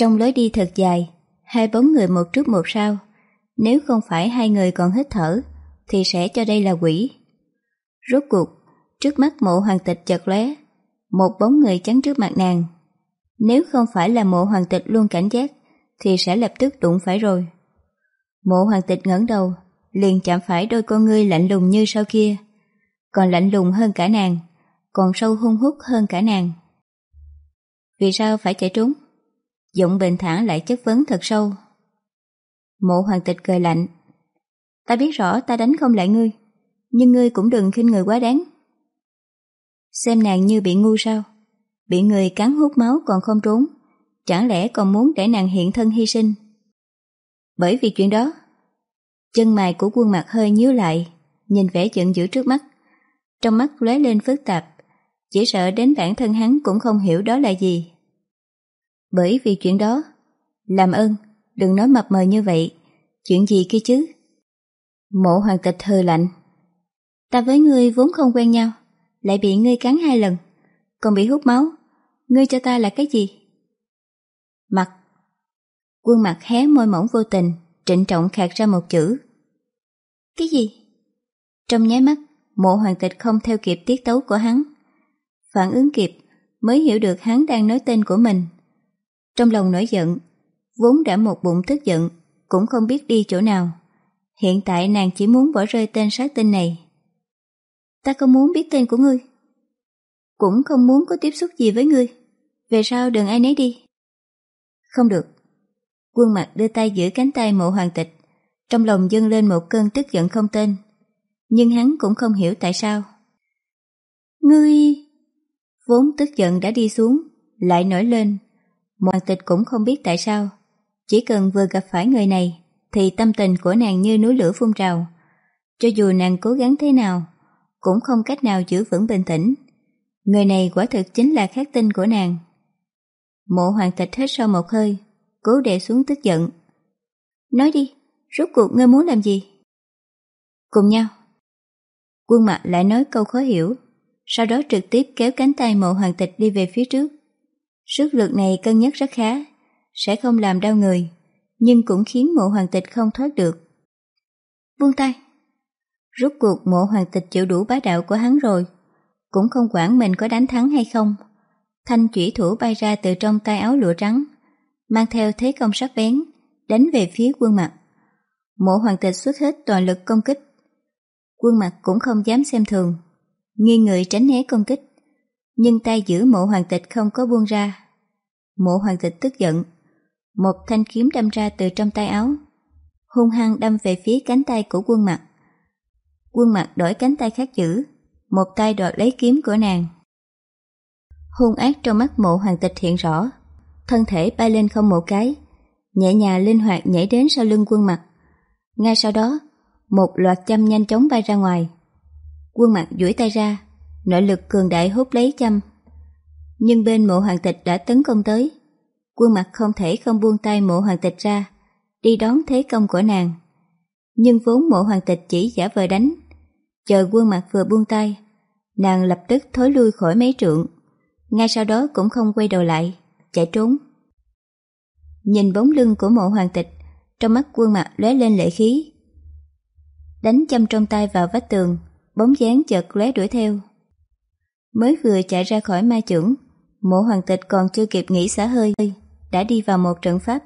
Trong lối đi thật dài, hai bóng người một trước một sau. Nếu không phải hai người còn hít thở, thì sẽ cho đây là quỷ. Rốt cuộc, trước mắt mộ hoàng tịch chợt lóe, một bóng người chắn trước mặt nàng. Nếu không phải là mộ hoàng tịch luôn cảnh giác, thì sẽ lập tức đụng phải rồi. Mộ hoàng tịch ngẩng đầu, liền chạm phải đôi con ngươi lạnh lùng như sau kia, còn lạnh lùng hơn cả nàng, còn sâu hung hút hơn cả nàng. Vì sao phải chạy trốn? Giọng bình thản lại chất vấn thật sâu. Mộ hoàng tịch cười lạnh. Ta biết rõ ta đánh không lại ngươi, nhưng ngươi cũng đừng khinh người quá đáng. Xem nàng như bị ngu sao? Bị người cắn hút máu còn không trốn, chẳng lẽ còn muốn để nàng hiện thân hy sinh? Bởi vì chuyện đó, chân mày của quân mặt hơi nhíu lại, nhìn vẻ giận dữ trước mắt. Trong mắt lóe lên phức tạp, chỉ sợ đến bản thân hắn cũng không hiểu đó là gì. Bởi vì chuyện đó, làm ơn, đừng nói mập mờ như vậy, chuyện gì kia chứ? Mộ hoàng tịch hừ lạnh. Ta với ngươi vốn không quen nhau, lại bị ngươi cắn hai lần, còn bị hút máu. Ngươi cho ta là cái gì? Mặt. Quân mặt hé môi mỏng vô tình, trịnh trọng khạc ra một chữ. Cái gì? Trong nháy mắt, mộ hoàng tịch không theo kịp tiết tấu của hắn. Phản ứng kịp, mới hiểu được hắn đang nói tên của mình. Trong lòng nổi giận, vốn đã một bụng tức giận, cũng không biết đi chỗ nào. Hiện tại nàng chỉ muốn bỏ rơi tên sát tinh này. Ta không muốn biết tên của ngươi. Cũng không muốn có tiếp xúc gì với ngươi. Về sau đừng ai nấy đi. Không được. Quân mặt đưa tay giữ cánh tay mộ hoàng tịch, trong lòng dâng lên một cơn tức giận không tên. Nhưng hắn cũng không hiểu tại sao. Ngươi... Vốn tức giận đã đi xuống, lại nổi lên. Mộ hoàng tịch cũng không biết tại sao. Chỉ cần vừa gặp phải người này, thì tâm tình của nàng như núi lửa phun trào. Cho dù nàng cố gắng thế nào, cũng không cách nào giữ vững bình tĩnh. Người này quả thực chính là khắc tinh của nàng. Mộ hoàng tịch hết sau một hơi, cố đè xuống tức giận. Nói đi, rốt cuộc ngươi muốn làm gì? Cùng nhau. Quân mặt lại nói câu khó hiểu, sau đó trực tiếp kéo cánh tay mộ hoàng tịch đi về phía trước. Sức lực này cân nhắc rất khá, sẽ không làm đau người, nhưng cũng khiến mộ hoàng tịch không thoát được. Buông tay. Rốt cuộc mộ hoàng tịch chịu đủ bá đạo của hắn rồi, cũng không quản mình có đánh thắng hay không. Thanh chủy thủ bay ra từ trong tay áo lụa trắng, mang theo thế công sắc bén, đánh về phía quân mặt. Mộ hoàng tịch xuất hết toàn lực công kích. Quân mặt cũng không dám xem thường, nghi người tránh né công kích, nhưng tay giữ mộ hoàng tịch không có buông ra. Mộ hoàng tịch tức giận, một thanh kiếm đâm ra từ trong tay áo, hung hăng đâm về phía cánh tay của quân mặt. Quân mặt đổi cánh tay khác giữ, một tay đoạt lấy kiếm của nàng. Hung ác trong mắt mộ hoàng tịch hiện rõ, thân thể bay lên không một cái, nhẹ nhàng linh hoạt nhảy đến sau lưng quân mặt. Ngay sau đó, một loạt châm nhanh chóng bay ra ngoài. Quân mặt duỗi tay ra, nội lực cường đại hút lấy châm. Nhưng bên mộ hoàng tịch đã tấn công tới. Quân mặt không thể không buông tay mộ hoàng tịch ra, đi đón thế công của nàng. Nhưng vốn mộ hoàng tịch chỉ giả vờ đánh. Chờ quân mặt vừa buông tay, nàng lập tức thối lui khỏi mấy trượng. Ngay sau đó cũng không quay đầu lại, chạy trốn. Nhìn bóng lưng của mộ hoàng tịch, trong mắt quân mặt lóe lên lệ khí. Đánh châm trong tay vào vách tường, bóng dáng chợt lóe đuổi theo. Mới vừa chạy ra khỏi ma chưởng, mộ hoàng tịch còn chưa kịp nghĩ xả hơi, đã đi vào một trận pháp.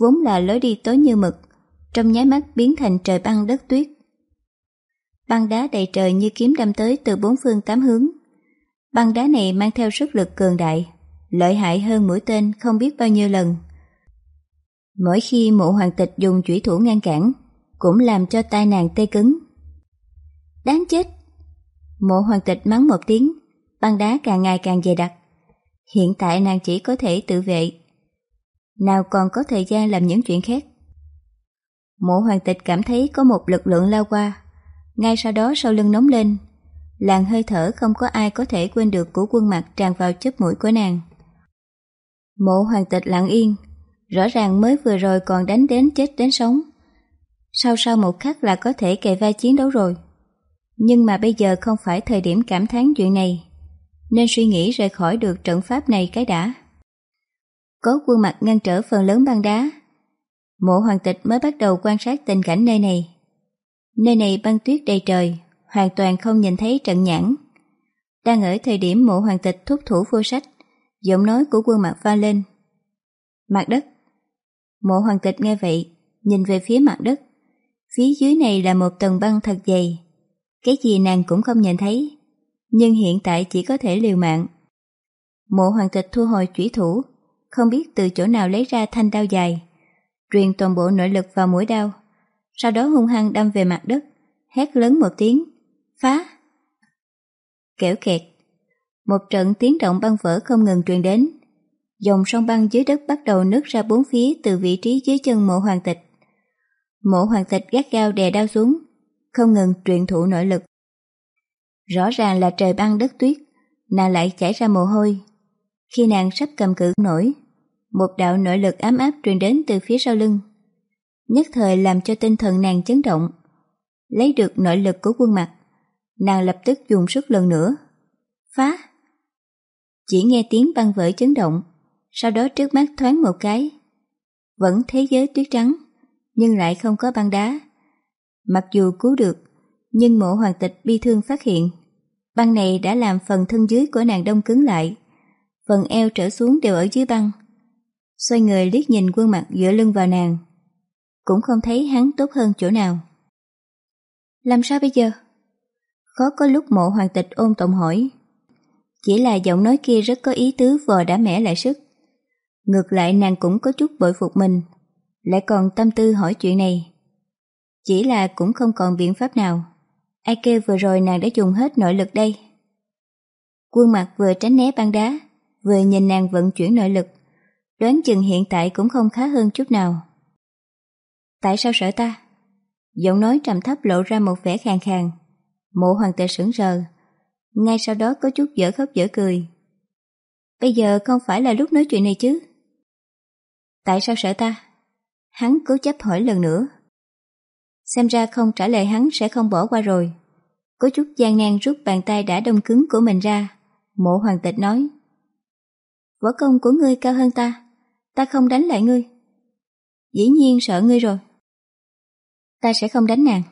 Vốn là lối đi tối như mực, trong nháy mắt biến thành trời băng đất tuyết. Băng đá đầy trời như kiếm đâm tới từ bốn phương tám hướng. Băng đá này mang theo sức lực cường đại, lợi hại hơn mũi tên không biết bao nhiêu lần. Mỗi khi mộ hoàng tịch dùng chủy thủ ngăn cản, cũng làm cho tai nàng tê cứng. Đáng chết! Mộ hoàng tịch mắng một tiếng, băng đá càng ngày càng dày đặc. Hiện tại nàng chỉ có thể tự vệ. Nào còn có thời gian làm những chuyện khác. Mộ hoàng tịch cảm thấy có một lực lượng lao qua. Ngay sau đó sau lưng nóng lên. Làn hơi thở không có ai có thể quên được của quân mặt tràn vào chớp mũi của nàng. Mộ hoàng tịch lặng yên, rõ ràng mới vừa rồi còn đánh đến chết đến sống. Sau sau một khắc là có thể kề vai chiến đấu rồi. Nhưng mà bây giờ không phải thời điểm cảm thán chuyện này, nên suy nghĩ rời khỏi được trận pháp này cái đã. Có quân mặt ngăn trở phần lớn băng đá. Mộ hoàng tịch mới bắt đầu quan sát tình cảnh nơi này. Nơi này băng tuyết đầy trời, hoàn toàn không nhìn thấy trận nhãn. Đang ở thời điểm mộ hoàng tịch thúc thủ vô sách, giọng nói của quân mặt vang lên. Mặt đất. Mộ hoàng tịch nghe vậy, nhìn về phía mặt đất. Phía dưới này là một tầng băng thật dày. Cái gì nàng cũng không nhìn thấy, nhưng hiện tại chỉ có thể liều mạng. Mộ hoàng tịch thu hồi chủy thủ, không biết từ chỗ nào lấy ra thanh đao dài, truyền toàn bộ nội lực vào mũi đao, sau đó hung hăng đâm về mặt đất, hét lớn một tiếng, phá. Kẻo kẹt, một trận tiếng động băng vỡ không ngừng truyền đến. Dòng sông băng dưới đất bắt đầu nứt ra bốn phía từ vị trí dưới chân mộ hoàng tịch. Mộ hoàng tịch gắt gao đè đao xuống, không ngừng truyền thụ nội lực. Rõ ràng là trời băng đất tuyết, nàng lại chảy ra mồ hôi. Khi nàng sắp cầm cự nổi, một đạo nội lực ấm áp truyền đến từ phía sau lưng. Nhất thời làm cho tinh thần nàng chấn động. Lấy được nội lực của quân mặt, nàng lập tức dùng sức lần nữa. Phá! Chỉ nghe tiếng băng vỡ chấn động, sau đó trước mắt thoáng một cái. Vẫn thế giới tuyết trắng, nhưng lại không có băng đá. Mặc dù cứu được, nhưng mộ hoàng tịch bi thương phát hiện, băng này đã làm phần thân dưới của nàng đông cứng lại. Phần eo trở xuống đều ở dưới băng. Xoay người liếc nhìn quân mặt dựa lưng vào nàng. Cũng không thấy hắn tốt hơn chỗ nào. Làm sao bây giờ? Khó có lúc mộ hoàng tịch ôm tổng hỏi. Chỉ là giọng nói kia rất có ý tứ vò đã mẻ lại sức. Ngược lại nàng cũng có chút bội phục mình, lại còn tâm tư hỏi chuyện này. Chỉ là cũng không còn biện pháp nào. Ai kêu vừa rồi nàng đã dùng hết nội lực đây. Quân mặt vừa tránh né băng đá, vừa nhìn nàng vận chuyển nội lực, đoán chừng hiện tại cũng không khá hơn chút nào. Tại sao sợ ta? Giọng nói trầm thấp lộ ra một vẻ khàn khàn. Mộ hoàng tệ sững sờ, ngay sau đó có chút dở khóc dở cười. Bây giờ không phải là lúc nói chuyện này chứ. Tại sao sợ ta? Hắn cố chấp hỏi lần nữa. Xem ra không trả lời hắn sẽ không bỏ qua rồi. Có chút gian nan rút bàn tay đã đông cứng của mình ra. Mộ hoàng tịch nói. Võ công của ngươi cao hơn ta. Ta không đánh lại ngươi. Dĩ nhiên sợ ngươi rồi. Ta sẽ không đánh nàng.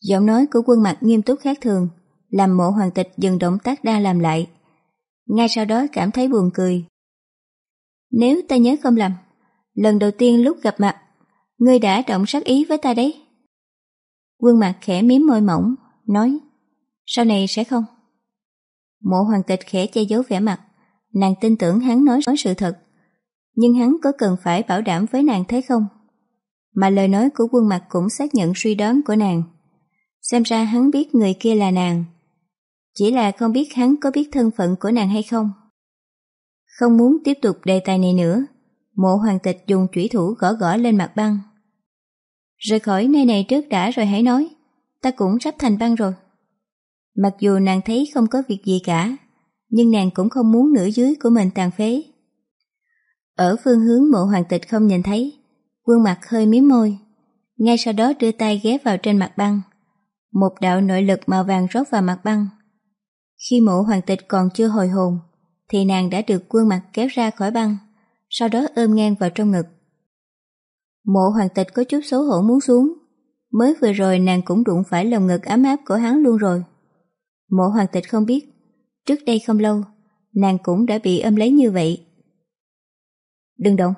Giọng nói của quân mặt nghiêm túc khác thường, làm mộ hoàng tịch dừng động tác đa làm lại. Ngay sau đó cảm thấy buồn cười. Nếu ta nhớ không lầm, lần đầu tiên lúc gặp mặt, ngươi đã động sát ý với ta đấy. Quân mặt khẽ miếm môi mỏng, nói, sau này sẽ không. Mộ hoàng tịch khẽ che giấu vẻ mặt, nàng tin tưởng hắn nói, nói sự thật. Nhưng hắn có cần phải bảo đảm với nàng thế không? Mà lời nói của quân mặt cũng xác nhận suy đoán của nàng. Xem ra hắn biết người kia là nàng. Chỉ là không biết hắn có biết thân phận của nàng hay không. Không muốn tiếp tục đề tài này nữa, mộ hoàng tịch dùng chủy thủ gõ gõ lên mặt băng. Rời khỏi nơi này trước đã rồi hãy nói, ta cũng sắp thành băng rồi. Mặc dù nàng thấy không có việc gì cả, nhưng nàng cũng không muốn nửa dưới của mình tàn phế. Ở phương hướng mộ hoàng tịch không nhìn thấy, quân mặt hơi miếm môi, ngay sau đó đưa tay ghé vào trên mặt băng. Một đạo nội lực màu vàng rót vào mặt băng. Khi mộ hoàng tịch còn chưa hồi hồn, thì nàng đã được quân mặt kéo ra khỏi băng, sau đó ôm ngang vào trong ngực. Mộ hoàng tịch có chút xấu hổ muốn xuống, mới vừa rồi nàng cũng đụng phải lồng ngực ấm áp của hắn luôn rồi. Mộ hoàng tịch không biết, trước đây không lâu, nàng cũng đã bị ôm lấy như vậy. Đừng động.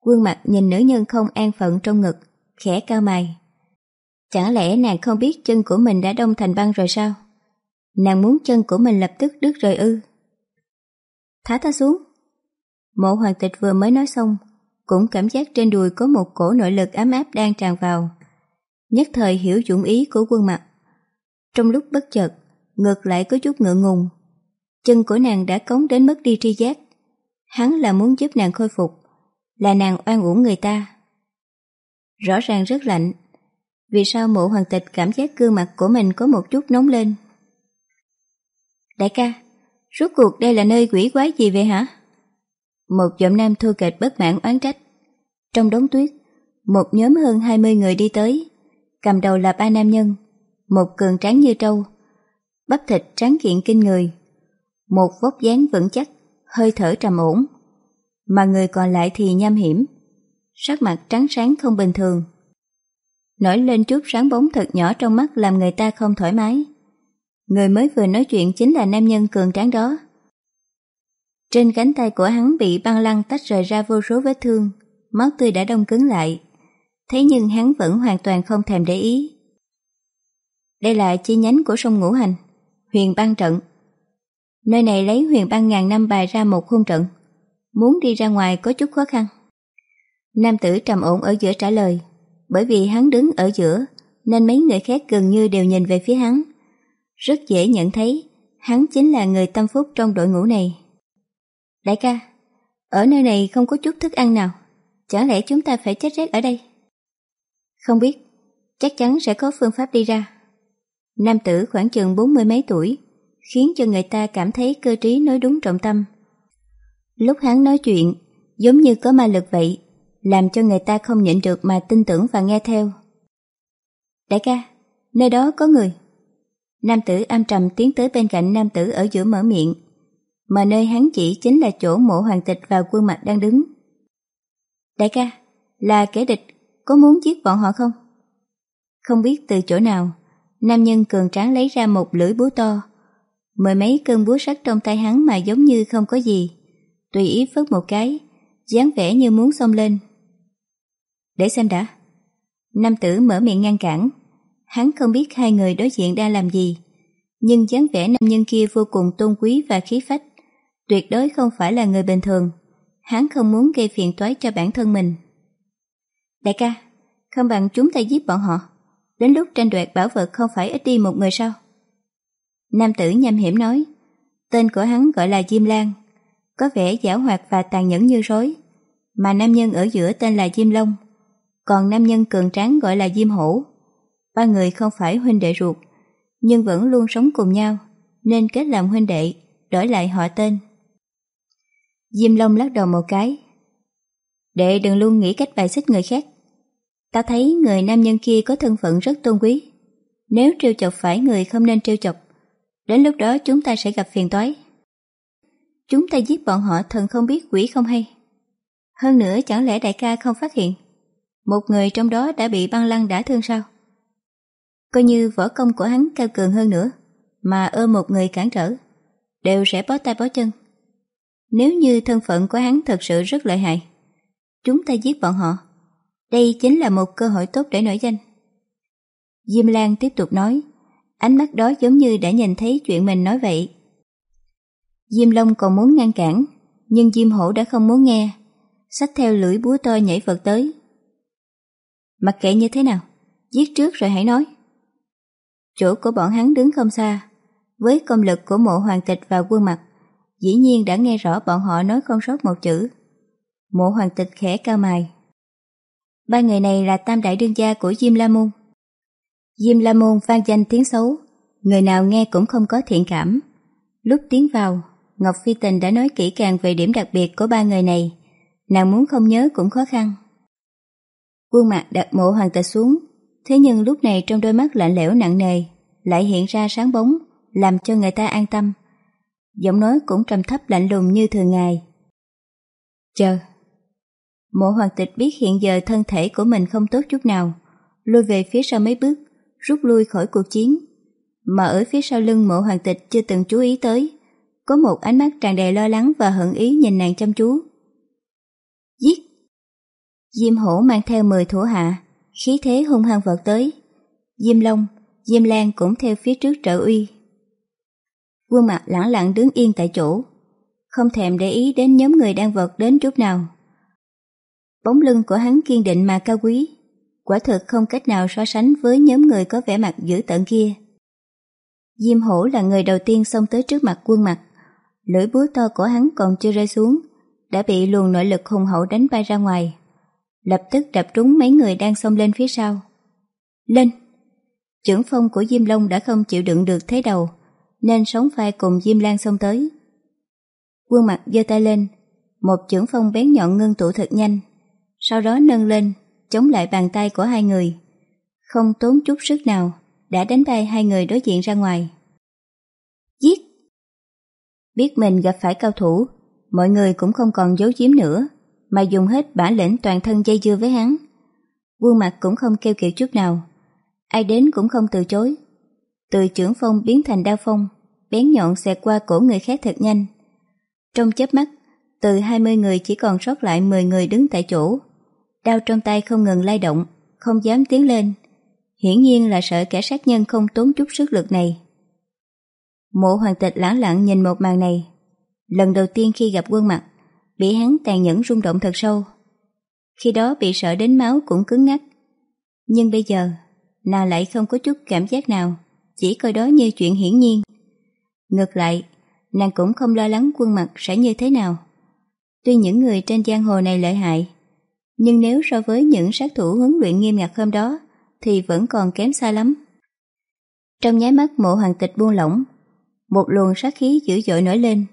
Quân mặt nhìn nữ nhân không an phận trong ngực, khẽ cao mày. Chẳng lẽ nàng không biết chân của mình đã đông thành băng rồi sao? Nàng muốn chân của mình lập tức đứt rời ư. Thả ta xuống. Mộ hoàng tịch vừa mới nói xong, cũng cảm giác trên đùi có một cổ nội lực ấm áp đang tràn vào. Nhất thời hiểu dụng ý của quân mặt. Trong lúc bất chợt, ngược lại có chút ngượng ngùng. Chân của nàng đã cống đến mất đi tri giác. Hắn là muốn giúp nàng khôi phục, là nàng oan uổng người ta. Rõ ràng rất lạnh, vì sao mộ hoàng tịch cảm giác gương mặt của mình có một chút nóng lên? Đại ca, rốt cuộc đây là nơi quỷ quái gì vậy hả? Một giọng nam thua kệch bất mãn oán trách. Trong đống tuyết, một nhóm hơn 20 người đi tới, cầm đầu là ba nam nhân, một cường tráng như trâu, bắp thịt tráng kiện kinh người, một vóc dáng vững chắc, hơi thở trầm ổn. mà người còn lại thì nham hiểm, sắc mặt trắng sáng không bình thường. Nổi lên chút sáng bóng thật nhỏ trong mắt làm người ta không thoải mái. Người mới vừa nói chuyện chính là nam nhân cường tráng đó. Trên cánh tay của hắn bị băng lăng tách rời ra vô số vết thương, máu tươi đã đông cứng lại. Thế nhưng hắn vẫn hoàn toàn không thèm để ý. Đây là chi nhánh của sông Ngũ Hành, huyền băng trận. Nơi này lấy huyền băng ngàn năm bài ra một khung trận. Muốn đi ra ngoài có chút khó khăn. Nam tử trầm ổn ở giữa trả lời, bởi vì hắn đứng ở giữa nên mấy người khác gần như đều nhìn về phía hắn. Rất dễ nhận thấy hắn chính là người tâm phúc trong đội ngũ này. Đại ca, ở nơi này không có chút thức ăn nào, chẳng lẽ chúng ta phải chết rét ở đây? Không biết, chắc chắn sẽ có phương pháp đi ra. Nam tử khoảng chừng bốn mươi mấy tuổi, khiến cho người ta cảm thấy cơ trí nói đúng trọng tâm. Lúc hắn nói chuyện, giống như có ma lực vậy, làm cho người ta không nhịn được mà tin tưởng và nghe theo. Đại ca, nơi đó có người. Nam tử âm trầm tiến tới bên cạnh nam tử ở giữa mở miệng, mà nơi hắn chỉ chính là chỗ mộ hoàng tịch và quân mặt đang đứng. Đại ca, là kẻ địch, có muốn giết bọn họ không? Không biết từ chỗ nào, nam nhân cường tráng lấy ra một lưỡi búa to. Mười mấy cơn búa sắt trong tay hắn mà giống như không có gì. Tùy ý phất một cái, dáng vẻ như muốn xông lên. Để xem đã. Nam tử mở miệng ngăn cản. Hắn không biết hai người đối diện đang làm gì. Nhưng dáng vẻ nam nhân kia vô cùng tôn quý và khí phách. Tuyệt đối không phải là người bình thường. Hắn không muốn gây phiền toái cho bản thân mình. Đại ca, không bằng chúng ta giết bọn họ. Đến lúc tranh đoạt bảo vật không phải ít đi một người sao? Nam tử nham hiểm nói. Tên của hắn gọi là Diêm Lan. Có vẻ giảo hoạt và tàn nhẫn như rối. Mà nam nhân ở giữa tên là Diêm Long. Còn nam nhân cường tráng gọi là Diêm Hổ. Ba người không phải huynh đệ ruột, nhưng vẫn luôn sống cùng nhau, nên kết làm huynh đệ, đổi lại họ tên. Diêm Long lắc đầu một cái. Đệ đừng luôn nghĩ cách bài xích người khác. Ta thấy người nam nhân kia có thân phận rất tôn quý. Nếu trêu chọc phải người không nên trêu chọc, đến lúc đó chúng ta sẽ gặp phiền toái. Chúng ta giết bọn họ thần không biết quỷ không hay. Hơn nữa chẳng lẽ đại ca không phát hiện một người trong đó đã bị băng lăng đã thương sao? Coi như võ công của hắn cao cường hơn nữa, mà ôm một người cản trở, đều sẽ bó tay bó chân. Nếu như thân phận của hắn thật sự rất lợi hại, chúng ta giết bọn họ. Đây chính là một cơ hội tốt để nổi danh. Diêm Lan tiếp tục nói, ánh mắt đó giống như đã nhìn thấy chuyện mình nói vậy. Diêm Long còn muốn ngăn cản, nhưng Diêm Hổ đã không muốn nghe, xách theo lưỡi búa to nhảy vật tới. Mặc kệ như thế nào, giết trước rồi hãy nói. Chỗ của bọn hắn đứng không xa, với công lực của mộ hoàng tịch và quân mặt, dĩ nhiên đã nghe rõ bọn họ nói không sót một chữ. Mộ hoàng tịch khẽ cao mày. Ba người này là tam đại đương gia của Diêm La Môn. Diêm La Môn vang danh tiếng xấu, người nào nghe cũng không có thiện cảm. Lúc tiến vào, Ngọc Phi Tình đã nói kỹ càng về điểm đặc biệt của ba người này, nàng muốn không nhớ cũng khó khăn. Quân mặt đặt mộ hoàng tịch xuống, thế nhưng lúc này trong đôi mắt lạnh lẽo nặng nề, lại hiện ra sáng bóng, làm cho người ta an tâm. Giọng nói cũng trầm thấp lạnh lùng như thường ngày. Chờ. Mộ hoàng tịch biết hiện giờ thân thể của mình không tốt chút nào, lùi về phía sau mấy bước, rút lui khỏi cuộc chiến. Mà ở phía sau lưng mộ hoàng tịch chưa từng chú ý tới, có một ánh mắt tràn đầy lo lắng và hận ý nhìn nàng chăm chú. Giết! Diêm hổ mang theo 10 thủ hạ, khí thế hung hăng vọt tới. Diêm Long, Diêm Lan cũng theo phía trước trợ uy. Quân mặt lẳng lặng đứng yên tại chỗ, không thèm để ý đến nhóm người đang vật đến chút nào. Bóng lưng của hắn kiên định mà cao quý, quả thực không cách nào so sánh với nhóm người có vẻ mặt dữ tợn kia. Diêm hổ là người đầu tiên xông tới trước mặt quân mặt, lưỡi búa to của hắn còn chưa rơi xuống, đã bị luồng nội lực hùng hậu đánh bay ra ngoài lập tức đập trúng mấy người đang xông lên phía sau. Lên! Trưởng phong của Diêm Long đã không chịu đựng được thế đầu, nên sống vai cùng Diêm Lan xông tới. Quân mặt giơ tay lên, một trưởng phong bén nhọn ngưng tụ thật nhanh, sau đó nâng lên, chống lại bàn tay của hai người. Không tốn chút sức nào, đã đánh bay hai người đối diện ra ngoài. Giết! Biết mình gặp phải cao thủ, mọi người cũng không còn giấu giếm nữa, mà dùng hết bản lĩnh toàn thân dây dưa với hắn. Quân mặt cũng không kêu kiệt chút nào, ai đến cũng không từ chối. Từ trưởng phong biến thành đao phong, bén nhọn xẹt qua cổ người khác thật nhanh. Trong chớp mắt, từ 20 người chỉ còn sót lại 10 người đứng tại chỗ. Đao trong tay không ngừng lay động, không dám tiến lên. Hiển nhiên là sợ kẻ sát nhân không tốn chút sức lực này. Mộ hoàng tịch lãng lặng nhìn một màn này. Lần đầu tiên khi gặp quân mặt, bị hắn tàn nhẫn rung động thật sâu. Khi đó bị sợ đến máu cũng cứng ngắc. Nhưng bây giờ, nàng lại không có chút cảm giác nào, chỉ coi đó như chuyện hiển nhiên. Ngược lại, nàng cũng không lo lắng quân mặt sẽ như thế nào. Tuy những người trên giang hồ này lợi hại, nhưng nếu so với những sát thủ huấn luyện nghiêm ngặt hôm đó, thì vẫn còn kém xa lắm. Trong nháy mắt mộ hoàng tịch buông lỏng, một luồng sát khí dữ dội nổi lên.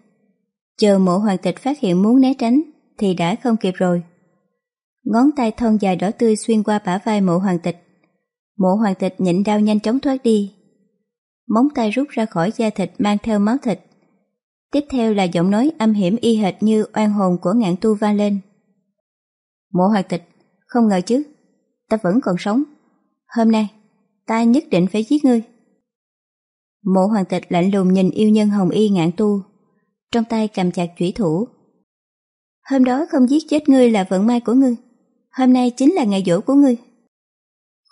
Chờ mộ hoàng tịch phát hiện muốn né tránh, thì đã không kịp rồi. Ngón tay thon dài đỏ tươi xuyên qua bả vai mộ hoàng tịch. Mộ hoàng tịch nhịn đau nhanh chóng thoát đi. Móng tay rút ra khỏi da thịt mang theo máu thịt. Tiếp theo là giọng nói âm hiểm y hệt như oan hồn của ngạn tu va lên. Mộ hoàng tịch, không ngờ chứ, ta vẫn còn sống. Hôm nay, ta nhất định phải giết ngươi. Mộ hoàng tịch lạnh lùng nhìn yêu nhân hồng y ngạn tu, trong tay cầm chặt chủy thủ. Hôm đó không giết chết ngươi là vận may của ngươi, hôm nay chính là ngày dỗ của ngươi.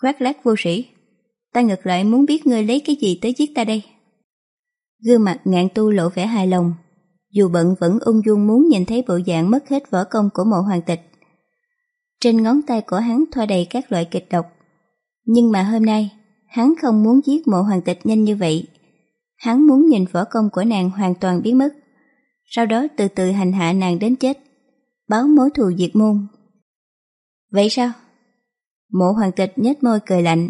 Khoác lác vô sĩ, ta ngược lại muốn biết ngươi lấy cái gì tới giết ta đây. Gương mặt ngạn tu lộ vẻ hài lòng, dù bận vẫn ung dung muốn nhìn thấy bộ dạng mất hết võ công của mộ hoàng tịch. Trên ngón tay của hắn thoa đầy các loại kịch độc. Nhưng mà hôm nay, hắn không muốn giết mộ hoàng tịch nhanh như vậy. Hắn muốn nhìn võ công của nàng hoàn toàn biến mất. Sau đó từ từ hành hạ nàng đến chết. Báo mối thù diệt môn. Vậy sao? Mộ hoàng tịch nhếch môi cười lạnh,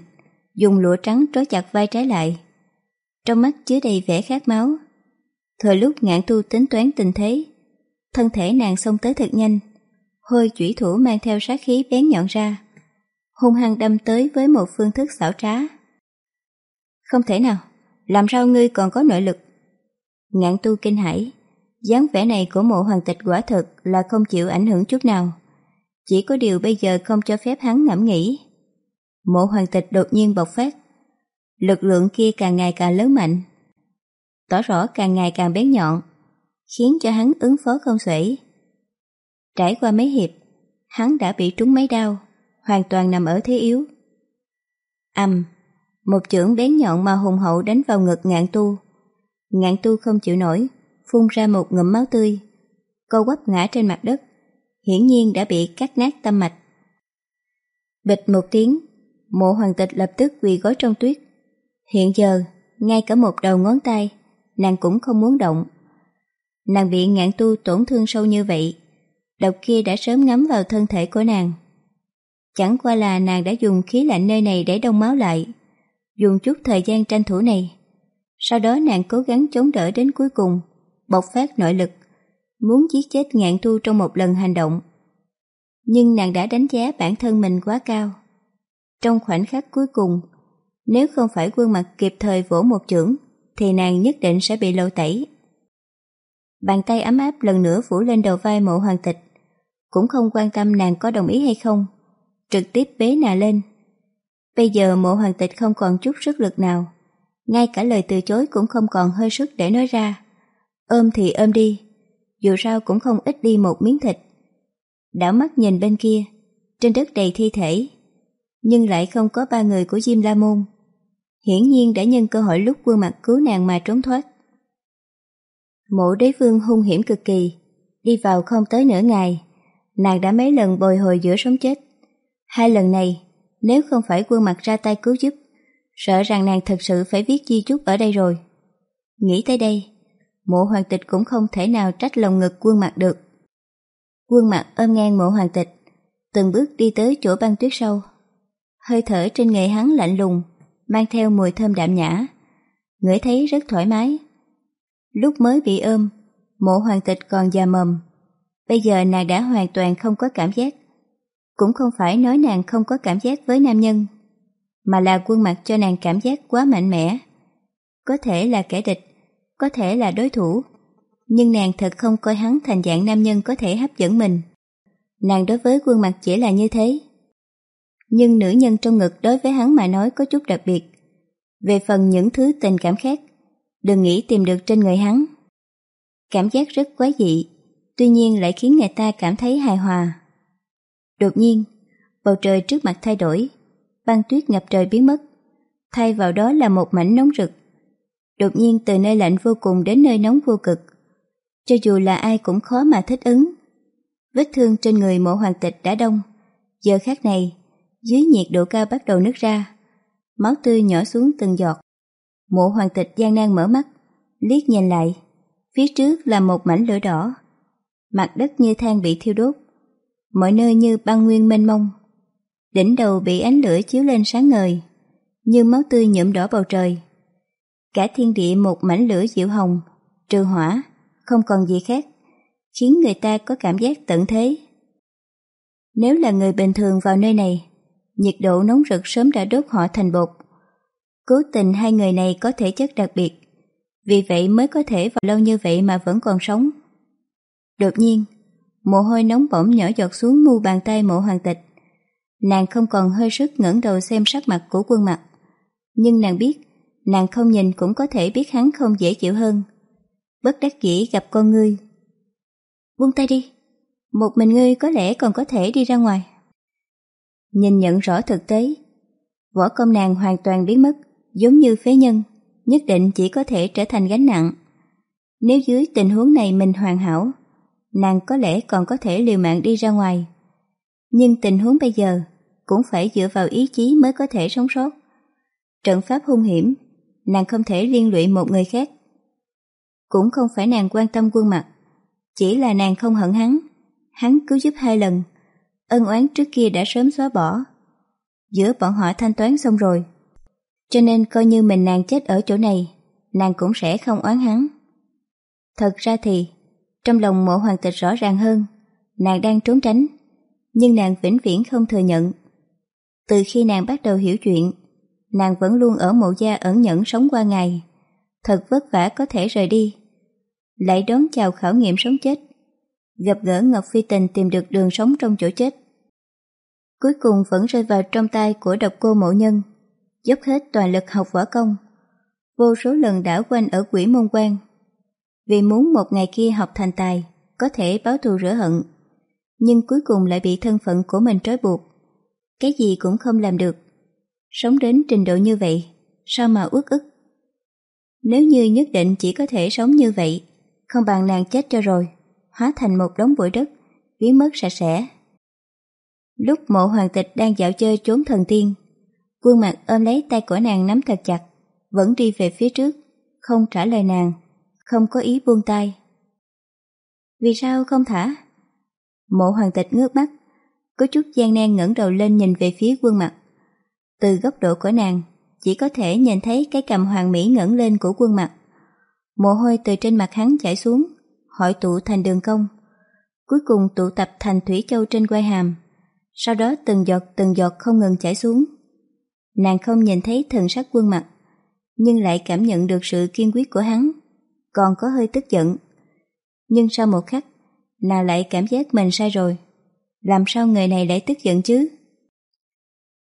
dùng lụa trắng trói chặt vai trái lại. Trong mắt chứa đầy vẻ khát máu. Thời lúc ngạn tu tính toán tình thế, thân thể nàng xông tới thật nhanh, hơi chủy thủ mang theo sát khí bén nhọn ra, hung hăng đâm tới với một phương thức xảo trá. Không thể nào, làm sao ngươi còn có nội lực? Ngạn tu kinh hãi, dáng vẻ này của mộ hoàng tịch quả thực là không chịu ảnh hưởng chút nào. Chỉ có điều bây giờ không cho phép hắn ngẫm nghĩ. Mộ hoàng tịch đột nhiên bộc phát. Lực lượng kia càng ngày càng lớn mạnh. Tỏ rõ càng ngày càng bén nhọn, khiến cho hắn ứng phó không xuể. Trải qua mấy hiệp, hắn đã bị trúng mấy đau, hoàn toàn nằm ở thế yếu. Âm, một chưởng bén nhọn mà hùng hậu đánh vào ngực ngạn tu. Ngạn tu không chịu nổi, phun ra một ngụm máu tươi, cô quắp ngã trên mặt đất, hiển nhiên đã bị cắt nát tâm mạch. Bịch một tiếng, mộ hoàng tịch lập tức quỳ gối trong tuyết. Hiện giờ, ngay cả một đầu ngón tay, nàng cũng không muốn động. Nàng bị ngạn tu tổn thương sâu như vậy, độc kia đã sớm ngắm vào thân thể của nàng. Chẳng qua là nàng đã dùng khí lạnh nơi này để đông máu lại, dùng chút thời gian tranh thủ này. Sau đó nàng cố gắng chống đỡ đến cuối cùng, bộc phát nội lực, muốn giết chết ngạn tu trong một lần hành động. Nhưng nàng đã đánh giá bản thân mình quá cao. Trong khoảnh khắc cuối cùng, nếu không phải quân mặt kịp thời vỗ một chưởng, thì nàng nhất định sẽ bị lộ tẩy. Bàn tay ấm áp lần nữa phủ lên đầu vai mộ hoàng tịch, cũng không quan tâm nàng có đồng ý hay không, trực tiếp bế nàng lên. Bây giờ mộ hoàng tịch không còn chút sức lực nào, ngay cả lời từ chối cũng không còn hơi sức để nói ra. Ôm thì ôm đi, dù sao cũng không ít đi một miếng thịt. Đảo mắt nhìn bên kia, trên đất đầy thi thể, nhưng lại không có ba người của Diêm La Môn. Hiển nhiên đã nhân cơ hội lúc quân mặt cứu nàng mà trốn thoát. Mộ đế vương hung hiểm cực kỳ, đi vào không tới nửa ngày, nàng đã mấy lần bồi hồi giữa sống chết. Hai lần này, nếu không phải quân mặt ra tay cứu giúp, sợ rằng nàng thật sự phải viết di chúc ở đây rồi. Nghĩ tới đây, mộ hoàng tịch cũng không thể nào trách lòng ngực quân mặt được. Quân mặt ôm ngang mộ hoàng tịch, từng bước đi tới chỗ băng tuyết sâu. Hơi thở trên người hắn lạnh lùng, mang theo mùi thơm đạm nhã, ngửi thấy rất thoải mái. Lúc mới bị ôm, mộ hoàng tịch còn già mầm, bây giờ nàng đã hoàn toàn không có cảm giác. Cũng không phải nói nàng không có cảm giác với nam nhân, mà là quân mặt cho nàng cảm giác quá mạnh mẽ. Có thể là kẻ địch, có thể là đối thủ, Nhưng nàng thật không coi hắn thành dạng nam nhân có thể hấp dẫn mình. Nàng đối với quân mặt chỉ là như thế. Nhưng nữ nhân trong ngực đối với hắn mà nói có chút đặc biệt. Về phần những thứ tình cảm khác, đừng nghĩ tìm được trên người hắn. Cảm giác rất quái dị, tuy nhiên lại khiến người ta cảm thấy hài hòa. Đột nhiên, bầu trời trước mặt thay đổi, băng tuyết ngập trời biến mất, thay vào đó là một mảnh nóng rực. Đột nhiên từ nơi lạnh vô cùng đến nơi nóng vô cực. Cho dù là ai cũng khó mà thích ứng. Vết thương trên người mộ hoàng tịch đã đông, giờ khác này, dưới nhiệt độ cao bắt đầu nứt ra, máu tươi nhỏ xuống từng giọt. Mộ hoàng tịch gian nan mở mắt, liếc nhìn lại, phía trước là một mảnh lửa đỏ. Mặt đất như than bị thiêu đốt, mọi nơi như băng nguyên mênh mông. Đỉnh đầu bị ánh lửa chiếu lên sáng ngời, như máu tươi nhuộm đỏ bầu trời. Cả thiên địa một mảnh lửa dịu hồng, trừ hỏa, không còn gì khác, khiến người ta có cảm giác tận thế. Nếu là người bình thường vào nơi này, nhiệt độ nóng rực sớm đã đốt họ thành bột. Cố tình hai người này có thể chất đặc biệt, vì vậy mới có thể vào lâu như vậy mà vẫn còn sống. Đột nhiên, mồ hôi nóng bỏng nhỏ giọt xuống mu bàn tay mộ hoàng tịch. Nàng không còn hơi sức ngẩng đầu xem sắc mặt của quân mặt. Nhưng nàng biết, nàng không nhìn cũng có thể biết hắn không dễ chịu hơn. Bất đắc dĩ gặp con ngươi. Buông tay đi, một mình ngươi có lẽ còn có thể đi ra ngoài. Nhìn nhận rõ thực tế, võ công nàng hoàn toàn biến mất, giống như phế nhân, nhất định chỉ có thể trở thành gánh nặng. Nếu dưới tình huống này mình hoàn hảo, nàng có lẽ còn có thể liều mạng đi ra ngoài. Nhưng tình huống bây giờ cũng phải dựa vào ý chí mới có thể sống sót. Trận pháp hung hiểm, nàng không thể liên lụy một người khác. Cũng không phải nàng quan tâm quân mặt, chỉ là nàng không hận hắn. Hắn cứu giúp hai lần, ân oán trước kia đã sớm xóa bỏ. Giữa bọn họ thanh toán xong rồi. Cho nên coi như mình nàng chết ở chỗ này, nàng cũng sẽ không oán hắn. Thật ra thì, trong lòng mộ hoàng tịch rõ ràng hơn, nàng đang trốn tránh, nhưng nàng vĩnh viễn không thừa nhận. Từ khi nàng bắt đầu hiểu chuyện, nàng vẫn luôn ở mộ gia ẩn nhẫn sống qua ngày, thật vất vả có thể rời đi. Lại đón chào khảo nghiệm sống chết, gặp gỡ Ngọc Phi Tình tìm được đường sống trong chỗ chết. Cuối cùng vẫn rơi vào trong tay của độc cô mộ nhân, dốc hết toàn lực học võ công. Vô số lần đảo quanh ở quỷ môn quan, vì muốn một ngày kia học thành tài, có thể báo thù rửa hận. Nhưng cuối cùng lại bị thân phận của mình trói buộc. Cái gì cũng không làm được. Sống đến trình độ như vậy, sao mà uất ức. Nếu như nhất định chỉ có thể sống như vậy, không bằng nàng chết cho rồi, hóa thành một đống bụi đất, biến mất sạch sẽ. Lúc mộ hoàng tịch đang dạo chơi trốn thần tiên, quân mặt ôm lấy tay của nàng nắm thật chặt, vẫn đi về phía trước, không trả lời nàng không có ý buông tay. Vì sao không thả? Mộ hoàng tịch ngước mắt, có chút gian nan ngẩng đầu lên nhìn về phía quân mặt. Từ góc độ của nàng, chỉ có thể nhìn thấy cái cầm hoàng mỹ ngẩng lên của quân mặt. Mồ hôi từ trên mặt hắn chảy xuống, hội tụ thành đường cong. Cuối cùng tụ tập thành thủy châu trên quai hàm. Sau đó từng giọt từng giọt không ngừng chảy xuống. Nàng không nhìn thấy thần sắc quân mặt, nhưng lại cảm nhận được sự kiên quyết của hắn còn có hơi tức giận. Nhưng sau một khắc, nàng lại cảm giác mình sai rồi. Làm sao người này lại tức giận chứ?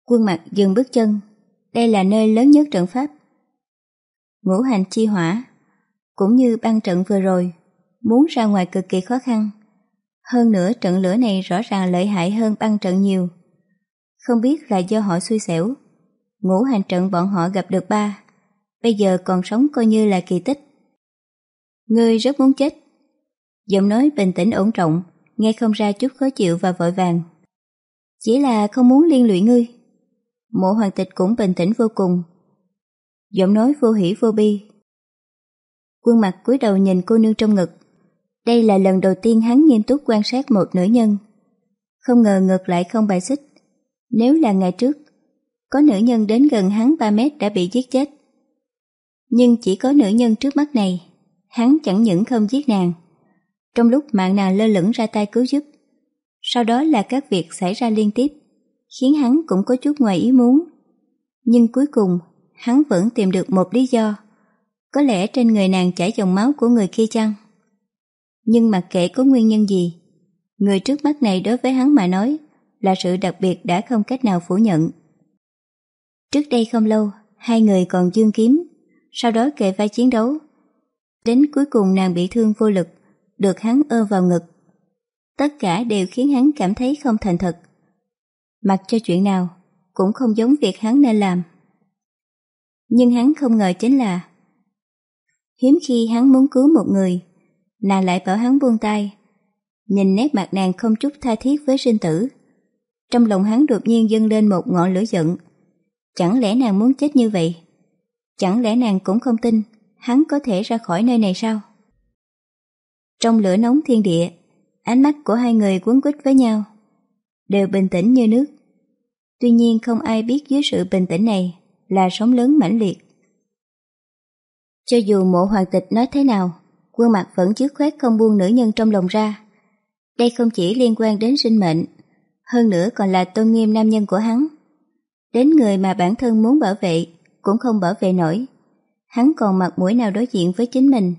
Quân mặt dừng bước chân, đây là nơi lớn nhất trận pháp. Ngũ hành chi hỏa, cũng như băng trận vừa rồi, muốn ra ngoài cực kỳ khó khăn. Hơn nữa trận lửa này rõ ràng lợi hại hơn băng trận nhiều. Không biết là do họ xui xẻo. Ngũ hành trận bọn họ gặp được ba, bây giờ còn sống coi như là kỳ tích. Ngươi rất muốn chết. Giọng nói bình tĩnh ổn trọng, nghe không ra chút khó chịu và vội vàng. Chỉ là không muốn liên lụy ngươi. Mộ hoàng tịch cũng bình tĩnh vô cùng. Giọng nói vô hỉ vô bi. Quân mặt cúi đầu nhìn cô nương trong ngực. Đây là lần đầu tiên hắn nghiêm túc quan sát một nữ nhân. Không ngờ ngược lại không bài xích. Nếu là ngày trước, có nữ nhân đến gần hắn 3 mét đã bị giết chết. Nhưng chỉ có nữ nhân trước mắt này hắn chẳng những không giết nàng. Trong lúc mạng nàng lơ lửng ra tay cứu giúp, sau đó là các việc xảy ra liên tiếp, khiến hắn cũng có chút ngoài ý muốn. Nhưng cuối cùng, hắn vẫn tìm được một lý do. Có lẽ trên người nàng chảy dòng máu của người kia chăng? Nhưng mặc kệ có nguyên nhân gì, người trước mắt này đối với hắn mà nói là sự đặc biệt đã không cách nào phủ nhận. Trước đây không lâu, hai người còn dương kiếm, sau đó kề vai chiến đấu. Đến cuối cùng nàng bị thương vô lực, được hắn ôm vào ngực. Tất cả đều khiến hắn cảm thấy không thành thật. Mặc cho chuyện nào, cũng không giống việc hắn nên làm. Nhưng hắn không ngờ chính là hiếm khi hắn muốn cứu một người, nàng lại bảo hắn buông tay. Nhìn nét mặt nàng không chút tha thiết với sinh tử. Trong lòng hắn đột nhiên dâng lên một ngọn lửa giận. Chẳng lẽ nàng muốn chết như vậy? Chẳng lẽ nàng cũng không tin hắn có thể ra khỏi nơi này sao? Trong lửa nóng thiên địa, ánh mắt của hai người cuốn quýt với nhau, đều bình tĩnh như nước. Tuy nhiên không ai biết dưới sự bình tĩnh này là sóng lớn mãnh liệt. Cho dù mộ hoàng tịch nói thế nào, quân mặt vẫn trước khoét không buông nữ nhân trong lòng ra. Đây không chỉ liên quan đến sinh mệnh, hơn nữa còn là tôn nghiêm nam nhân của hắn. Đến người mà bản thân muốn bảo vệ, cũng không bảo vệ nổi. Hắn còn mặt mũi nào đối diện với chính mình,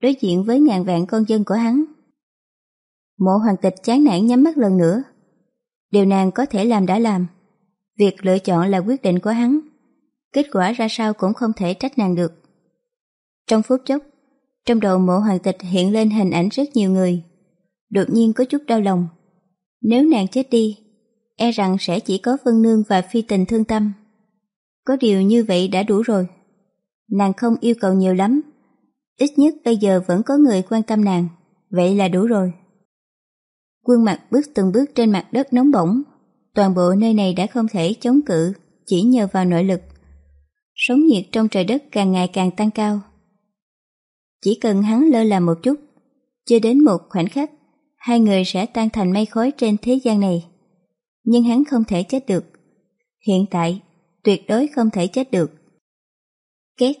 đối diện với ngàn vạn con dân của hắn. Mộ hoàng tịch chán nản nhắm mắt lần nữa. Điều nàng có thể làm đã làm. Việc lựa chọn là quyết định của hắn. Kết quả ra sao cũng không thể trách nàng được. Trong phút chốc, trong đầu mộ hoàng tịch hiện lên hình ảnh rất nhiều người. Đột nhiên có chút đau lòng. Nếu nàng chết đi, e rằng sẽ chỉ có Vân Nương và Phi Tình thương tâm. Có điều như vậy đã đủ rồi. Nàng không yêu cầu nhiều lắm. Ít nhất bây giờ vẫn có người quan tâm nàng. Vậy là đủ rồi. Quân mặt bước từng bước trên mặt đất nóng bỏng. Toàn bộ nơi này đã không thể chống cự, chỉ nhờ vào nội lực. Sống nhiệt trong trời đất càng ngày càng tăng cao. Chỉ cần hắn lơ là một chút, chưa đến một khoảnh khắc, hai người sẽ tan thành mây khói trên thế gian này. Nhưng hắn không thể chết được. Hiện tại, tuyệt đối không thể chết được. Két,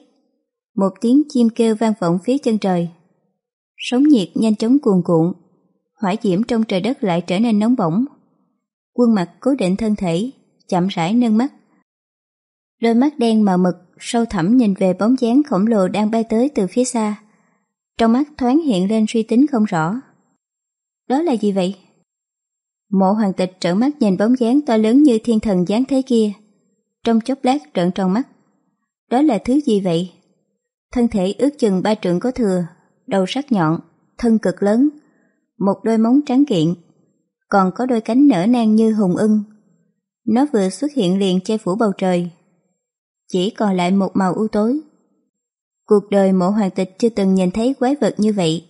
một tiếng chim kêu vang vọng phía chân trời. Sóng nhiệt nhanh chóng cuồn cuộn, hỏa diễm trong trời đất lại trở nên nóng bỏng. Quân mặt cố định thân thể, chậm rãi nâng mắt. Đôi mắt đen mờ mực, sâu thẳm nhìn về bóng dáng khổng lồ đang bay tới từ phía xa. Trong mắt thoáng hiện lên suy tính không rõ. Đó là gì vậy? Mộ hoàng tịch trợn mắt nhìn bóng dáng to lớn như thiên thần dáng thế kia. Trong chốc lát trợn tròn mắt. Đó là thứ gì vậy? Thân thể ước chừng ba trượng có thừa, đầu sắc nhọn, thân cực lớn, một đôi móng trắng kiện, còn có đôi cánh nở nang như hùng ưng. Nó vừa xuất hiện liền che phủ bầu trời. Chỉ còn lại một màu u tối. Cuộc đời mộ hoàng tịch chưa từng nhìn thấy quái vật như vậy.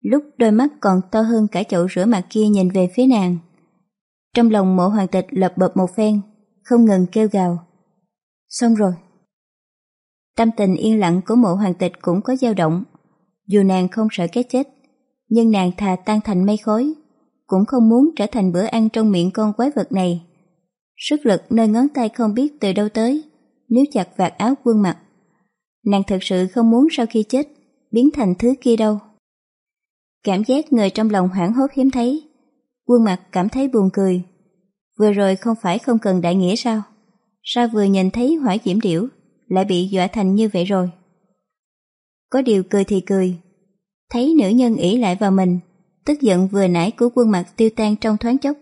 Lúc đôi mắt còn to hơn cả chậu rửa mặt kia nhìn về phía nàng. Trong lòng mộ hoàng tịch lập bập một phen, không ngừng kêu gào. Xong rồi. Tâm tình yên lặng của mộ hoàng tịch cũng có dao động. Dù nàng không sợ cái chết, nhưng nàng thà tan thành mây khói, cũng không muốn trở thành bữa ăn trong miệng con quái vật này. Sức lực nơi ngón tay không biết từ đâu tới, nếu chặt vạt áo quân mặt. Nàng thật sự không muốn sau khi chết, biến thành thứ kia đâu. Cảm giác người trong lòng hoảng hốt hiếm thấy. Quân mặt cảm thấy buồn cười. Vừa rồi không phải không cần đại nghĩa sao? Sao vừa nhìn thấy hỏa diễm điểu, lại bị dọa thành như vậy rồi? Có điều cười thì cười. Thấy nữ nhân ỷ lại vào mình, tức giận vừa nãy của quân mặt tiêu tan trong thoáng chốc.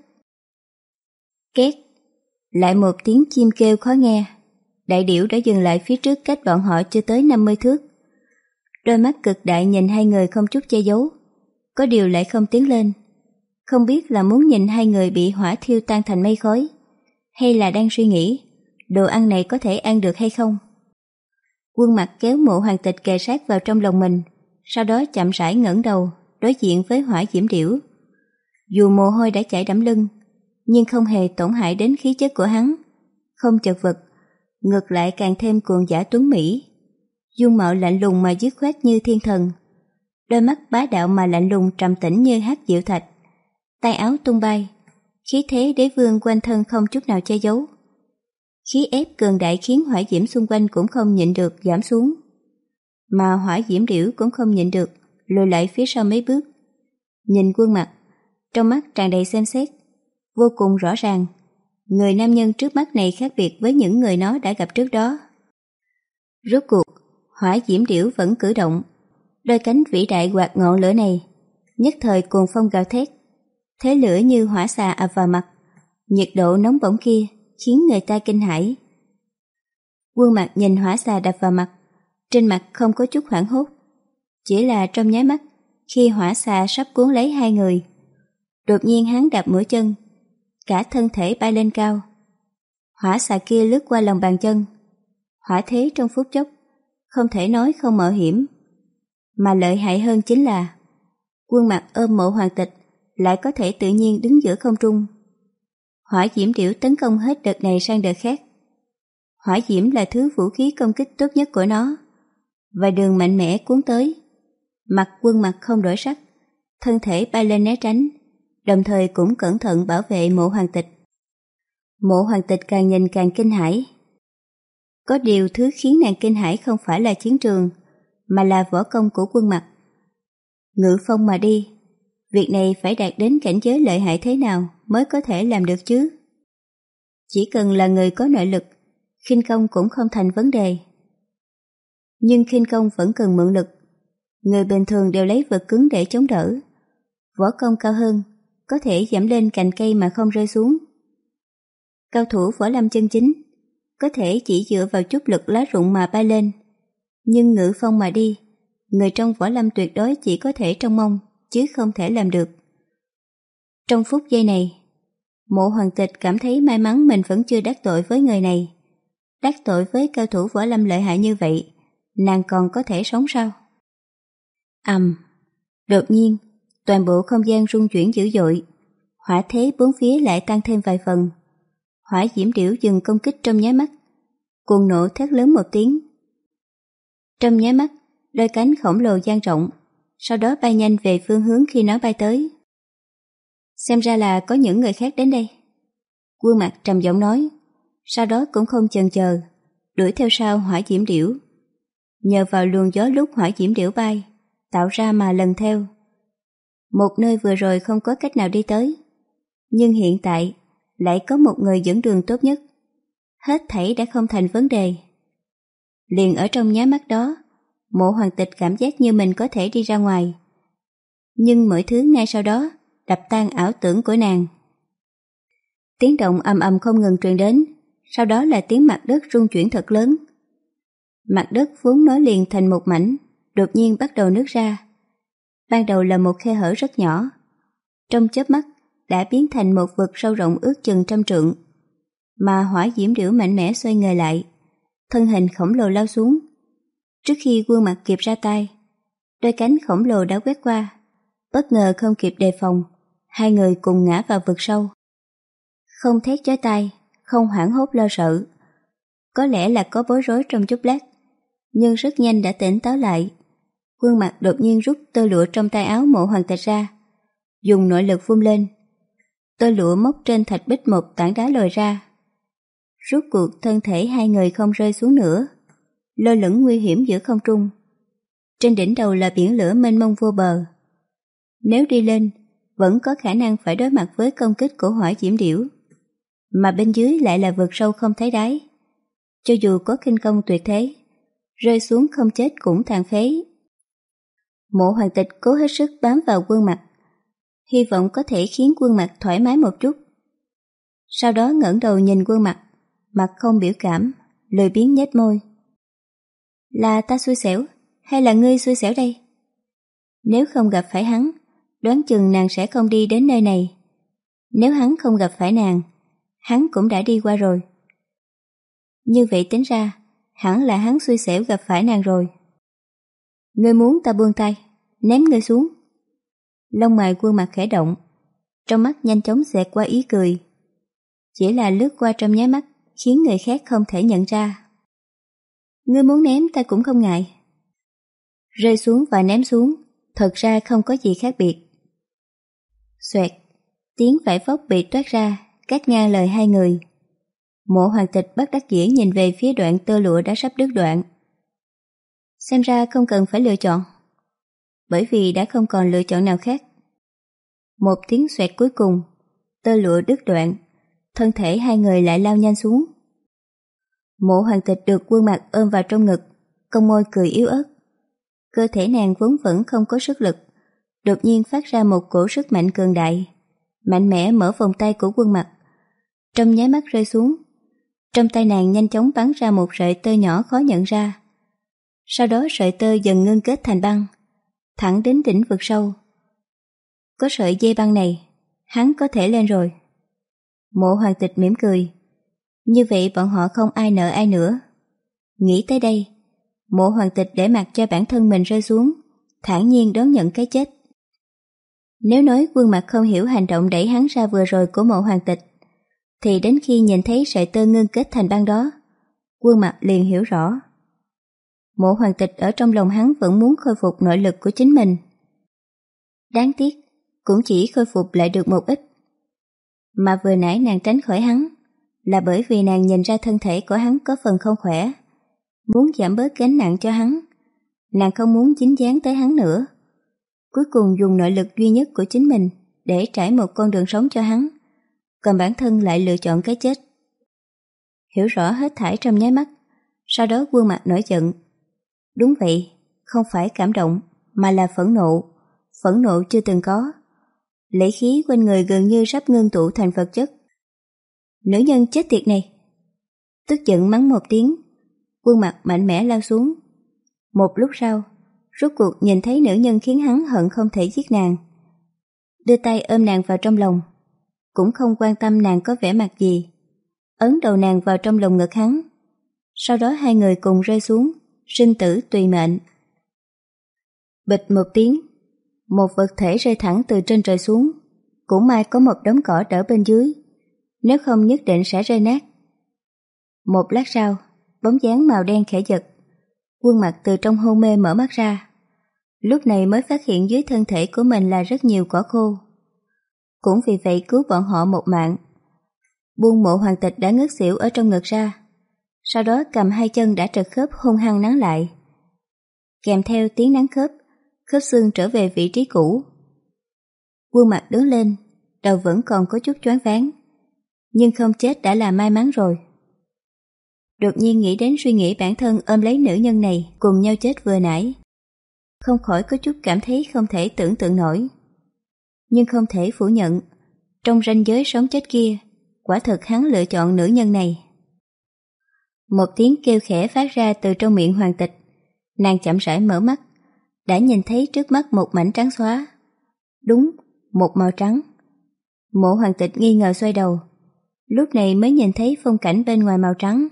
Két, lại một tiếng chim kêu khó nghe. Đại điểu đã dừng lại phía trước cách bọn họ chưa tới 50 thước. Đôi mắt cực đại nhìn hai người không chút che giấu, có điều lại không tiến lên. Không biết là muốn nhìn hai người bị hỏa thiêu tan thành mây khói, hay là đang suy nghĩ đồ ăn này có thể ăn được hay không. Quân mặt kéo mộ hoàng tịch kề sát vào trong lòng mình, sau đó chậm rãi ngẩng đầu, đối diện với hỏa diễm điểu. Dù mồ hôi đã chảy đẫm lưng, nhưng không hề tổn hại đến khí chất của hắn, không chật vật, ngược lại càng thêm cuồng giả tuấn Mỹ. Dung mạo lạnh lùng mà dứt khoát như thiên thần, đôi mắt bá đạo mà lạnh lùng trầm tĩnh như hát diệu thạch, tay áo tung bay, khí thế đế vương quanh thân không chút nào che giấu. Khí ép cường đại khiến hỏa diễm xung quanh cũng không nhịn được giảm xuống. Mà hỏa diễm điểu cũng không nhịn được, lùi lại phía sau mấy bước. Nhìn quân mặt, trong mắt tràn đầy xem xét, vô cùng rõ ràng. Người nam nhân trước mắt này khác biệt với những người nó đã gặp trước đó. Rốt cuộc, hỏa diễm điểu vẫn cử động, đôi cánh vĩ đại quạt ngọn lửa này, Nhất thời cuồng phong gào thét, thế lửa như hỏa xà ập vào mặt, nhiệt độ nóng bỏng kia khiến người ta kinh hãi. Quân mặt nhìn hỏa xà đập vào mặt, trên mặt không có chút hoảng hốt, chỉ là trong nháy mắt khi hỏa xà sắp cuốn lấy hai người. Đột nhiên hắn đạp mũi chân, cả thân thể bay lên cao. Hỏa xà kia lướt qua lòng bàn chân, hỏa thế trong phút chốc, không thể nói không mạo hiểm. Mà lợi hại hơn chính là quân mặt ôm mộ hoàng tịch lại có thể tự nhiên đứng giữa không trung. Hỏa diễm điểu tấn công hết đợt này sang đợt khác. Hỏa diễm là thứ vũ khí công kích tốt nhất của nó, và đường mạnh mẽ cuốn tới. Mặt quân mặt không đổi sắc, thân thể bay lên né tránh, đồng thời cũng cẩn thận bảo vệ mộ hoàng tịch. Mộ hoàng tịch càng nhìn càng kinh hãi. Có điều thứ khiến nàng kinh hãi không phải là chiến trường, mà là võ công của quân mặt. Ngự phong mà đi, việc này phải đạt đến cảnh giới lợi hại thế nào mới có thể làm được chứ? Chỉ cần là người có nội lực, khinh công cũng không thành vấn đề. Nhưng khinh công vẫn cần mượn lực. Người bình thường đều lấy vật cứng để chống đỡ. Võ công cao hơn, có thể giảm lên cành cây mà không rơi xuống. Cao thủ võ lâm chân chính, có thể chỉ dựa vào chút lực lá rụng mà bay lên. Nhưng ngự phong mà đi, người trong võ lâm tuyệt đối chỉ có thể trong mong, chứ không thể làm được. Trong phút giây này, mộ hoàng tịch cảm thấy may mắn mình vẫn chưa đắc tội với người này. Đắc tội với cao thủ võ lâm lợi hại như vậy, nàng còn có thể sống sao? ầm, đột nhiên, toàn bộ không gian rung chuyển dữ dội, hỏa thế bốn phía lại tăng thêm vài phần. Hỏa diễm điểu dừng công kích trong nháy mắt, cuồng nổ thét lớn một tiếng. Trong nháy mắt, đôi cánh khổng lồ dang rộng, sau đó bay nhanh về phương hướng khi nó bay tới. Xem ra là có những người khác đến đây. Quân mặt trầm giọng nói, sau đó cũng không chần chờ, đuổi theo sau hỏa diễm điểu. Nhờ vào luồng gió lúc hỏa diễm điểu bay, tạo ra mà lần theo. Một nơi vừa rồi không có cách nào đi tới, nhưng hiện tại lại có một người dẫn đường tốt nhất. Hết thảy đã không thành vấn đề. Liền ở trong nháy mắt đó, mộ hoàng tịch cảm giác như mình có thể đi ra ngoài. Nhưng mọi thứ ngay sau đó đập tan ảo tưởng của nàng. Tiếng động ầm ầm không ngừng truyền đến, sau đó là tiếng mặt đất rung chuyển thật lớn. Mặt đất vốn nối liền thành một mảnh, đột nhiên bắt đầu nứt ra. Ban đầu là một khe hở rất nhỏ. Trong chớp mắt đã biến thành một vực sâu rộng ước chừng trăm trượng. Mà hỏa diễm điểu mạnh mẽ xoay người lại, thân hình khổng lồ lao xuống. Trước khi quân mặt kịp ra tay, đôi cánh khổng lồ đã quét qua, bất ngờ không kịp đề phòng, hai người cùng ngã vào vực sâu. Không thét chói tai, không hoảng hốt lo sợ. Có lẽ là có bối rối trong chút lát, nhưng rất nhanh đã tỉnh táo lại. Quân mặt đột nhiên rút tơ lụa trong tay áo mộ hoàng thạch ra, dùng nội lực vung lên. Tơ lụa móc trên thạch bích một tảng đá lồi ra. Rút cuộc thân thể hai người không rơi xuống nữa, lơ lửng nguy hiểm giữa không trung. Trên đỉnh đầu là biển lửa mênh mông vô bờ. Nếu đi lên, vẫn có khả năng phải đối mặt với công kích của hỏa diễm điểu. Mà bên dưới lại là vực sâu không thấy đáy. Cho dù có kinh công tuyệt thế, rơi xuống không chết cũng tàn phế. Mộ hoàng tịch cố hết sức bám vào quân mặt, hy vọng có thể khiến quân mặt thoải mái một chút. Sau đó ngẩng đầu nhìn quân mặt, mặt không biểu cảm, lười biến nhếch môi. Là ta xui xẻo, hay là ngươi xui xẻo đây? Nếu không gặp phải hắn, đoán chừng nàng sẽ không đi đến nơi này. Nếu hắn không gặp phải nàng, hắn cũng đã đi qua rồi. Như vậy tính ra, hẳn là hắn xui xẻo gặp phải nàng rồi. Ngươi muốn ta buông tay, ném ngươi xuống. Lông mày quân mặt khẽ động, trong mắt nhanh chóng xẹt qua ý cười. Chỉ là lướt qua trong nháy mắt, khiến người khác không thể nhận ra. Ngươi muốn ném ta cũng không ngại. Rơi xuống và ném xuống, thật ra không có gì khác biệt. Xoẹt, tiếng vải vóc bị toát ra, cắt ngang lời hai người. Mộ hoàng tịch bắt đắc dĩ nhìn về phía đoạn tơ lụa đã sắp đứt đoạn. Xem ra không cần phải lựa chọn. Bởi vì đã không còn lựa chọn nào khác. Một tiếng xoẹt cuối cùng, tơ lụa đứt đoạn, thân thể hai người lại lao nhanh xuống. Mộ hoàng tịch được quân mặt ôm vào trong ngực, Công môi cười yếu ớt. Cơ thể nàng vốn vẫn không có sức lực, đột nhiên phát ra một cổ sức mạnh cường đại, mạnh mẽ mở vòng tay của quân mặt. Trong nháy mắt rơi xuống, trong tay nàng nhanh chóng bắn ra một sợi tơ nhỏ khó nhận ra. Sau đó sợi tơ dần ngưng kết thành băng, thẳng đến đỉnh vực sâu. Có sợi dây băng này, hắn có thể lên rồi. Mộ hoàng tịch mỉm cười. Như vậy bọn họ không ai nợ ai nữa. Nghĩ tới đây, mộ hoàng tịch để mặc cho bản thân mình rơi xuống, thản nhiên đón nhận cái chết. Nếu nói quân mặt không hiểu hành động đẩy hắn ra vừa rồi của mộ hoàng tịch, thì đến khi nhìn thấy sợi tơ ngưng kết thành băng đó, quân mặt liền hiểu rõ. Mộ hoàng tịch ở trong lòng hắn vẫn muốn khôi phục nội lực của chính mình. Đáng tiếc, cũng chỉ khôi phục lại được một ít. Mà vừa nãy nàng tránh khỏi hắn, là bởi vì nàng nhìn ra thân thể của hắn có phần không khỏe. Muốn giảm bớt gánh nặng cho hắn, nàng không muốn dính dáng tới hắn nữa. Cuối cùng dùng nội lực duy nhất của chính mình để trải một con đường sống cho hắn, còn bản thân lại lựa chọn cái chết. Hiểu rõ hết thải trong nháy mắt, sau đó quân mặt nổi giận. Đúng vậy, không phải cảm động, mà là phẫn nộ, phẫn nộ chưa từng có. Lễ khí quanh người gần như sắp ngưng tụ thành vật chất. Nữ nhân chết tiệt này. Tức giận mắng một tiếng, quân mặt mạnh mẽ lao xuống. Một lúc sau, rốt cuộc nhìn thấy nữ nhân khiến hắn hận không thể giết nàng. Đưa tay ôm nàng vào trong lòng, cũng không quan tâm nàng có vẻ mặt gì. Ấn đầu nàng vào trong lồng ngực hắn. Sau đó hai người cùng rơi xuống, sinh tử tùy mệnh. Bịch một tiếng, một vật thể rơi thẳng từ trên trời xuống. Cũng may có một đống cỏ đỡ bên dưới, nếu không nhất định sẽ rơi nát. Một lát sau, bóng dáng màu đen khẽ giật, quân mặt từ trong hôn mê mở mắt ra. Lúc này mới phát hiện dưới thân thể của mình là rất nhiều cỏ khô. Cũng vì vậy cứu bọn họ một mạng. Buông mộ hoàng tịch đã ngất xỉu ở trong ngực ra. Sau đó cầm hai chân đã trật khớp hung hăng nắng lại. Kèm theo tiếng nắng khớp, khớp xương trở về vị trí cũ. Quân mặt đứng lên, đầu vẫn còn có chút choáng váng. Nhưng không chết đã là may mắn rồi. Đột nhiên nghĩ đến suy nghĩ bản thân ôm lấy nữ nhân này cùng nhau chết vừa nãy. Không khỏi có chút cảm thấy không thể tưởng tượng nổi. Nhưng không thể phủ nhận, trong ranh giới sống chết kia, quả thực hắn lựa chọn nữ nhân này. Một tiếng kêu khẽ phát ra từ trong miệng hoàng tịch, nàng chậm rãi mở mắt, đã nhìn thấy trước mắt một mảnh trắng xóa. Đúng, một màu trắng. Mộ hoàng tịch nghi ngờ xoay đầu, lúc này mới nhìn thấy phong cảnh bên ngoài màu trắng.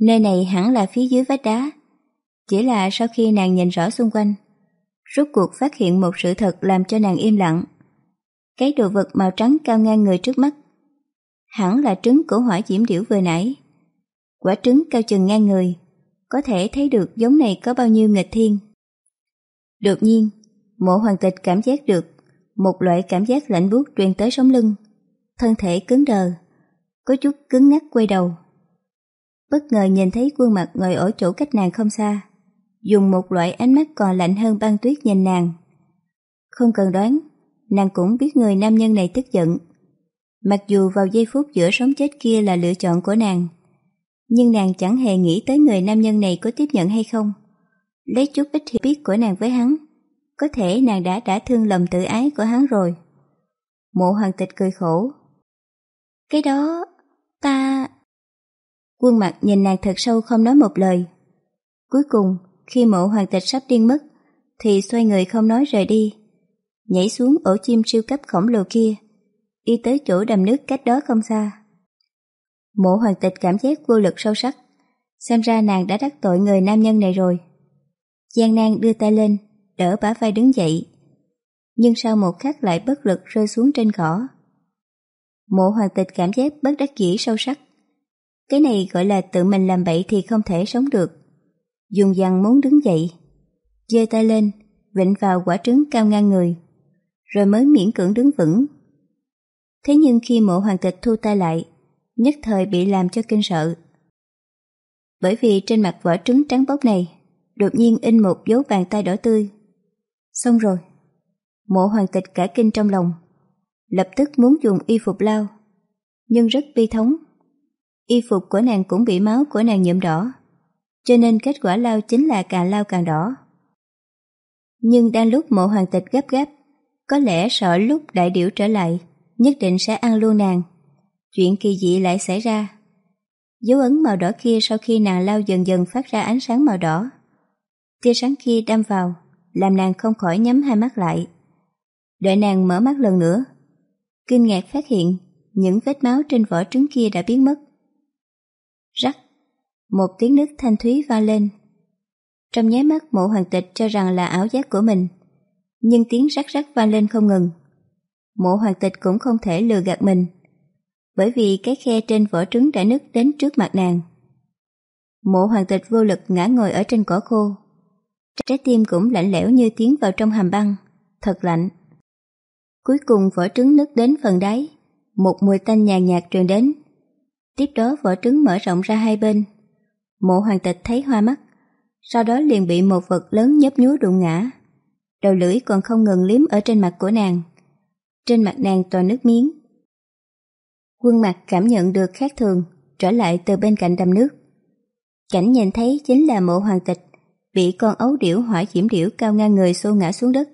Nơi này hẳn là phía dưới vách đá. Chỉ là sau khi nàng nhìn rõ xung quanh, rốt cuộc phát hiện một sự thật làm cho nàng im lặng. Cái đồ vật màu trắng cao ngang người trước mắt, hẳn là trứng của hỏa diễm điểu vừa nãy. Quả trứng cao chừng ngang người, có thể thấy được giống này có bao nhiêu nghịch thiên. Đột nhiên, mộ hoàng tịch cảm giác được một loại cảm giác lạnh buốt truyền tới sống lưng, thân thể cứng đờ, có chút cứng ngắc quay đầu bất ngờ nhìn thấy khuôn mặt ngồi ở chỗ cách nàng không xa, dùng một loại ánh mắt còn lạnh hơn băng tuyết nhìn nàng. Không cần đoán, nàng cũng biết người nam nhân này tức giận. Mặc dù vào giây phút giữa sống chết kia là lựa chọn của nàng, nhưng nàng chẳng hề nghĩ tới người nam nhân này có tiếp nhận hay không. Lấy chút ít hiểu biết của nàng với hắn, có thể nàng đã đã thương lầm tự ái của hắn rồi. Mộ hoàng tịch cười khổ. Cái đó, ta... Quân mặt nhìn nàng thật sâu không nói một lời. Cuối cùng, khi mộ hoàng tịch sắp điên mất, thì xoay người không nói rời đi. Nhảy xuống ổ chim siêu cấp khổng lồ kia, đi tới chỗ đầm nước cách đó không xa. Mộ hoàng tịch cảm giác vô lực sâu sắc, xem ra nàng đã đắc tội người nam nhân này rồi. Giang Nang đưa tay lên, đỡ bả vai đứng dậy, nhưng sau một khắc lại bất lực rơi xuống trên cỏ. Mộ hoàng tịch cảm giác bất đắc dĩ sâu sắc. Cái này gọi là tự mình làm bậy thì không thể sống được. Dùng dằn muốn đứng dậy. giơ tay lên, vịnh vào quả trứng cao ngang người. Rồi mới miễn cưỡng đứng vững. Thế nhưng khi mộ hoàng tịch thu tay lại, nhất thời bị làm cho kinh sợ. Bởi vì trên mặt vỏ trứng trắng bóc này, đột nhiên in một dấu bàn tay đỏ tươi. Xong rồi. Mộ hoàng tịch cả kinh trong lòng, lập tức muốn dùng y phục lao, nhưng rất bi thống y phục của nàng cũng bị máu của nàng nhuộm đỏ, cho nên kết quả lao chính là càng lao càng đỏ. Nhưng đang lúc mộ hoàng tịch gấp gáp, có lẽ sợ lúc đại điểu trở lại, nhất định sẽ ăn luôn nàng. Chuyện kỳ dị lại xảy ra. Dấu ấn màu đỏ kia sau khi nàng lao dần dần phát ra ánh sáng màu đỏ. Tia sáng kia đâm vào, làm nàng không khỏi nhắm hai mắt lại. Đợi nàng mở mắt lần nữa, kinh ngạc phát hiện những vết máu trên vỏ trứng kia đã biến mất. Rắc, một tiếng nứt thanh thúy vang lên. Trong nháy mắt mộ hoàng tịch cho rằng là ảo giác của mình, nhưng tiếng rắc rắc vang lên không ngừng. Mộ hoàng tịch cũng không thể lừa gạt mình, bởi vì cái khe trên vỏ trứng đã nứt đến trước mặt nàng. Mộ hoàng tịch vô lực ngã ngồi ở trên cỏ khô. Trái tim cũng lạnh lẽo như tiến vào trong hàm băng, thật lạnh. Cuối cùng vỏ trứng nứt đến phần đáy, một mùi tanh nhàn nhạt truyền đến. Tiếp đó vỏ trứng mở rộng ra hai bên. Mộ hoàng tịch thấy hoa mắt, sau đó liền bị một vật lớn nhấp nhúa đụng ngã. Đầu lưỡi còn không ngừng liếm ở trên mặt của nàng. Trên mặt nàng toàn nước miếng. Quân mặt cảm nhận được khác thường, trở lại từ bên cạnh đầm nước. Cảnh nhìn thấy chính là mộ hoàng tịch, bị con ấu điểu hỏa diễm điểu cao ngang người xô ngã xuống đất.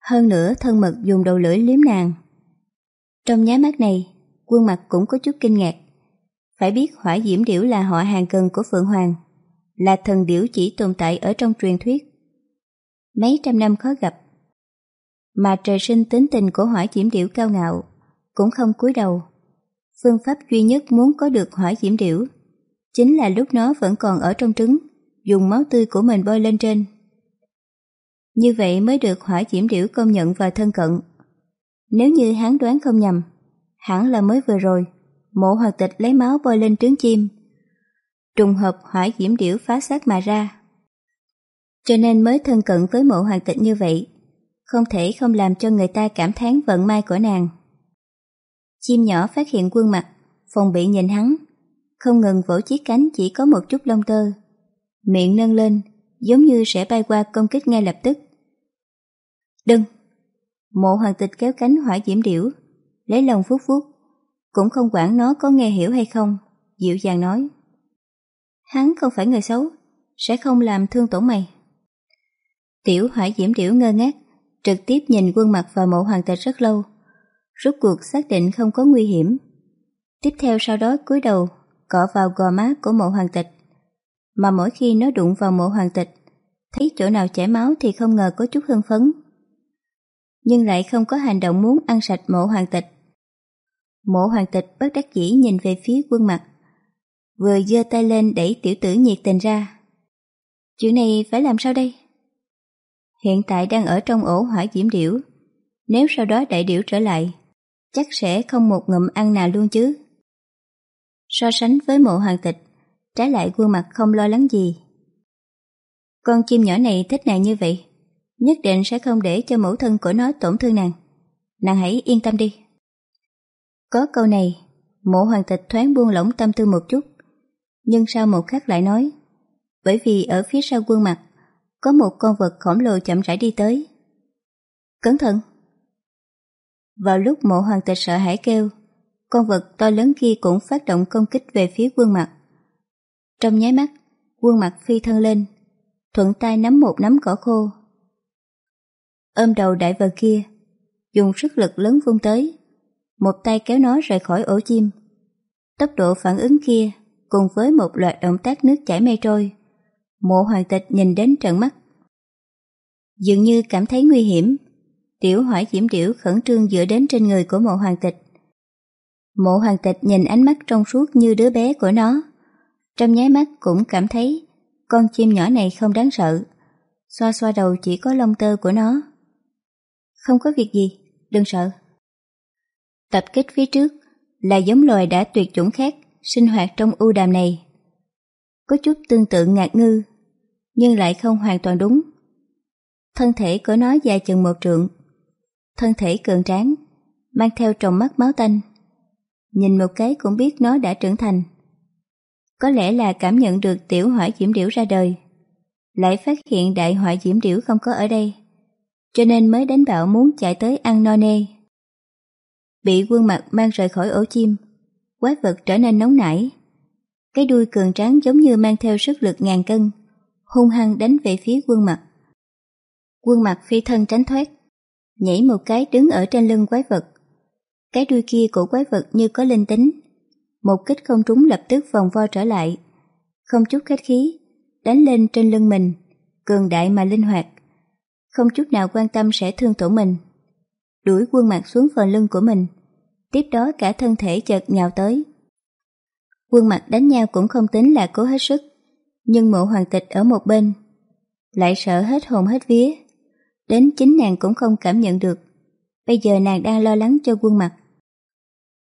Hơn nữa thân mật dùng đầu lưỡi liếm nàng. Trong nháy mắt này, quân mặt cũng có chút kinh ngạc. Phải biết hỏa diễm điểu là họ hàng gần của Phượng Hoàng, là thần điểu chỉ tồn tại ở trong truyền thuyết. Mấy trăm năm khó gặp. Mà trời sinh tính tình của hỏa diễm điểu cao ngạo, cũng không cúi đầu. Phương pháp duy nhất muốn có được hỏa diễm điểu, chính là lúc nó vẫn còn ở trong trứng, dùng máu tươi của mình bôi lên trên. Như vậy mới được hỏa diễm điểu công nhận và thân cận. Nếu như hắn đoán không nhầm, hẳn là mới vừa rồi, mộ hoạt tịch lấy máu bôi lên trứng chim. Trùng hợp hỏa diễm điểu phá xác mà ra. Cho nên mới thân cận với mộ hoàng tịch như vậy, không thể không làm cho người ta cảm thán vận may của nàng. Chim nhỏ phát hiện quân mặt, phòng bị nhìn hắn, không ngừng vỗ chiếc cánh chỉ có một chút lông tơ. Miệng nâng lên, giống như sẽ bay qua công kích ngay lập tức. Đừng! Mộ hoàng tịch kéo cánh hỏa diễm điểu, lấy lòng phút phút, cũng không quản nó có nghe hiểu hay không, dịu dàng nói. Hắn không phải người xấu, sẽ không làm thương tổn mày. Tiểu hỏa diễm điểu ngơ ngác, trực tiếp nhìn quân mặt và mộ hoàng tịch rất lâu, rút cuộc xác định không có nguy hiểm. Tiếp theo sau đó cúi đầu, cọ vào gò má của mộ hoàng tịch. Mà mỗi khi nó đụng vào mộ hoàng tịch, thấy chỗ nào chảy máu thì không ngờ có chút hưng phấn. Nhưng lại không có hành động muốn ăn sạch mộ hoàng tịch. Mộ hoàng tịch bất đắc dĩ nhìn về phía quân mặt, vừa giơ tay lên đẩy tiểu tử nhiệt tình ra. Chuyện này phải làm sao đây? Hiện tại đang ở trong ổ hỏa diễm điểu, nếu sau đó đại điểu trở lại, chắc sẽ không một ngụm ăn nào luôn chứ. So sánh với mộ hoàng tịch, trái lại quân mặt không lo lắng gì. Con chim nhỏ này thích nàng như vậy, nhất định sẽ không để cho mẫu thân của nó tổn thương nàng. Nàng hãy yên tâm đi. Có câu này, mộ hoàng tịch thoáng buông lỏng tâm tư một chút, nhưng sau một khắc lại nói, bởi vì ở phía sau quân mặt, có một con vật khổng lồ chậm rãi đi tới. Cẩn thận! Vào lúc mộ hoàng tịch sợ hãi kêu, con vật to lớn kia cũng phát động công kích về phía quân mặt. Trong nháy mắt, quân mặt phi thân lên, thuận tay nắm một nắm cỏ khô. Ôm đầu đại vật kia, dùng sức lực lớn vung tới, một tay kéo nó rời khỏi ổ chim. Tốc độ phản ứng kia, cùng với một loạt động tác nước chảy mây trôi, mộ hoàng tịch nhìn đến trận mắt. Dường như cảm thấy nguy hiểm, tiểu hỏa diễm điểu khẩn trương dựa đến trên người của mộ hoàng tịch. Mộ hoàng tịch nhìn ánh mắt trong suốt như đứa bé của nó. Trong nháy mắt cũng cảm thấy con chim nhỏ này không đáng sợ. Xoa xoa đầu chỉ có lông tơ của nó. Không có việc gì, đừng sợ. Tập kích phía trước là giống loài đã tuyệt chủng khác sinh hoạt trong u đàm này. Có chút tương tự ngạc ngư, nhưng lại không hoàn toàn đúng. Thân thể của nó dài chừng một trượng, thân thể cường tráng, mang theo tròng mắt máu tanh. Nhìn một cái cũng biết nó đã trưởng thành. Có lẽ là cảm nhận được tiểu hỏa diễm điểu ra đời, lại phát hiện đại hỏa diễm điểu không có ở đây, cho nên mới đánh bạo muốn chạy tới ăn no nê. Bị quân mặt mang rời khỏi ổ chim, quái vật trở nên nóng nảy. Cái đuôi cường tráng giống như mang theo sức lực ngàn cân, hung hăng đánh về phía quân mặt. Quân mặt phi thân tránh thoát, nhảy một cái đứng ở trên lưng quái vật. Cái đuôi kia của quái vật như có linh tính. Một kích không trúng lập tức vòng vo trở lại. Không chút khách khí, đánh lên trên lưng mình, cường đại mà linh hoạt. Không chút nào quan tâm sẽ thương tổn mình. Đuổi quân mặt xuống phần lưng của mình. Tiếp đó cả thân thể chợt nhào tới. Quân mặt đánh nhau cũng không tính là cố hết sức. Nhưng mộ hoàng tịch ở một bên. Lại sợ hết hồn hết vía. Đến chính nàng cũng không cảm nhận được. Bây giờ nàng đang lo lắng cho quân mặt.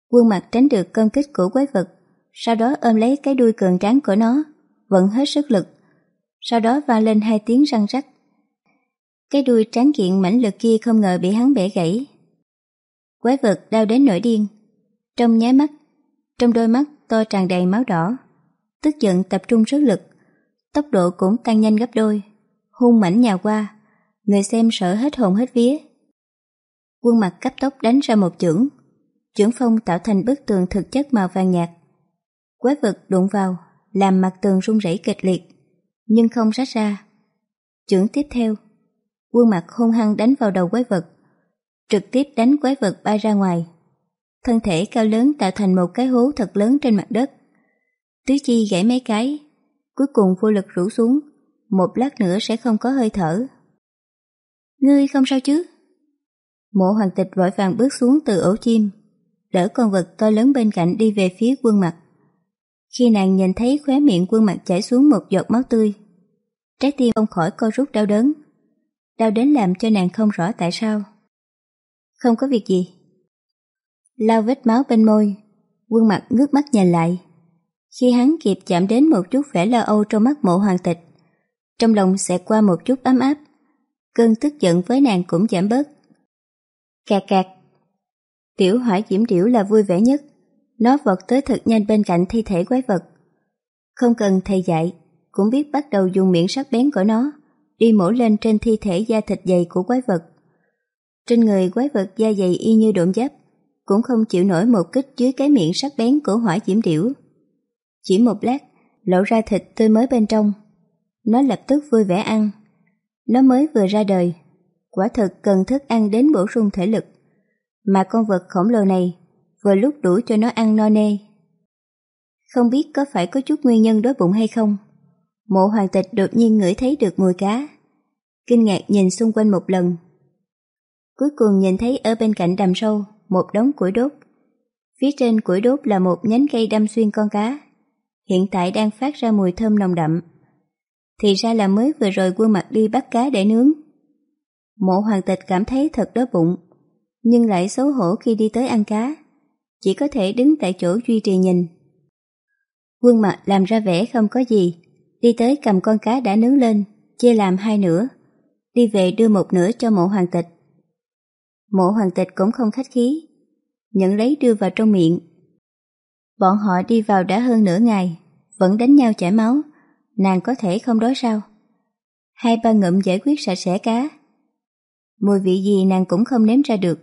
Quân mặt tránh được công kích của quái vật, sau đó ôm lấy cái đuôi cường tráng của nó, vận hết sức lực. Sau đó vang lên hai tiếng răng rắc. Cái đuôi tráng kiện mãnh lực kia không ngờ bị hắn bẻ gãy. Quái vật đau đến nổi điên. Trong nháy mắt, trong đôi mắt to tràn đầy máu đỏ. Tức giận tập trung sức lực, tốc độ cũng tăng nhanh gấp đôi, hung mảnh nhào qua, người xem sợ hết hồn hết vía. Quân mặt cấp tốc đánh ra một chưởng, chưởng phong tạo thành bức tường thực chất màu vàng nhạt. Quái vật đụng vào, làm mặt tường rung rẩy kịch liệt, nhưng không rách ra. Chưởng tiếp theo, quân mặt hung hăng đánh vào đầu quái vật, trực tiếp đánh quái vật bay ra ngoài. Thân thể cao lớn tạo thành một cái hố thật lớn trên mặt đất. Tứ chi gãy mấy cái, cuối cùng vô lực rủ xuống, một lát nữa sẽ không có hơi thở. Ngươi không sao chứ? Mộ hoàng tịch vội vàng bước xuống từ ổ chim, đỡ con vật to lớn bên cạnh đi về phía quân mặt. Khi nàng nhìn thấy khóe miệng quân mặt chảy xuống một giọt máu tươi, trái tim không khỏi co rút đau đớn. Đau đến làm cho nàng không rõ tại sao. Không có việc gì. Lao vết máu bên môi, quân mặt ngước mắt nhìn lại. Khi hắn kịp chạm đến một chút vẻ lo âu trong mắt mộ hoàng tịch, trong lòng sẽ qua một chút ấm áp. Cơn tức giận với nàng cũng giảm bớt. Cạc cạc. Tiểu hỏa diễm điểu là vui vẻ nhất. Nó vọt tới thật nhanh bên cạnh thi thể quái vật. Không cần thầy dạy, cũng biết bắt đầu dùng miệng sắc bén của nó đi mổ lên trên thi thể da thịt dày của quái vật. Trên người quái vật da dày y như độn giáp, cũng không chịu nổi một kích dưới cái miệng sắc bén của hỏa diễm điểu. Chỉ một lát, lộ ra thịt tươi mới bên trong. Nó lập tức vui vẻ ăn. Nó mới vừa ra đời, quả thực cần thức ăn đến bổ sung thể lực. Mà con vật khổng lồ này vừa lúc đủ cho nó ăn no nê. Không biết có phải có chút nguyên nhân đói bụng hay không? Mộ hoàng tịch đột nhiên ngửi thấy được mùi cá. Kinh ngạc nhìn xung quanh một lần. Cuối cùng nhìn thấy ở bên cạnh đầm sâu một đống củi đốt. Phía trên củi đốt là một nhánh cây đâm xuyên con cá. Hiện tại đang phát ra mùi thơm nồng đậm. Thì ra là mới vừa rồi quân mặt đi bắt cá để nướng. Mộ hoàng tịch cảm thấy thật đói bụng, nhưng lại xấu hổ khi đi tới ăn cá. Chỉ có thể đứng tại chỗ duy trì nhìn. Quân mặt làm ra vẻ không có gì, đi tới cầm con cá đã nướng lên, chia làm hai nửa, đi về đưa một nửa cho mộ hoàng tịch. Mộ hoàng tịch cũng không khách khí, nhận lấy đưa vào trong miệng. Bọn họ đi vào đã hơn nửa ngày, vẫn đánh nhau chảy máu, nàng có thể không đói sao? Hai ba ngụm giải quyết sạch sẽ cá. Mùi vị gì nàng cũng không nếm ra được,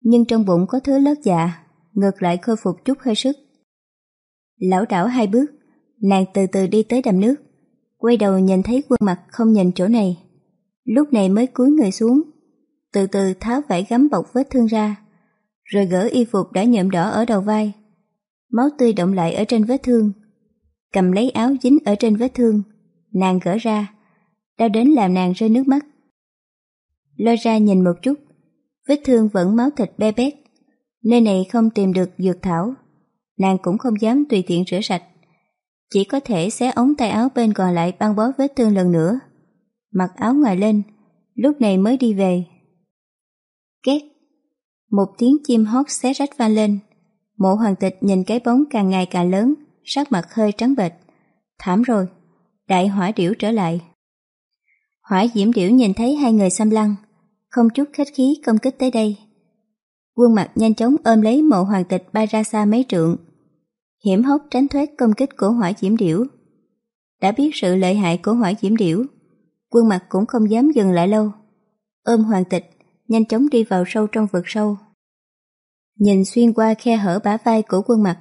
nhưng trong bụng có thứ lót dạ, ngược lại khôi phục chút hơi sức. Lão đảo hai bước, nàng từ từ đi tới đầm nước, quay đầu nhìn thấy quân mặt không nhìn chỗ này. Lúc này mới cúi người xuống, từ từ tháo vải gấm bọc vết thương ra, rồi gỡ y phục đã nhuộm đỏ ở đầu vai. Máu tươi động lại ở trên vết thương. Cầm lấy áo dính ở trên vết thương, nàng gỡ ra, đau đến làm nàng rơi nước mắt. Lôi ra nhìn một chút, vết thương vẫn máu thịt be bét, nơi này không tìm được dược thảo. Nàng cũng không dám tùy tiện rửa sạch, chỉ có thể xé ống tay áo bên còn lại băng bó vết thương lần nữa. Mặc áo ngoài lên, lúc này mới đi về. Két. Một tiếng chim hót xé rách vang lên. Mộ hoàng tịch nhìn cái bóng càng ngày càng lớn, sắc mặt hơi trắng bệch. Thảm rồi, đại hỏa điểu trở lại. Hỏa diễm điểu nhìn thấy hai người xăm lăng, không chút khách khí công kích tới đây. Quân mặt nhanh chóng ôm lấy mộ hoàng tịch bay ra xa mấy trượng, hiểm hốc tránh thoát công kích của hỏa diễm điểu. Đã biết sự lợi hại của hỏa diễm điểu, quân mặt cũng không dám dừng lại lâu. Ôm hoàng tịch, nhanh chóng đi vào sâu trong vực sâu. Nhìn xuyên qua khe hở bả vai của quân mặt,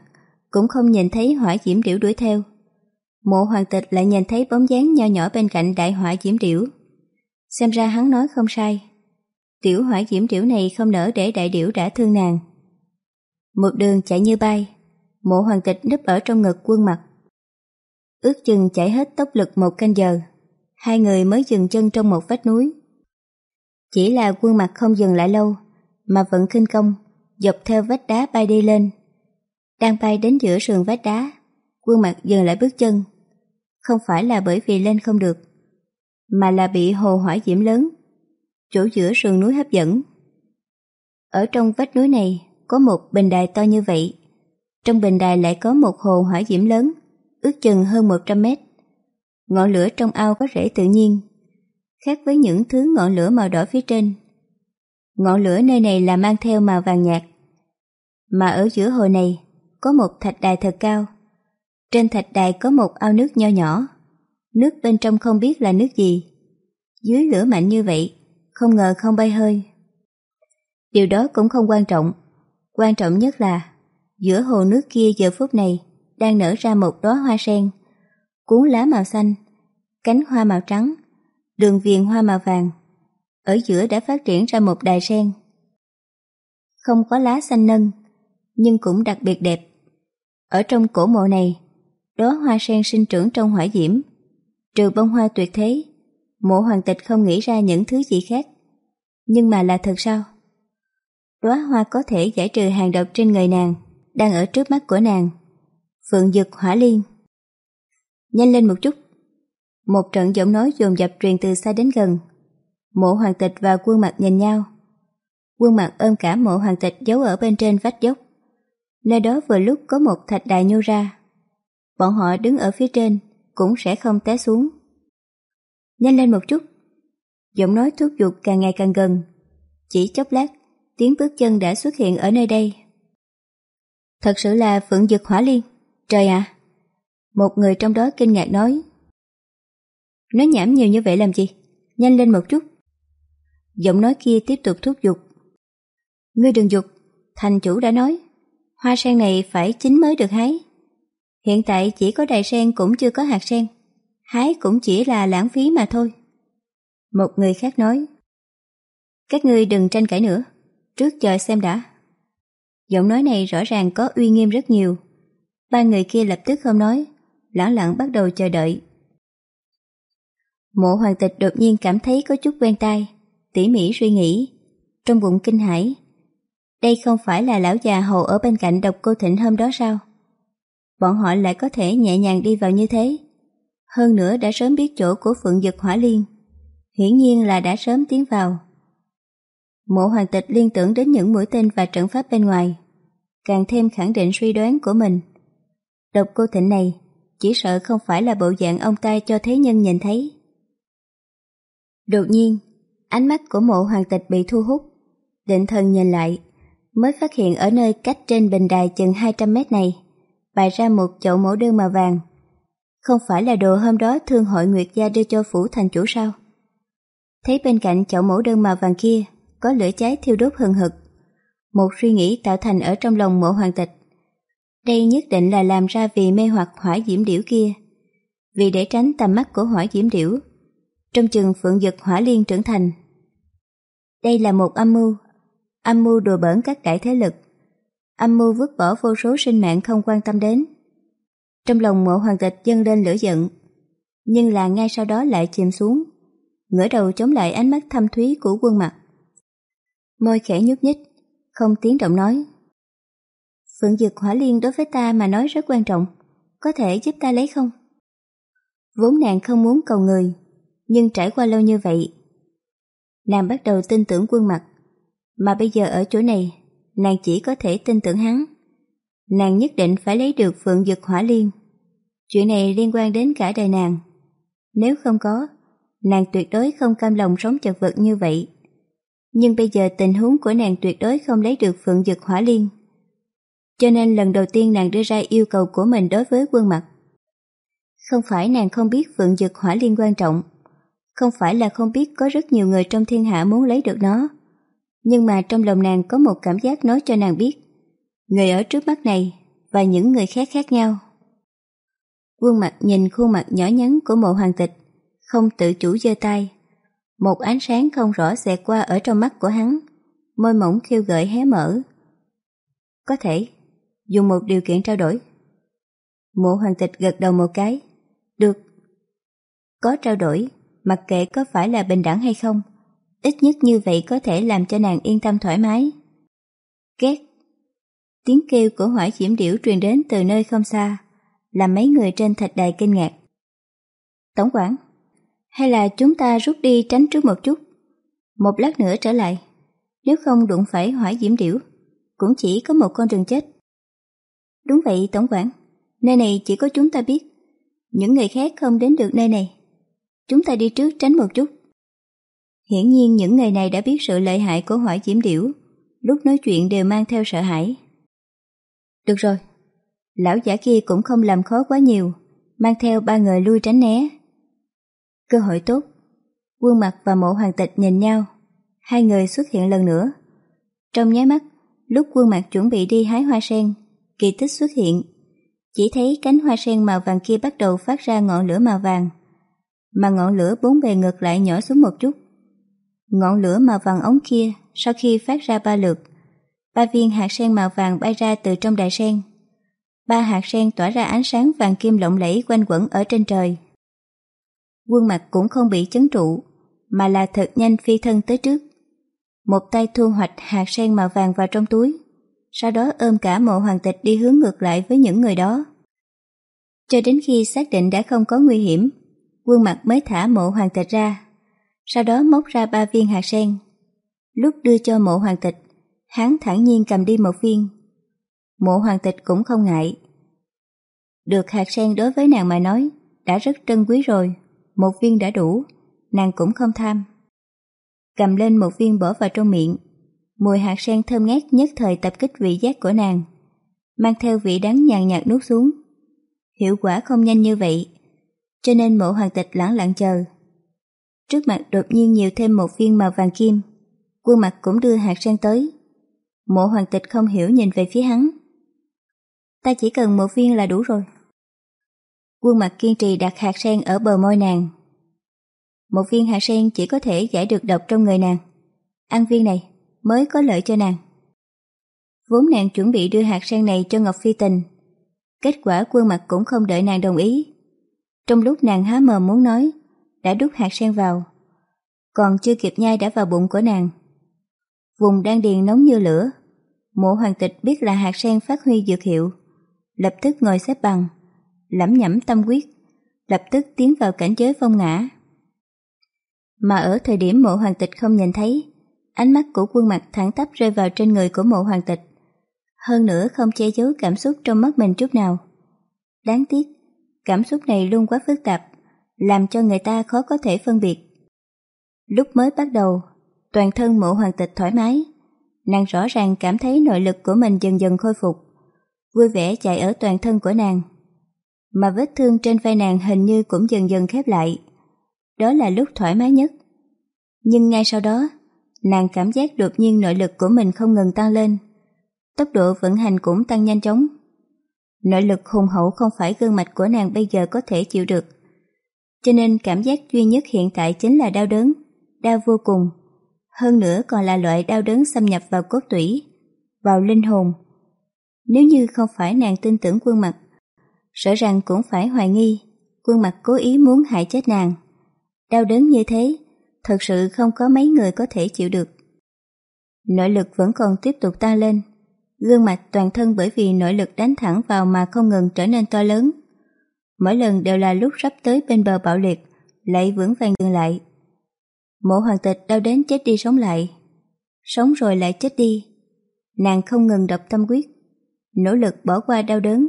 cũng không nhìn thấy hỏa diễm điểu đuổi theo. Mộ hoàng tịch lại nhìn thấy bóng dáng nho nhỏ bên cạnh đại hỏa diễm điểu. Xem ra hắn nói không sai. Tiểu hỏa diễm điểu này không nỡ để đại điểu đã thương nàng. Một đường chạy như bay, mộ hoàng tịch núp ở trong ngực quân mặt. Ước chừng chạy hết tốc lực một canh giờ, hai người mới dừng chân trong một vách núi. Chỉ là quân mặt không dừng lại lâu, mà vẫn khinh công, dọc theo vách đá bay đi lên. Đang bay đến giữa sườn vách đá, quân mặt dừng lại bước chân. Không phải là bởi vì lên không được, mà là bị hồ hỏa diễm lớn, chỗ giữa sườn núi hấp dẫn. Ở trong vách núi này có một bình đài to như vậy. Trong bình đài lại có một hồ hỏa diễm lớn, ước chừng hơn 100 mét. Ngọn lửa trong ao có rễ tự nhiên, khác với những thứ ngọn lửa màu đỏ phía trên. Ngọn lửa nơi này là mang theo màu vàng nhạt. Mà ở giữa hồ này có một thạch đài thật cao. Trên thạch đài có một ao nước nho nhỏ. Nước bên trong không biết là nước gì. Dưới lửa mạnh như vậy, không ngờ không bay hơi. Điều đó cũng không quan trọng. Quan trọng nhất là giữa hồ nước kia giờ phút này đang nở ra một đóa hoa sen, cuốn lá màu xanh, cánh hoa màu trắng, đường viền hoa màu vàng. Ở giữa đã phát triển ra một đài sen. Không có lá xanh nâng, nhưng cũng đặc biệt đẹp. Ở trong cổ mộ này, đóa hoa sen sinh trưởng trong hỏa diễm. Trừ bông hoa tuyệt thế, mộ hoàng tịch không nghĩ ra những thứ gì khác. Nhưng mà là thật sao? Đóa hoa có thể giải trừ hàng độc trên người nàng, đang ở trước mắt của nàng. Phượng dực hỏa liên. Nhanh lên một chút. Một trận giọng nói dồn dập truyền từ xa đến gần. Mộ hoàng tịch và quân mặt nhìn nhau. Quân mặt ôm cả mộ hoàng tịch giấu ở bên trên vách dốc. Nơi đó vừa lúc có một thạch đài nhô ra. Bọn họ đứng ở phía trên, cũng sẽ không té xuống. Nhanh lên một chút. Giọng nói thúc giục càng ngày càng gần. Chỉ chốc lát, tiếng bước chân đã xuất hiện ở nơi đây. Thật sự là Phượng Dực Hỏa Liên. Trời ạ! Một người trong đó kinh ngạc nói. Nói nhảm nhiều như vậy làm gì? Nhanh lên một chút. Giọng nói kia tiếp tục thúc giục. Ngươi đừng dục, thành chủ đã nói. Hoa sen này phải chín mới được hái. Hiện tại chỉ có đài sen cũng chưa có hạt sen. Hái cũng chỉ là lãng phí mà thôi. Một người khác nói. Các ngươi đừng tranh cãi nữa. Trước chờ xem đã. Giọng nói này rõ ràng có uy nghiêm rất nhiều. Ba người kia lập tức không nói, lẳng lặng bắt đầu chờ đợi. Mộ hoàng tịch đột nhiên cảm thấy có chút quen tai, tỉ mỉ suy nghĩ, trong bụng kinh hãi. Đây không phải là lão già hồ ở bên cạnh độc cô thịnh hôm đó sao? Bọn họ lại có thể nhẹ nhàng đi vào như thế. Hơn nữa đã sớm biết chỗ của Phượng Dực Hỏa Liên. Hiển nhiên là đã sớm tiến vào. Mộ hoàng tịch liên tưởng đến những mũi tên và trận pháp bên ngoài, càng thêm khẳng định suy đoán của mình. Độc cô thịnh này chỉ sợ không phải là bộ dạng ông ta cho thế nhân nhìn thấy. Đột nhiên, ánh mắt của mộ hoàng tịch bị thu hút. Định thần nhìn lại, mới phát hiện ở nơi cách trên bình đài chừng 200 mét này, bày ra một chậu mẫu đơn màu vàng. Không phải là đồ hôm đó thương hội Nguyệt Gia đưa cho phủ thành chủ sao? Thấy bên cạnh chậu mẫu đơn màu vàng kia có lửa cháy thiêu đốt hừng hực. Một suy nghĩ tạo thành ở trong lòng mộ hoàng tịch. Đây nhất định là làm ra vì mê hoặc hỏa diễm điểu kia. Vì để tránh tầm mắt của hỏa diễm điểu, trong chừng phượng dực hỏa liên trưởng thành. Đây là một âm mưu, âm mưu đùa bỡn các đại thế lực, âm mưu vứt bỏ vô số sinh mạng không quan tâm đến. Trong lòng mộ hoàng tịch dâng lên lửa giận, nhưng là ngay sau đó lại chìm xuống, ngửa đầu chống lại ánh mắt thâm thúy của quân mặt. Môi khẽ nhúc nhích, không tiếng động nói. Phượng Dực Hỏa Liên đối với ta mà nói rất quan trọng, có thể giúp ta lấy không? Vốn nàng không muốn cầu người, nhưng trải qua lâu như vậy, nàng bắt đầu tin tưởng quân mặt, mà bây giờ ở chỗ này, nàng chỉ có thể tin tưởng hắn. Nàng nhất định phải lấy được Phượng Dực Hỏa Liên. Chuyện này liên quan đến cả đời nàng. Nếu không có, nàng tuyệt đối không cam lòng sống chật vật như vậy. Nhưng bây giờ tình huống của nàng tuyệt đối không lấy được Phượng Dực Hỏa Liên. Cho nên lần đầu tiên nàng đưa ra yêu cầu của mình đối với quân mặt. Không phải nàng không biết Phượng Dực Hỏa Liên quan trọng, không phải là không biết có rất nhiều người trong thiên hạ muốn lấy được nó, nhưng mà trong lòng nàng có một cảm giác nói cho nàng biết, người ở trước mắt này và những người khác khác nhau. Quân mặt nhìn khuôn mặt nhỏ nhắn của mộ hoàng tịch, không tự chủ giơ tay. Một ánh sáng không rõ xẹt qua ở trong mắt của hắn, môi mỏng khiêu gợi hé mở. Có thể, dùng một điều kiện trao đổi. Mộ hoàng tịch gật đầu một cái. Được. Có trao đổi, mặc kệ có phải là bình đẳng hay không, ít nhất như vậy có thể làm cho nàng yên tâm thoải mái. Két. Tiếng kêu của hỏa diễm điểu truyền đến từ nơi không xa, làm mấy người trên thạch đài kinh ngạc. Tổng quản, hay là chúng ta rút đi tránh trước một chút, một lát nữa trở lại, nếu không đụng phải hỏa diễm điểu, cũng chỉ có một con đường chết. Đúng vậy Tổng quản, nơi này chỉ có chúng ta biết, những người khác không đến được nơi này. Chúng ta đi trước tránh một chút. Hiển nhiên những người này đã biết sự lợi hại của hỏa diễm điểu, lúc nói chuyện đều mang theo sợ hãi. Được rồi, lão giả kia cũng không làm khó quá nhiều, mang theo ba người lui tránh né. Cơ hội tốt, quân mặt và mộ hoàng tịch nhìn nhau, hai người xuất hiện lần nữa. Trong nháy mắt, lúc quân mặt chuẩn bị đi hái hoa sen, kỳ tích xuất hiện. Chỉ thấy cánh hoa sen màu vàng kia bắt đầu phát ra ngọn lửa màu vàng, mà ngọn lửa bốn bề ngược lại nhỏ xuống một chút. Ngọn lửa màu vàng ống kia sau khi phát ra ba lượt, ba viên hạt sen màu vàng bay ra từ trong đài sen. Ba hạt sen tỏa ra ánh sáng vàng kim lộng lẫy quanh quẩn ở trên trời. Quân mặt cũng không bị chấn trụ, mà là thật nhanh phi thân tới trước. Một tay thu hoạch hạt sen màu vàng vào trong túi, sau đó ôm cả mộ hoàng tịch đi hướng ngược lại với những người đó. Cho đến khi xác định đã không có nguy hiểm, quân mặt mới thả mộ hoàng tịch ra, sau đó móc ra ba viên hạt sen. Lúc đưa cho mộ hoàng tịch, hắn thản nhiên cầm đi một viên. Mộ hoàng tịch cũng không ngại. Được hạt sen đối với nàng mà nói, đã rất trân quý rồi, một viên đã đủ, nàng cũng không tham. Cầm lên một viên bỏ vào trong miệng, mùi hạt sen thơm ngát nhất thời tập kích vị giác của nàng, mang theo vị đắng nhàn nhạt nuốt xuống. Hiệu quả không nhanh như vậy, cho nên mộ hoàng tịch lẳng lặng chờ. Trước mặt đột nhiên nhiều thêm một viên màu vàng kim, quân mặt cũng đưa hạt sen tới. Mộ hoàng tịch không hiểu nhìn về phía hắn. Ta chỉ cần một viên là đủ rồi. Quân mặt kiên trì đặt hạt sen ở bờ môi nàng. Một viên hạt sen chỉ có thể giải được độc trong người nàng. Ăn viên này mới có lợi cho nàng. Vốn nàng chuẩn bị đưa hạt sen này cho Ngọc Phi Tình. Kết quả quân mặt cũng không đợi nàng đồng ý. Trong lúc nàng há mờ muốn nói, đã đút hạt sen vào. Còn chưa kịp nhai đã vào bụng của nàng. Vùng đang điền nóng như lửa. Mộ hoàng tịch biết là hạt sen phát huy dược hiệu. Lập tức ngồi xếp bằng, lẩm nhẩm tâm quyết, lập tức tiến vào cảnh giới phong ngã. Mà ở thời điểm mộ hoàng tịch không nhìn thấy, ánh mắt của quân mặt thẳng tắp rơi vào trên người của mộ hoàng tịch. Hơn nữa không che giấu cảm xúc trong mắt mình chút nào. Đáng tiếc, cảm xúc này luôn quá phức tạp, làm cho người ta khó có thể phân biệt. Lúc mới bắt đầu, toàn thân mộ hoàng tịch thoải mái, nàng rõ ràng cảm thấy nội lực của mình dần dần khôi phục, vui vẻ chạy ở toàn thân của nàng. Mà vết thương trên vai nàng hình như cũng dần dần khép lại. Đó là lúc thoải mái nhất. Nhưng ngay sau đó, nàng cảm giác đột nhiên nội lực của mình không ngừng tăng lên. Tốc độ vận hành cũng tăng nhanh chóng. Nội lực hùng hậu không phải gương mạch của nàng bây giờ có thể chịu được. Cho nên cảm giác duy nhất hiện tại chính là đau đớn, đau vô cùng. Hơn nữa còn là loại đau đớn xâm nhập vào cốt tủy, vào linh hồn. Nếu như không phải nàng tin tưởng quân mặt, sợ rằng cũng phải hoài nghi quân mặt cố ý muốn hại chết nàng. Đau đớn như thế, thật sự không có mấy người có thể chịu được. Nội lực vẫn còn tiếp tục tăng lên, gương mặt toàn thân bởi vì nội lực đánh thẳng vào mà không ngừng trở nên to lớn. Mỗi lần đều là lúc sắp tới bên bờ bạo liệt, lại vững vàng dừng lại. Mộ hoàng tịch đau đến chết đi sống lại, sống rồi lại chết đi. Nàng không ngừng đọc tâm quyết, nỗ lực bỏ qua đau đớn.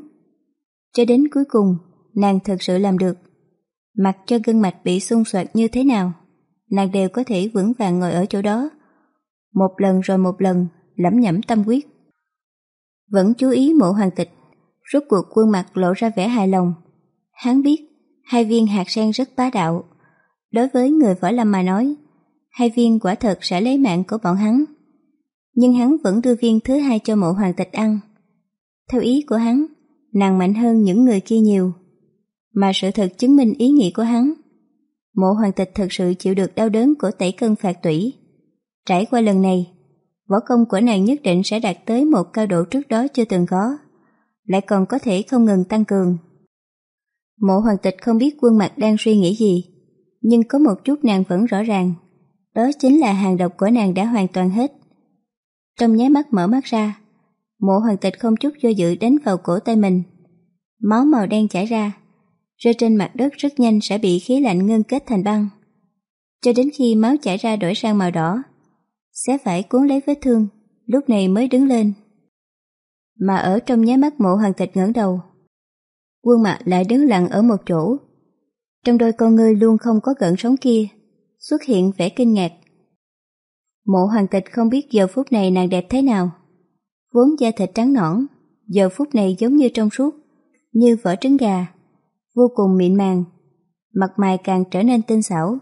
Cho đến cuối cùng, nàng thật sự làm được. Mặc cho gân mạch bị xung soạt như thế nào, nàng đều có thể vững vàng ngồi ở chỗ đó. Một lần rồi một lần, lẩm nhẩm tâm quyết. Vẫn chú ý mộ hoàng tịch, rốt cuộc quân mặt lộ ra vẻ hài lòng. Hắn biết, hai viên hạt sen rất bá đạo. Đối với người võ lâm mà nói, hai viên quả thật sẽ lấy mạng của bọn hắn. Nhưng hắn vẫn đưa viên thứ hai cho mộ hoàng tịch ăn. Theo ý của hắn, nàng mạnh hơn những người kia nhiều. Mà sự thật chứng minh ý nghĩ của hắn. Mộ hoàng tịch thật sự chịu được đau đớn của tẩy cân phạt tủy. Trải qua lần này, võ công của nàng nhất định sẽ đạt tới một cao độ trước đó chưa từng có, lại còn có thể không ngừng tăng cường. Mộ hoàng tịch không biết quân mặt đang suy nghĩ gì, nhưng có một chút nàng vẫn rõ ràng, đó chính là hàng độc của nàng đã hoàn toàn hết. Trong nháy mắt mở mắt ra, mộ hoàng tịch không chút do dự đánh vào cổ tay mình. Máu màu đen chảy ra, rơi trên mặt đất rất nhanh sẽ bị khí lạnh ngưng kết thành băng. Cho đến khi máu chảy ra đổi sang màu đỏ, sẽ phải cuốn lấy vết thương, lúc này mới đứng lên. Mà ở trong nháy mắt mộ hoàng tịch ngẩng đầu, quân mặt lại đứng lặng ở một chỗ. Trong đôi con ngươi luôn không có gợn sóng kia, xuất hiện vẻ kinh ngạc. Mộ hoàng tịch không biết giờ phút này nàng đẹp thế nào. Vốn da thịt trắng nõn, giờ phút này giống như trong suốt, như vỏ trứng gà, vô cùng mịn màng. Mặt mày càng trở nên tinh xảo,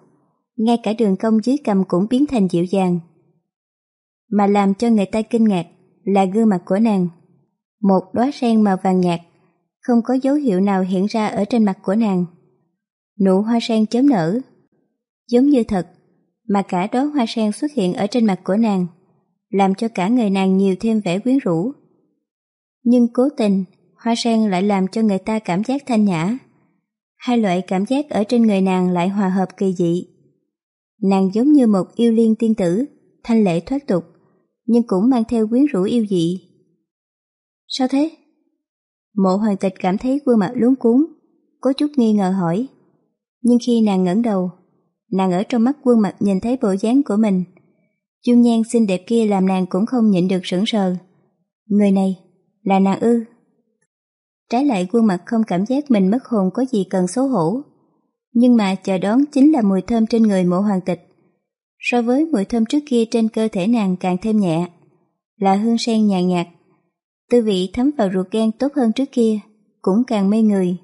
ngay cả đường cong dưới cầm cũng biến thành dịu dàng. Mà làm cho người ta kinh ngạc là gương mặt của nàng. Một đóa sen màu vàng nhạt, không có dấu hiệu nào hiện ra ở trên mặt của nàng. Nụ hoa sen chớm nở, giống như thật, mà cả đóa hoa sen xuất hiện ở trên mặt của nàng, làm cho cả người nàng nhiều thêm vẻ quyến rũ. Nhưng cố tình, hoa sen lại làm cho người ta cảm giác thanh nhã. Hai loại cảm giác ở trên người nàng lại hòa hợp kỳ dị. Nàng giống như một yêu liên tiên tử, thanh lệ thoát tục, nhưng cũng mang theo quyến rũ yêu dị. Sao thế? Mộ hoàng tịch cảm thấy khuôn mặt luống cuốn, có chút nghi ngờ hỏi. Nhưng khi nàng ngẩng đầu, nàng ở trong mắt quân mặt nhìn thấy bộ dáng của mình. Dung nhan xinh đẹp kia làm nàng cũng không nhịn được sững sờ. Người này, là nàng ư. Trái lại quân mặt không cảm giác mình mất hồn có gì cần xấu hổ. Nhưng mà chờ đón chính là mùi thơm trên người mộ hoàng tịch. So với mùi thơm trước kia trên cơ thể nàng càng thêm nhẹ, là hương sen nhàn nhạt, Tư vị thấm vào ruột gan tốt hơn trước kia, cũng càng mê người.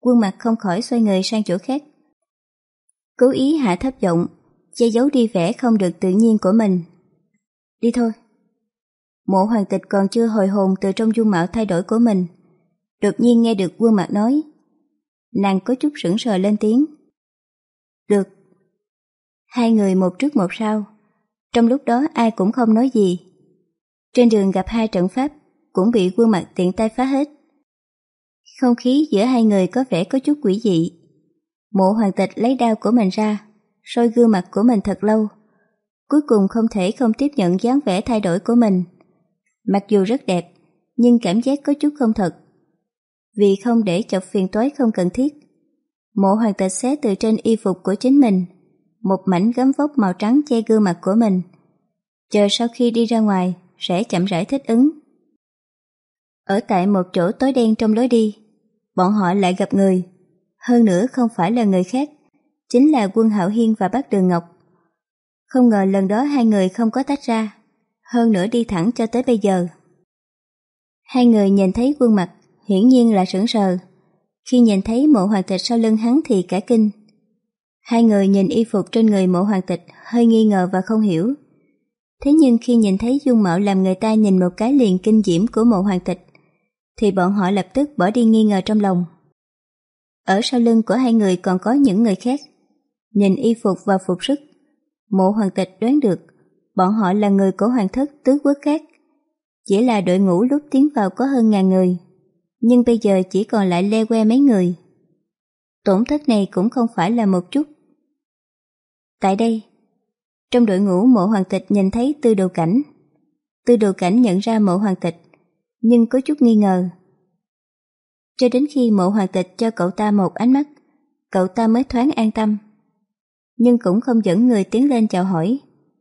Quân mặt không khỏi xoay người sang chỗ khác. Cố ý hạ thấp giọng, che giấu đi vẻ không được tự nhiên của mình. Đi thôi. Mộ hoàng tịch còn chưa hồi hồn từ trong dung mạo thay đổi của mình. Đột nhiên nghe được quân mặt nói. Nàng có chút sững sờ lên tiếng. Được. Hai người một trước một sau. Trong lúc đó ai cũng không nói gì. Trên đường gặp hai trận pháp, cũng bị quân mặt tiện tay phá hết. Không khí giữa hai người có vẻ có chút quỷ dị. Mộ hoàng tịch lấy đao của mình ra, soi gương mặt của mình thật lâu. Cuối cùng không thể không tiếp nhận dáng vẻ thay đổi của mình. Mặc dù rất đẹp, nhưng cảm giác có chút không thật. Vì không để chọc phiền toái không cần thiết, mộ hoàng tịch xé từ trên y phục của chính mình, một mảnh gấm vóc màu trắng che gương mặt của mình. Chờ sau khi đi ra ngoài, sẽ chậm rãi thích ứng. Ở tại một chỗ tối đen trong lối đi, bọn họ lại gặp người. Hơn nữa không phải là người khác, chính là quân Hạo Hiên và bác Đường Ngọc. Không ngờ lần đó hai người không có tách ra, hơn nữa đi thẳng cho tới bây giờ. Hai người nhìn thấy quân mặt, hiển nhiên là sững sờ. Khi nhìn thấy mộ hoàng tịch sau lưng hắn thì cả kinh. Hai người nhìn y phục trên người mộ hoàng tịch hơi nghi ngờ và không hiểu. Thế nhưng khi nhìn thấy dung mạo làm người ta nhìn một cái liền kinh diễm của mộ hoàng tịch, thì bọn họ lập tức bỏ đi nghi ngờ trong lòng. Ở sau lưng của hai người còn có những người khác. Nhìn y phục và phục sức, mộ hoàng tịch đoán được bọn họ là người của hoàng thất tứ quốc khác. Chỉ là đội ngũ lúc tiến vào có hơn ngàn người, nhưng bây giờ chỉ còn lại le que mấy người. Tổn thất này cũng không phải là một chút. Tại đây, trong đội ngũ mộ hoàng tịch nhìn thấy tư đồ cảnh. Tư đồ cảnh nhận ra mộ hoàng tịch, nhưng có chút nghi ngờ. Cho đến khi mộ hoàng tịch cho cậu ta một ánh mắt, cậu ta mới thoáng an tâm. Nhưng cũng không dẫn người tiến lên chào hỏi,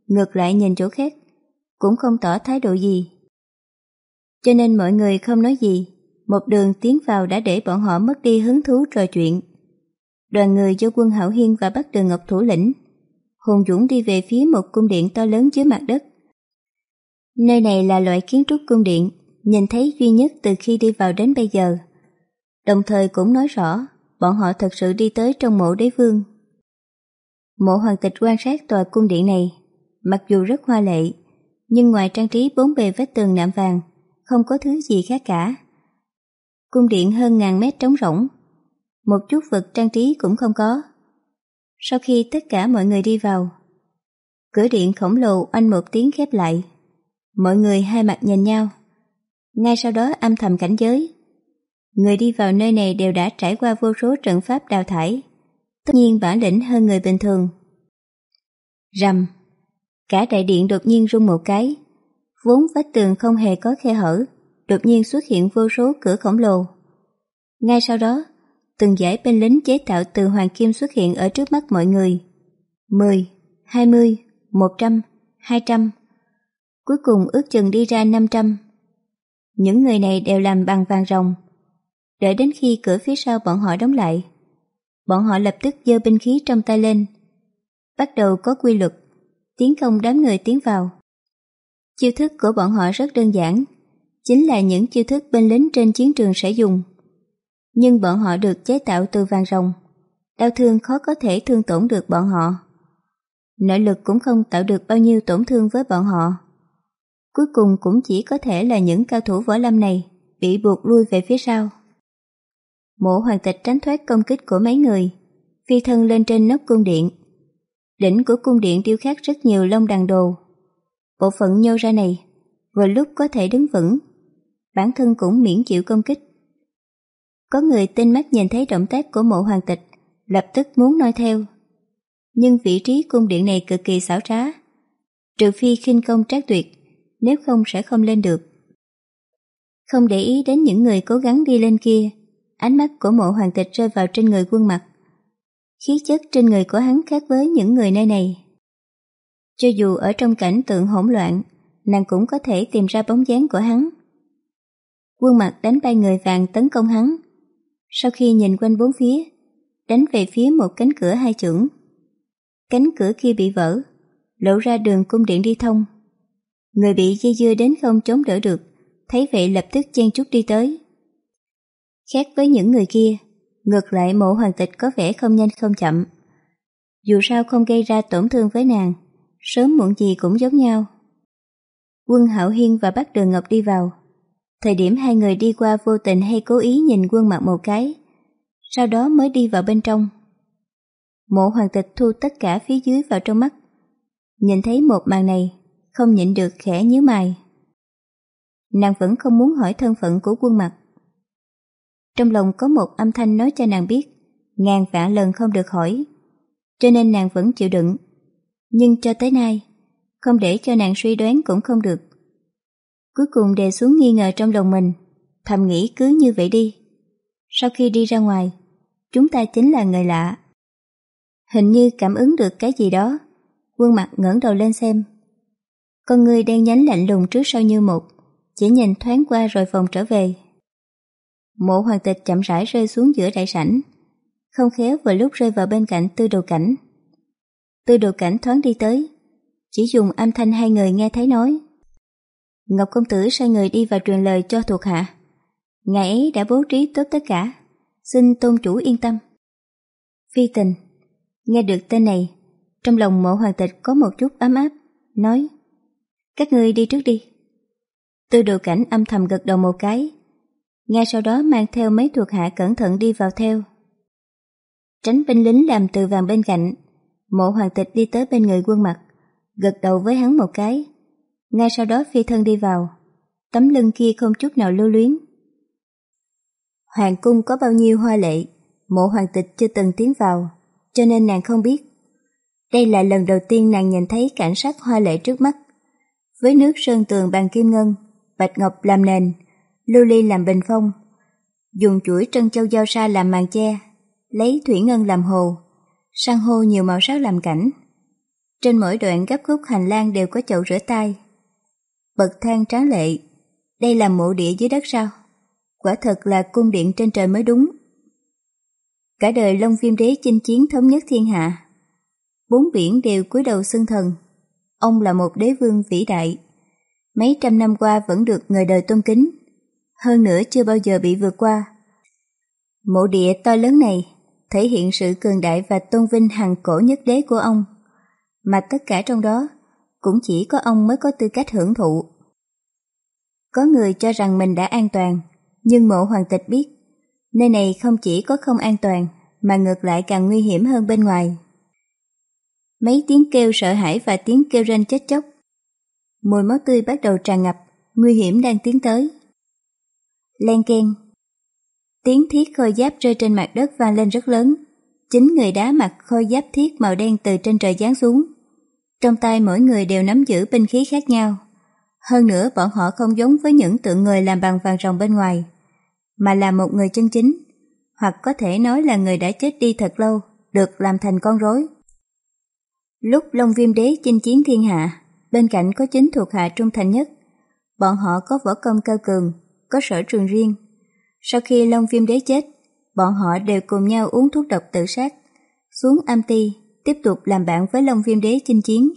ngược lại nhìn chỗ khác, cũng không tỏ thái độ gì. Cho nên mọi người không nói gì, một đường tiến vào đã để bọn họ mất đi hứng thú trò chuyện. Đoàn người do quân Hảo Hiên và bắt đường Ngọc thủ lĩnh Hùng Dũng đi về phía một cung điện to lớn dưới mặt đất. Nơi này là loại kiến trúc cung điện nhìn thấy duy nhất từ khi đi vào đến bây giờ. Đồng thời cũng nói rõ bọn họ thật sự đi tới trong mộ đế vương. Mộ hoàng tịch quan sát tòa cung điện này, mặc dù rất hoa lệ, nhưng ngoài trang trí bốn bề vách tường nạm vàng, không có thứ gì khác cả. Cung điện hơn ngàn mét trống rỗng, một chút vật trang trí cũng không có, sau khi tất cả mọi người đi vào, cửa điện khổng lồ anh một tiếng khép lại. Mọi người hai mặt nhìn nhau. Ngay sau đó âm thầm cảnh giới. Người đi vào nơi này đều đã trải qua vô số trận pháp đào thải, tất nhiên bản lĩnh hơn người bình thường. Rầm, cả đại điện đột nhiên rung một cái, vốn vách tường không hề có khe hở, đột nhiên xuất hiện vô số cửa khổng lồ. Ngay sau đó, từng giải binh lính chế tạo từ hoàng kim xuất hiện ở trước mắt mọi người. 10, 20, 100, 200. Cuối cùng ước chừng đi ra 500. Những người này đều làm bằng vàng rồng. Đợi đến khi cửa phía sau bọn họ đóng lại, bọn họ lập tức giơ binh khí trong tay lên. Bắt đầu có quy luật, tiến công đám người tiến vào. Chiêu thức của bọn họ rất đơn giản, chính là những chiêu thức binh lính trên chiến trường sẽ dùng. Nhưng bọn họ được chế tạo từ vàng rồng, đau thương khó có thể thương tổn được bọn họ. Nội lực cũng không tạo được bao nhiêu tổn thương với bọn họ. Cuối cùng cũng chỉ có thể là những cao thủ võ lâm này bị buộc lui về phía sau. Mộ hoàng tịch tránh thoát công kích của mấy người, phi thân lên trên nóc cung điện. Đỉnh của cung điện điêu khắc rất nhiều lông đàn đồ. Bộ phận nhô ra này, vừa lúc có thể đứng vững, bản thân cũng miễn chịu công kích. Có người tinh mắt nhìn thấy động tác của mộ hoàng tịch, lập tức muốn nói theo. Nhưng vị trí cung điện này cực kỳ xảo trá. Trừ phi khinh công trác tuyệt, nếu không sẽ không lên được. Không để ý đến những người cố gắng đi lên kia, ánh mắt của mộ hoàng tịch rơi vào trên người quân mặt. Khí chất trên người của hắn khác với những người nơi này. Cho dù ở trong cảnh tượng hỗn loạn, nàng cũng có thể tìm ra bóng dáng của hắn. Quân mặt đánh bay người vàng tấn công hắn. Sau khi nhìn quanh bốn phía, đánh về phía một cánh cửa hai chưởng. Cánh cửa kia bị vỡ, lộ ra đường cung điện đi thông. Người bị dây dưa đến không chống đỡ được, thấy vậy lập tức chen chút đi tới. Khác với những người kia, ngược lại mộ hoàng tịch có vẻ không nhanh không chậm. Dù sao không gây ra tổn thương với nàng, sớm muộn gì cũng giống nhau. Quân Hạo Hiên và Bác Đường Ngọc đi vào. Thời điểm hai người đi qua vô tình hay cố ý nhìn quân mặt một cái, sau đó mới đi vào bên trong. Mộ hoàng tịch thu tất cả phía dưới vào trong mắt. Nhìn thấy một màn này, không nhịn được khẽ nhíu mày. Nàng vẫn không muốn hỏi thân phận của quân mặt. Trong lòng có một âm thanh nói cho nàng biết, ngàn vạn lần không được hỏi. Cho nên nàng vẫn chịu đựng. Nhưng cho tới nay, không để cho nàng suy đoán cũng không được. Cuối cùng đè xuống nghi ngờ trong lòng mình, thầm nghĩ cứ như vậy đi. Sau khi đi ra ngoài, chúng ta chính là người lạ. Hình như cảm ứng được cái gì đó, quân mặt ngẩng đầu lên xem. Con người đen nhánh lạnh lùng trước sau như một, chỉ nhìn thoáng qua rồi vòng trở về. Mộ hoàng tịch chậm rãi rơi xuống giữa đại sảnh, không khéo vừa lúc rơi vào bên cạnh tư đồ cảnh. Tư đồ cảnh thoáng đi tới, chỉ dùng âm thanh hai người nghe thấy nói. Ngọc công tử sai người đi và truyền lời cho thuộc hạ. Ngài ấy đã bố trí tốt tất cả, xin tôn chủ yên tâm. Phi tình, nghe được tên này, trong lòng mộ hoàng tịch có một chút ấm áp, nói Các ngươi đi trước đi. Tư đồ cảnh âm thầm gật đầu một cái, ngay sau đó mang theo mấy thuộc hạ cẩn thận đi vào theo. Tránh binh lính làm từ vàng bên cạnh, mộ hoàng tịch đi tới bên người quân mặt, gật đầu với hắn một cái. Ngay sau đó phi thân đi vào, tấm lưng kia không chút nào lưu luyến. Hoàng cung có bao nhiêu hoa lệ, mộ hoàng tịch chưa từng tiến vào, cho nên nàng không biết. Đây là lần đầu tiên nàng nhìn thấy cảnh sắc hoa lệ trước mắt. Với nước sơn tường bằng kim ngân, bạch ngọc làm nền, lưu ly làm bình phong, dùng chuỗi trân châu giao sa làm màn che, lấy thủy ngân làm hồ, san hô nhiều màu sắc làm cảnh. Trên mỗi đoạn gấp khúc hành lang đều có chậu rửa tay. Bậc thang tráng lệ, đây là mộ địa dưới đất sao? Quả thật là cung điện trên trời mới đúng. Cả đời Long Viêm Đế chinh chiến thống nhất thiên hạ. Bốn biển đều cúi đầu xưng thần. Ông là một đế vương vĩ đại. Mấy trăm năm qua vẫn được người đời tôn kính hơn nữa chưa bao giờ bị vượt qua. Mộ địa to lớn này thể hiện sự cường đại và tôn vinh hằng cổ nhất đế của ông, mà tất cả trong đó cũng chỉ có ông mới có tư cách hưởng thụ. Có người cho rằng mình đã an toàn, nhưng mộ hoàng tịch biết, nơi này không chỉ có không an toàn, mà ngược lại càng nguy hiểm hơn bên ngoài. Mấy tiếng kêu sợ hãi và tiếng kêu rên chết chóc. Mùi máu tươi bắt đầu tràn ngập, nguy hiểm đang tiến tới. Len keng. Tiếng thiết khôi giáp rơi trên mặt đất vang lên rất lớn. Chính người đá mặc khôi giáp thiết màu đen từ trên trời giáng xuống. Trong tay mỗi người đều nắm giữ binh khí khác nhau. Hơn nữa bọn họ không giống với những tượng người làm bằng vàng rồng bên ngoài, mà là một người chân chính, hoặc có thể nói là người đã chết đi thật lâu, được làm thành con rối. Lúc Long Viêm Đế chinh chiến thiên hạ, bên cạnh có chính thuộc hạ trung thành nhất. Bọn họ có võ công cao cường, có sở trường riêng. Sau khi Long Viêm Đế chết, bọn họ đều cùng nhau uống thuốc độc tự sát, xuống âm ti, tiếp tục làm bạn với Long Viêm Đế chinh chiến.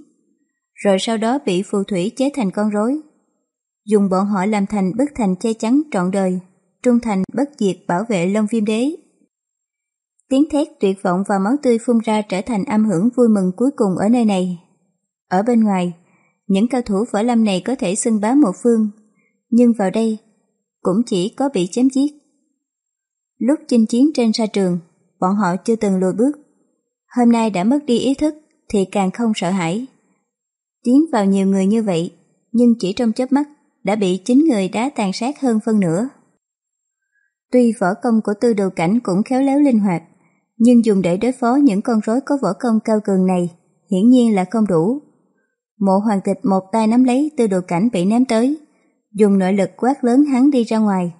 Rồi sau đó bị phù thủy chế thành con rối. Dùng bọn họ làm thành bức thành che chắn trọn đời, trung thành bất diệt bảo vệ Long Viêm Đế. Tiếng thét tuyệt vọng và máu tươi phun ra trở thành âm hưởng vui mừng cuối cùng ở nơi này. Ở bên ngoài, những cao thủ võ lâm này có thể xưng bá một phương, nhưng vào đây cũng chỉ có bị chém giết. Lúc chinh chiến trên sa trường, bọn họ chưa từng lùi bước. Hôm nay đã mất đi ý thức thì càng không sợ hãi. Tiến vào nhiều người như vậy, nhưng chỉ trong chớp mắt đã bị chính người đá tàn sát hơn phân nửa. Tuy võ công của tư đồ cảnh cũng khéo léo linh hoạt, nhưng dùng để đối phó những con rối có võ công cao cường này hiển nhiên là không đủ. Mộ hoàng tịch một tay nắm lấy tư đồ cảnh bị ném tới, dùng nội lực quát lớn hắn đi ra ngoài.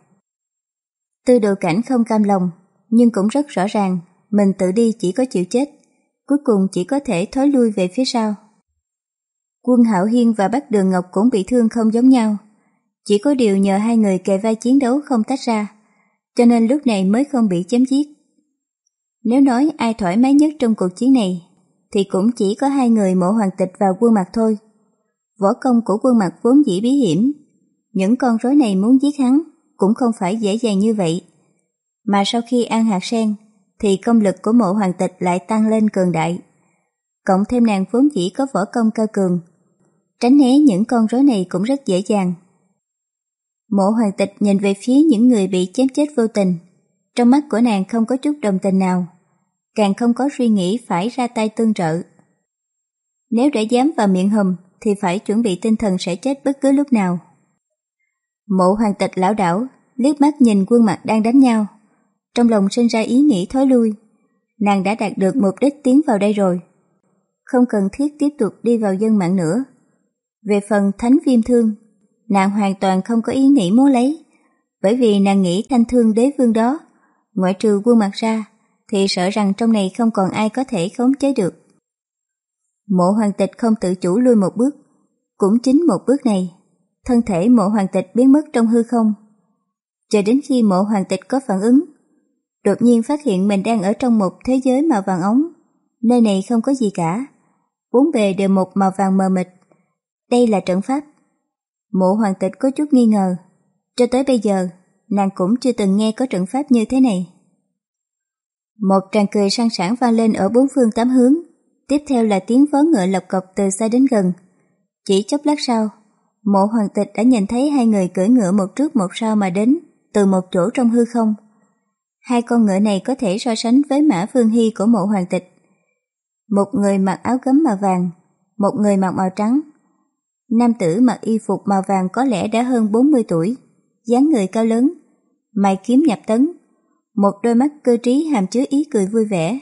Tư đồ cảnh không cam lòng, nhưng cũng rất rõ ràng, mình tự đi chỉ có chịu chết, cuối cùng chỉ có thể thối lui về phía sau. Quân Hạo Hiên và Bắc Đường Ngọc cũng bị thương không giống nhau, chỉ có điều nhờ hai người kề vai chiến đấu không tách ra, cho nên lúc này mới không bị chém giết. Nếu nói ai thoải mái nhất trong cuộc chiến này, thì cũng chỉ có hai người mộ hoàng tịch và quân mặt thôi. Võ công của quân mặt vốn dĩ bí hiểm, những con rối này muốn giết hắn cũng không phải dễ dàng như vậy. Mà sau khi ăn hạt sen, thì công lực của mộ hoàng tịch lại tăng lên cường đại. Cộng thêm nàng vốn dĩ có võ công cao cường, tránh né những con rối này cũng rất dễ dàng. Mộ hoàng tịch nhìn về phía những người bị chém chết vô tình, trong mắt của nàng không có chút đồng tình nào, càng không có suy nghĩ phải ra tay tương trợ. Nếu đã dám vào miệng hùm thì phải chuẩn bị tinh thần sẽ chết bất cứ lúc nào. Mộ hoàng tịch lão đảo, liếc mắt nhìn quân mặt đang đánh nhau. Trong lòng sinh ra ý nghĩ thối lui. Nàng đã đạt được mục đích tiến vào đây rồi. Không cần thiết tiếp tục đi vào dân mạng nữa. Về phần thánh viêm thương, nàng hoàn toàn không có ý nghĩ muốn lấy. Bởi vì nàng nghĩ thanh thương đế vương đó, ngoại trừ quân mặt ra, thì sợ rằng trong này không còn ai có thể khống chế được. Mộ hoàng tịch không tự chủ lui một bước, cũng chính một bước này thân thể mộ hoàng tịch biến mất trong hư không. Chờ đến khi mộ hoàng tịch có phản ứng, đột nhiên phát hiện mình đang ở trong một thế giới màu vàng ống. Nơi này không có gì cả, bốn bề đều một màu vàng mờ mịt. Đây là trận pháp. Mộ hoàng tịch có chút nghi ngờ. Cho tới bây giờ, nàng cũng chưa từng nghe có trận pháp như thế này. Một tràng cười sang sảng vang lên ở bốn phương tám hướng, tiếp theo là tiếng vó ngựa lộc cộc từ xa đến gần. Chỉ chốc lát sau, Mộ hoàng tịch đã nhìn thấy hai người cưỡi ngựa một trước một sau mà đến, từ một chỗ trong hư không. Hai con ngựa này có thể so sánh với mã phương hy của mộ hoàng tịch. Một người mặc áo gấm màu vàng, một người mặc màu trắng. Nam tử mặc y phục màu vàng có lẽ đã hơn 40 tuổi, dáng người cao lớn, mày kiếm nhập tấn, một đôi mắt cơ trí hàm chứa ý cười vui vẻ.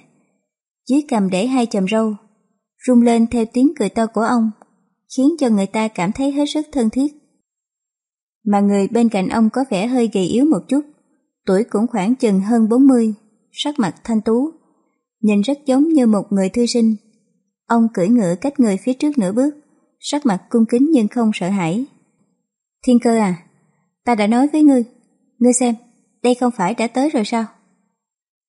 Dưới cầm để hai chầm râu, rung lên theo tiếng cười to của ông khiến cho người ta cảm thấy hết sức thân thiết. Mà người bên cạnh ông có vẻ hơi gầy yếu một chút, tuổi cũng khoảng chừng hơn 40, sắc mặt thanh tú, nhìn rất giống như một người thư sinh. Ông cưỡi ngựa cách người phía trước nửa bước, sắc mặt cung kính nhưng không sợ hãi. Thiên cơ à, ta đã nói với ngươi, ngươi xem, đây không phải đã tới rồi sao?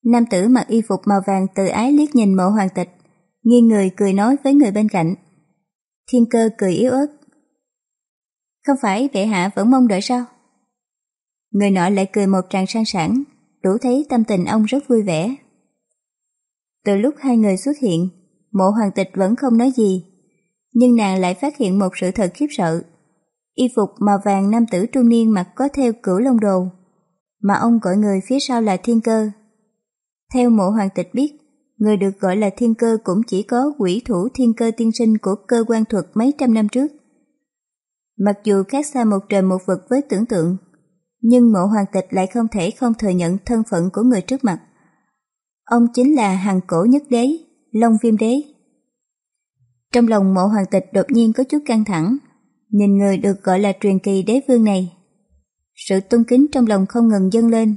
Nam tử mặc y phục màu vàng tự ái liếc nhìn mộ hoàng tịch, nghiêng người cười nói với người bên cạnh. Thiên cơ cười yếu ớt. Không phải bệ hạ vẫn mong đợi sao? Người nọ lại cười một tràng sang sảng, đủ thấy tâm tình ông rất vui vẻ. Từ lúc hai người xuất hiện, mộ hoàng tịch vẫn không nói gì, nhưng nàng lại phát hiện một sự thật khiếp sợ. Y phục màu vàng nam tử trung niên mặc có theo cửu long đồ, mà ông gọi người phía sau là thiên cơ. Theo mộ hoàng tịch biết, người được gọi là thiên cơ cũng chỉ có quỷ thủ thiên cơ tiên sinh của cơ quan thuật mấy trăm năm trước. Mặc dù khác xa một trời một vực với tưởng tượng, nhưng mộ hoàng tịch lại không thể không thừa nhận thân phận của người trước mặt. Ông chính là hàng cổ nhất đế, Long Viêm Đế. Trong lòng mộ hoàng tịch đột nhiên có chút căng thẳng, nhìn người được gọi là truyền kỳ đế vương này. Sự tôn kính trong lòng không ngừng dâng lên.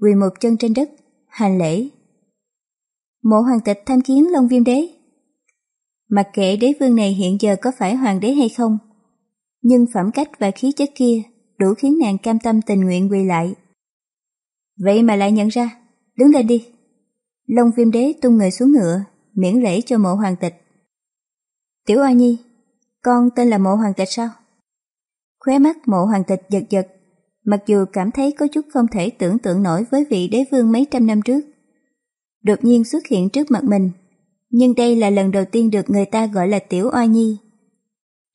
Quỳ một chân trên đất, hành lễ. Mộ hoàng tịch tham kiến Long Viêm Đế. Mặc kệ đế vương này hiện giờ có phải hoàng đế hay không, nhưng phẩm cách và khí chất kia đủ khiến nàng cam tâm tình nguyện quỳ lại. Vậy mà lại nhận ra, đứng lên đi. Long viêm đế tung người xuống ngựa, miễn lễ cho mộ hoàng tịch. Tiểu Oa Nhi, con tên là mộ hoàng tịch sao? Khóe mắt mộ hoàng tịch giật giật, mặc dù cảm thấy có chút không thể tưởng tượng nổi với vị đế vương mấy trăm năm trước. Đột nhiên xuất hiện trước mặt mình, nhưng đây là lần đầu tiên được người ta gọi là Tiểu Oa Nhi.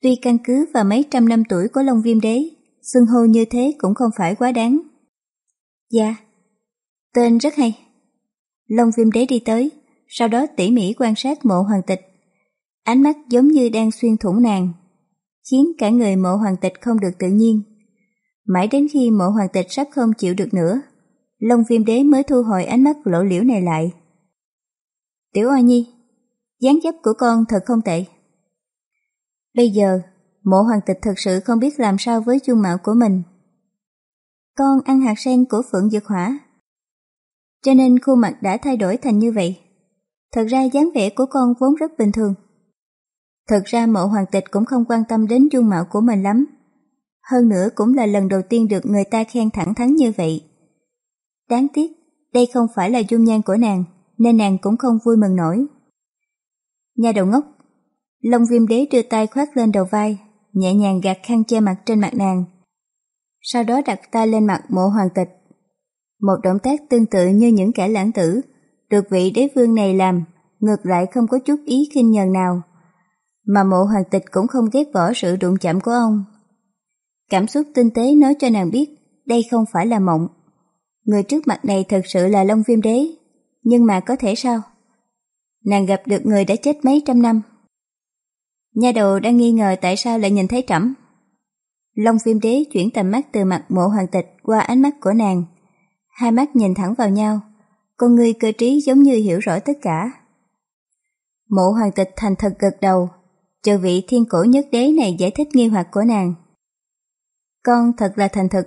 Tuy căn cứ vào mấy trăm năm tuổi của Long Viêm Đế, xưng hô như thế cũng không phải quá đáng. Dạ, tên rất hay. Long Viêm Đế đi tới, sau đó tỉ mỉ quan sát mộ hoàng tịch. Ánh mắt giống như đang xuyên thủng nàng, khiến cả người mộ hoàng tịch không được tự nhiên. Mãi đến khi mộ hoàng tịch sắp không chịu được nữa, Long Viêm Đế mới thu hồi ánh mắt lộ liễu này lại. Tiểu Oa Nhi, dáng dấp của con thật không tệ. Bây giờ, mộ hoàng tịch thật sự không biết làm sao với dung mạo của mình. Con ăn hạt sen của Phượng Dược Hỏa. Cho nên khuôn mặt đã thay đổi thành như vậy. Thật ra dáng vẻ của con vốn rất bình thường. Thật ra mộ hoàng tịch cũng không quan tâm đến dung mạo của mình lắm. Hơn nữa cũng là lần đầu tiên được người ta khen thẳng thắn như vậy. Đáng tiếc, đây không phải là dung nhan của nàng, nên nàng cũng không vui mừng nổi. Nhà đầu ngốc, Long viêm đế đưa tay khoát lên đầu vai, nhẹ nhàng gạt khăn che mặt trên mặt nàng. Sau đó đặt tay lên mặt mộ hoàng tịch. Một động tác tương tự như những kẻ lãng tử, được vị đế vương này làm, ngược lại không có chút ý khinh nhờn nào. Mà mộ hoàng tịch cũng không ghét bỏ sự đụng chạm của ông. Cảm xúc tinh tế nói cho nàng biết đây không phải là mộng. Người trước mặt này thật sự là Long Viêm Đế, nhưng mà có thể sao? Nàng gặp được người đã chết mấy trăm năm, Nhà đầu đang nghi ngờ tại sao lại nhìn thấy trẫm. Long phim đế chuyển tầm mắt từ mặt mộ hoàng tịch qua ánh mắt của nàng. Hai mắt nhìn thẳng vào nhau, con người cơ trí giống như hiểu rõ tất cả. Mộ hoàng tịch thành thật gật đầu, chờ vị thiên cổ nhất đế này giải thích nghi hoặc của nàng. Con thật là thành thực.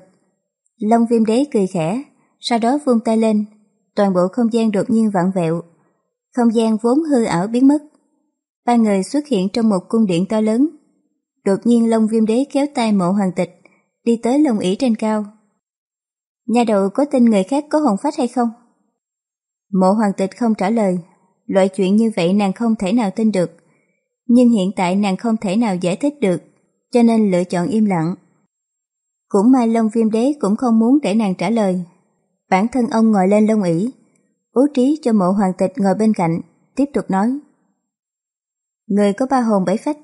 Long viêm đế cười khẽ, sau đó vung tay lên, toàn bộ không gian đột nhiên vặn vẹo. Không gian vốn hư ảo biến mất, ba người xuất hiện trong một cung điện to lớn. Đột nhiên Long Viêm Đế kéo tay mộ hoàng tịch, đi tới lồng ỷ trên cao. Nhà đầu có tin người khác có hồn phách hay không? Mộ hoàng tịch không trả lời, loại chuyện như vậy nàng không thể nào tin được. Nhưng hiện tại nàng không thể nào giải thích được, cho nên lựa chọn im lặng. Cũng may Long Viêm Đế cũng không muốn để nàng trả lời. Bản thân ông ngồi lên lông ỷ, bố trí cho mộ hoàng tịch ngồi bên cạnh, tiếp tục nói. Người có ba hồn bảy phách,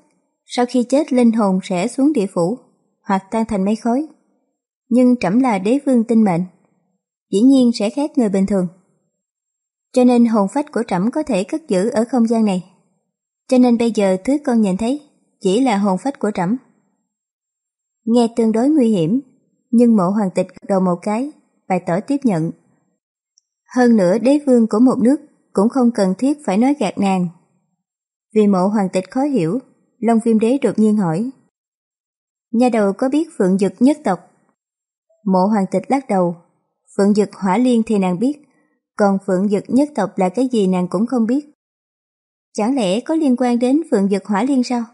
sau khi chết linh hồn sẽ xuống địa phủ, hoặc tan thành mây khói. Nhưng trẫm là đế vương tinh mệnh, dĩ nhiên sẽ khác người bình thường. Cho nên hồn phách của trẫm có thể cất giữ ở không gian này. Cho nên bây giờ thứ con nhìn thấy chỉ là hồn phách của trẫm. Nghe tương đối nguy hiểm, nhưng mộ hoàng tịch gật đầu một cái, bày tỏ tiếp nhận. Hơn nữa đế vương của một nước cũng không cần thiết phải nói gạt nàng vì mộ hoàng tịch khó hiểu, Long Viêm Đế đột nhiên hỏi. Nhà đầu có biết Phượng Dực nhất tộc? Mộ hoàng tịch lắc đầu. Phượng Dực hỏa liên thì nàng biết, còn Phượng Dực nhất tộc là cái gì nàng cũng không biết. Chẳng lẽ có liên quan đến Phượng Dực hỏa liên sao?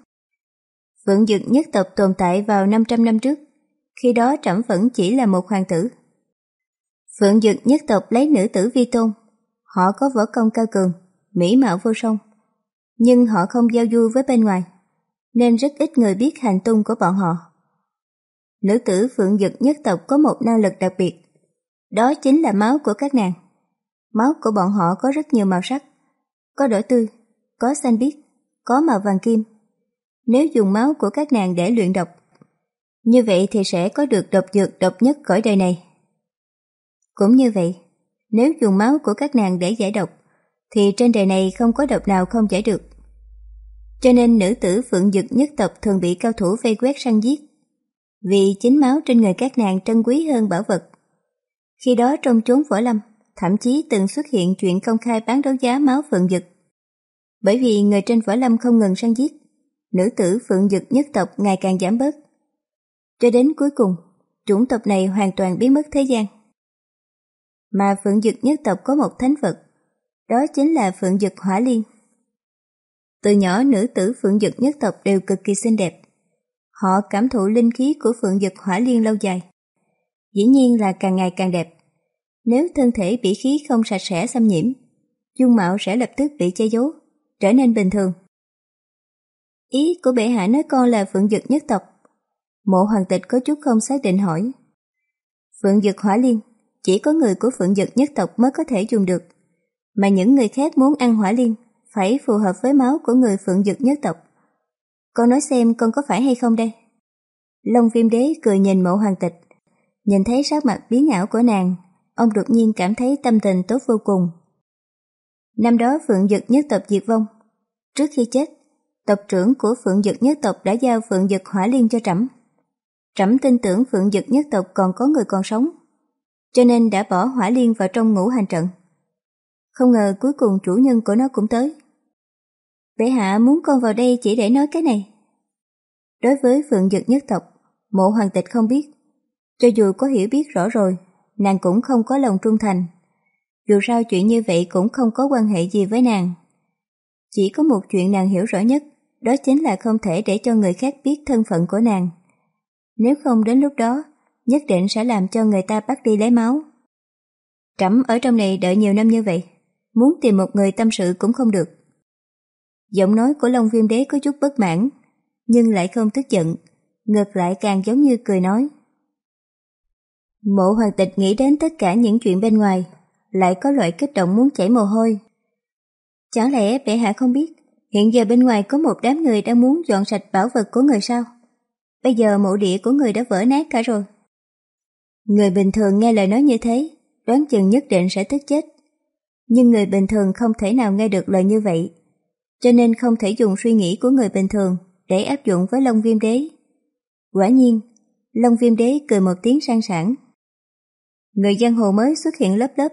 Phượng Dực nhất tộc tồn tại vào 500 năm trước, khi đó trẫm vẫn chỉ là một hoàng tử. Phượng Dực nhất tộc lấy nữ tử vi tôn, họ có võ công cao cường, mỹ mạo vô song nhưng họ không giao du với bên ngoài, nên rất ít người biết hành tung của bọn họ. Nữ tử Phượng Dực nhất tộc có một năng lực đặc biệt, đó chính là máu của các nàng. Máu của bọn họ có rất nhiều màu sắc, có đỏ tươi, có xanh biếc, có màu vàng kim. Nếu dùng máu của các nàng để luyện độc, như vậy thì sẽ có được độc dược độc nhất cõi đời này. Cũng như vậy, nếu dùng máu của các nàng để giải độc, thì trên đời này không có độc nào không giải được. Cho nên nữ tử phượng dực nhất tộc thường bị cao thủ vây quét săn giết. Vì chính máu trên người các nàng trân quý hơn bảo vật. Khi đó trong chốn võ lâm, thậm chí từng xuất hiện chuyện công khai bán đấu giá máu phượng dực. Bởi vì người trên võ lâm không ngừng săn giết, nữ tử phượng dực nhất tộc ngày càng giảm bớt. Cho đến cuối cùng, chủng tộc này hoàn toàn biến mất thế gian. Mà phượng dực nhất tộc có một thánh vật, đó chính là phượng dực hỏa liên. Từ nhỏ nữ tử phượng dực nhất tộc đều cực kỳ xinh đẹp. Họ cảm thụ linh khí của phượng dực hỏa liên lâu dài. Dĩ nhiên là càng ngày càng đẹp. Nếu thân thể bị khí không sạch sẽ xâm nhiễm, dung mạo sẽ lập tức bị che giấu, trở nên bình thường. Ý của bệ hạ nói con là phượng dực nhất tộc. Mộ hoàng tịch có chút không xác định hỏi. Phượng dực hỏa liên, chỉ có người của phượng dực nhất tộc mới có thể dùng được. Mà những người khác muốn ăn hỏa liên, phải phù hợp với máu của người phượng dực nhất tộc. Con nói xem con có phải hay không đây? Long viêm đế cười nhìn mộ hoàng tịch. Nhìn thấy sắc mặt biến ảo của nàng, ông đột nhiên cảm thấy tâm tình tốt vô cùng. Năm đó Phượng Dực nhất tộc diệt vong. Trước khi chết, tộc trưởng của Phượng Dực nhất tộc đã giao Phượng Dực hỏa liên cho Trẫm. Trẫm tin tưởng Phượng Dực nhất tộc còn có người còn sống, cho nên đã bỏ hỏa liên vào trong ngũ hành trận. Không ngờ cuối cùng chủ nhân của nó cũng tới. Bệ hạ muốn con vào đây chỉ để nói cái này. Đối với Phượng Dực nhất tộc, mộ hoàng tịch không biết. Cho dù có hiểu biết rõ rồi, nàng cũng không có lòng trung thành. Dù sao chuyện như vậy cũng không có quan hệ gì với nàng. Chỉ có một chuyện nàng hiểu rõ nhất, đó chính là không thể để cho người khác biết thân phận của nàng. Nếu không đến lúc đó, nhất định sẽ làm cho người ta bắt đi lấy máu. Trẫm ở trong này đợi nhiều năm như vậy, muốn tìm một người tâm sự cũng không được. Giọng nói của Long Viêm Đế có chút bất mãn, nhưng lại không tức giận, ngược lại càng giống như cười nói. Mộ hoàng tịch nghĩ đến tất cả những chuyện bên ngoài, lại có loại kích động muốn chảy mồ hôi. Chẳng lẽ bệ hạ không biết, hiện giờ bên ngoài có một đám người đang muốn dọn sạch bảo vật của người sao? Bây giờ mộ địa của người đã vỡ nát cả rồi. Người bình thường nghe lời nói như thế, đoán chừng nhất định sẽ tức chết. Nhưng người bình thường không thể nào nghe được lời như vậy, cho nên không thể dùng suy nghĩ của người bình thường để áp dụng với Long Viêm Đế. Quả nhiên, Long Viêm Đế cười một tiếng sang sảng. Người giang hồ mới xuất hiện lớp lớp,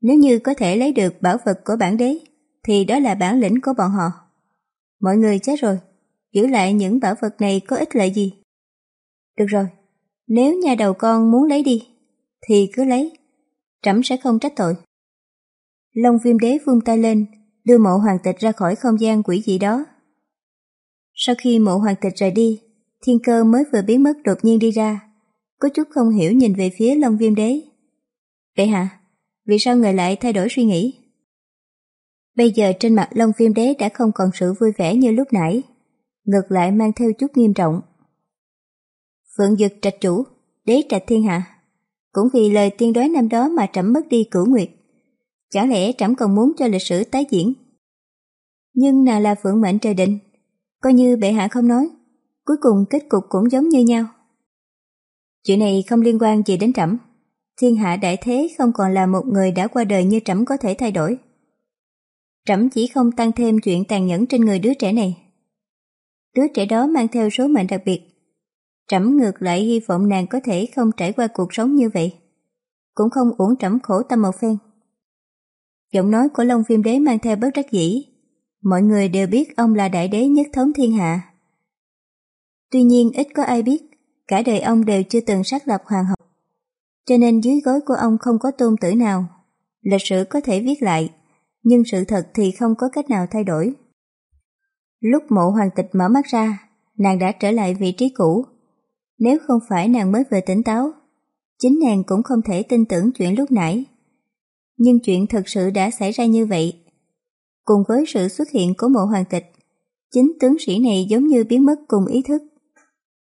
nếu như có thể lấy được bảo vật của bản đế, thì đó là bản lĩnh của bọn họ. Mọi người chết rồi, giữ lại những bảo vật này có ích lợi gì? Được rồi, nếu nhà đầu con muốn lấy đi, thì cứ lấy, trẫm sẽ không trách tội. Long viêm đế vung tay lên, đưa mộ hoàng tịch ra khỏi không gian quỷ dị đó. Sau khi mộ hoàng tịch rời đi, thiên cơ mới vừa biến mất đột nhiên đi ra, có chút không hiểu nhìn về phía Long viêm đế. Vậy hả? Vì sao người lại thay đổi suy nghĩ? Bây giờ trên mặt Long viêm đế đã không còn sự vui vẻ như lúc nãy, ngược lại mang theo chút nghiêm trọng. Phượng Dực trạch chủ, đế trạch thiên hạ. Cũng vì lời tiên đoán năm đó mà trẫm mất đi cửu nguyệt. Chả lẽ trẫm còn muốn cho lịch sử tái diễn? Nhưng nào là phượng mệnh trời định, coi như bệ hạ không nói, cuối cùng kết cục cũng giống như nhau. Chuyện này không liên quan gì đến trẫm. Thiên hạ đại thế không còn là một người đã qua đời như trẫm có thể thay đổi. Trẫm chỉ không tăng thêm chuyện tàn nhẫn trên người đứa trẻ này. Đứa trẻ đó mang theo số mệnh đặc biệt, Trẫm ngược lại hy vọng nàng có thể không trải qua cuộc sống như vậy. Cũng không uổng trẫm khổ tâm một phen. Giọng nói của Long phim Đế mang theo bất đắc dĩ. Mọi người đều biết ông là đại đế nhất thống thiên hạ. Tuy nhiên ít có ai biết, cả đời ông đều chưa từng xác lập hoàng hậu. Cho nên dưới gối của ông không có tôn tử nào. Lịch sử có thể viết lại, nhưng sự thật thì không có cách nào thay đổi. Lúc mộ hoàng tịch mở mắt ra, nàng đã trở lại vị trí cũ, nếu không phải nàng mới về tỉnh táo, chính nàng cũng không thể tin tưởng chuyện lúc nãy. Nhưng chuyện thật sự đã xảy ra như vậy. Cùng với sự xuất hiện của mộ hoàng tịch, chính tướng sĩ này giống như biến mất cùng ý thức.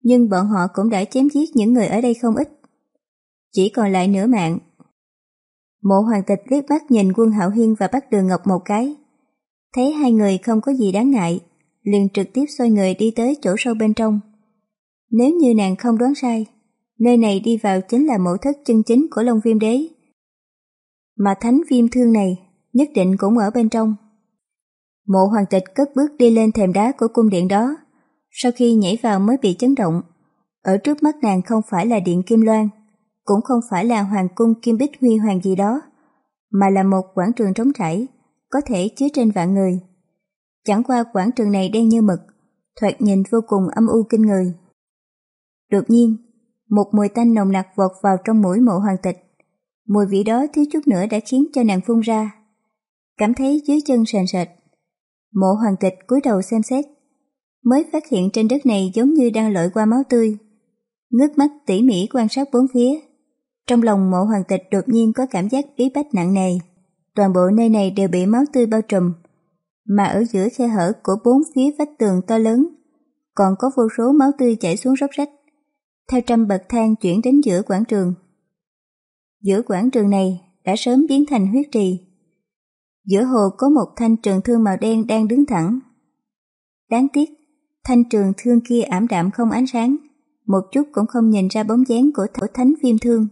Nhưng bọn họ cũng đã chém giết những người ở đây không ít. Chỉ còn lại nửa mạng. Mộ hoàng tịch liếc mắt nhìn quân Hạo Hiên và bắt đường Ngọc một cái. Thấy hai người không có gì đáng ngại, liền trực tiếp xoay người đi tới chỗ sâu bên trong. Nếu như nàng không đoán sai, nơi này đi vào chính là mẫu thất chân chính của Long Viêm Đế. Mà thánh viêm thương này nhất định cũng ở bên trong. Mộ hoàng tịch cất bước đi lên thềm đá của cung điện đó, sau khi nhảy vào mới bị chấn động. Ở trước mắt nàng không phải là điện Kim Loan, cũng không phải là hoàng cung Kim Bích Huy Hoàng gì đó, mà là một quảng trường trống trải, có thể chứa trên vạn người. Chẳng qua quảng trường này đen như mực, thoạt nhìn vô cùng âm u kinh người. Đột nhiên, một mùi tanh nồng nặc vọt vào trong mũi mộ hoàng tịch. Mùi vị đó thiếu chút nữa đã khiến cho nàng phun ra. Cảm thấy dưới chân sền sệt. Mộ hoàng tịch cúi đầu xem xét. Mới phát hiện trên đất này giống như đang lội qua máu tươi. Ngước mắt tỉ mỉ quan sát bốn phía. Trong lòng mộ hoàng tịch đột nhiên có cảm giác bí bách nặng nề. Toàn bộ nơi này đều bị máu tươi bao trùm. Mà ở giữa khe hở của bốn phía vách tường to lớn, còn có vô số máu tươi chảy xuống róc rách theo trăm bậc thang chuyển đến giữa quảng trường. Giữa quảng trường này đã sớm biến thành huyết trì. Giữa hồ có một thanh trường thương màu đen đang đứng thẳng. Đáng tiếc, thanh trường thương kia ảm đạm không ánh sáng, một chút cũng không nhìn ra bóng dáng của thổ thánh viêm thương.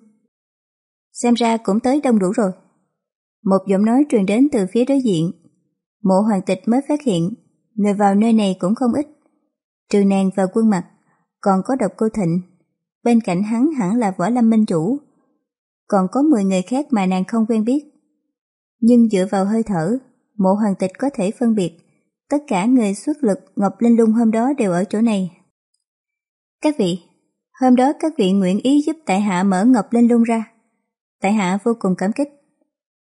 Xem ra cũng tới đông đủ rồi. Một giọng nói truyền đến từ phía đối diện. Mộ hoàng tịch mới phát hiện, người vào nơi này cũng không ít. Trừ nàng và quân mặt, còn có độc cô thịnh bên cạnh hắn hẳn là võ lâm minh chủ. Còn có 10 người khác mà nàng không quen biết. Nhưng dựa vào hơi thở, mộ hoàng tịch có thể phân biệt tất cả người xuất lực Ngọc Linh Lung hôm đó đều ở chỗ này. Các vị, hôm đó các vị nguyện ý giúp tại hạ mở Ngọc Linh Lung ra. Tại hạ vô cùng cảm kích.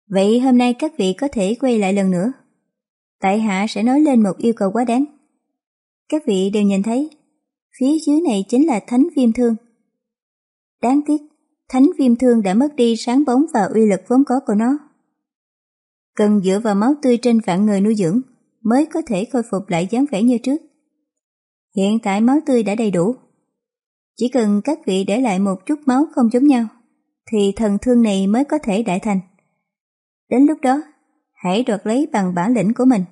Vậy hôm nay các vị có thể quay lại lần nữa. Tại hạ sẽ nói lên một yêu cầu quá đáng. Các vị đều nhìn thấy, phía dưới này chính là thánh viêm thương. Đáng tiếc, thánh viêm thương đã mất đi sáng bóng và uy lực vốn có của nó. Cần dựa vào máu tươi trên vạn người nuôi dưỡng mới có thể khôi phục lại dáng vẻ như trước. Hiện tại máu tươi đã đầy đủ. Chỉ cần các vị để lại một chút máu không giống nhau, thì thần thương này mới có thể đại thành. Đến lúc đó, hãy đoạt lấy bằng bản lĩnh của mình.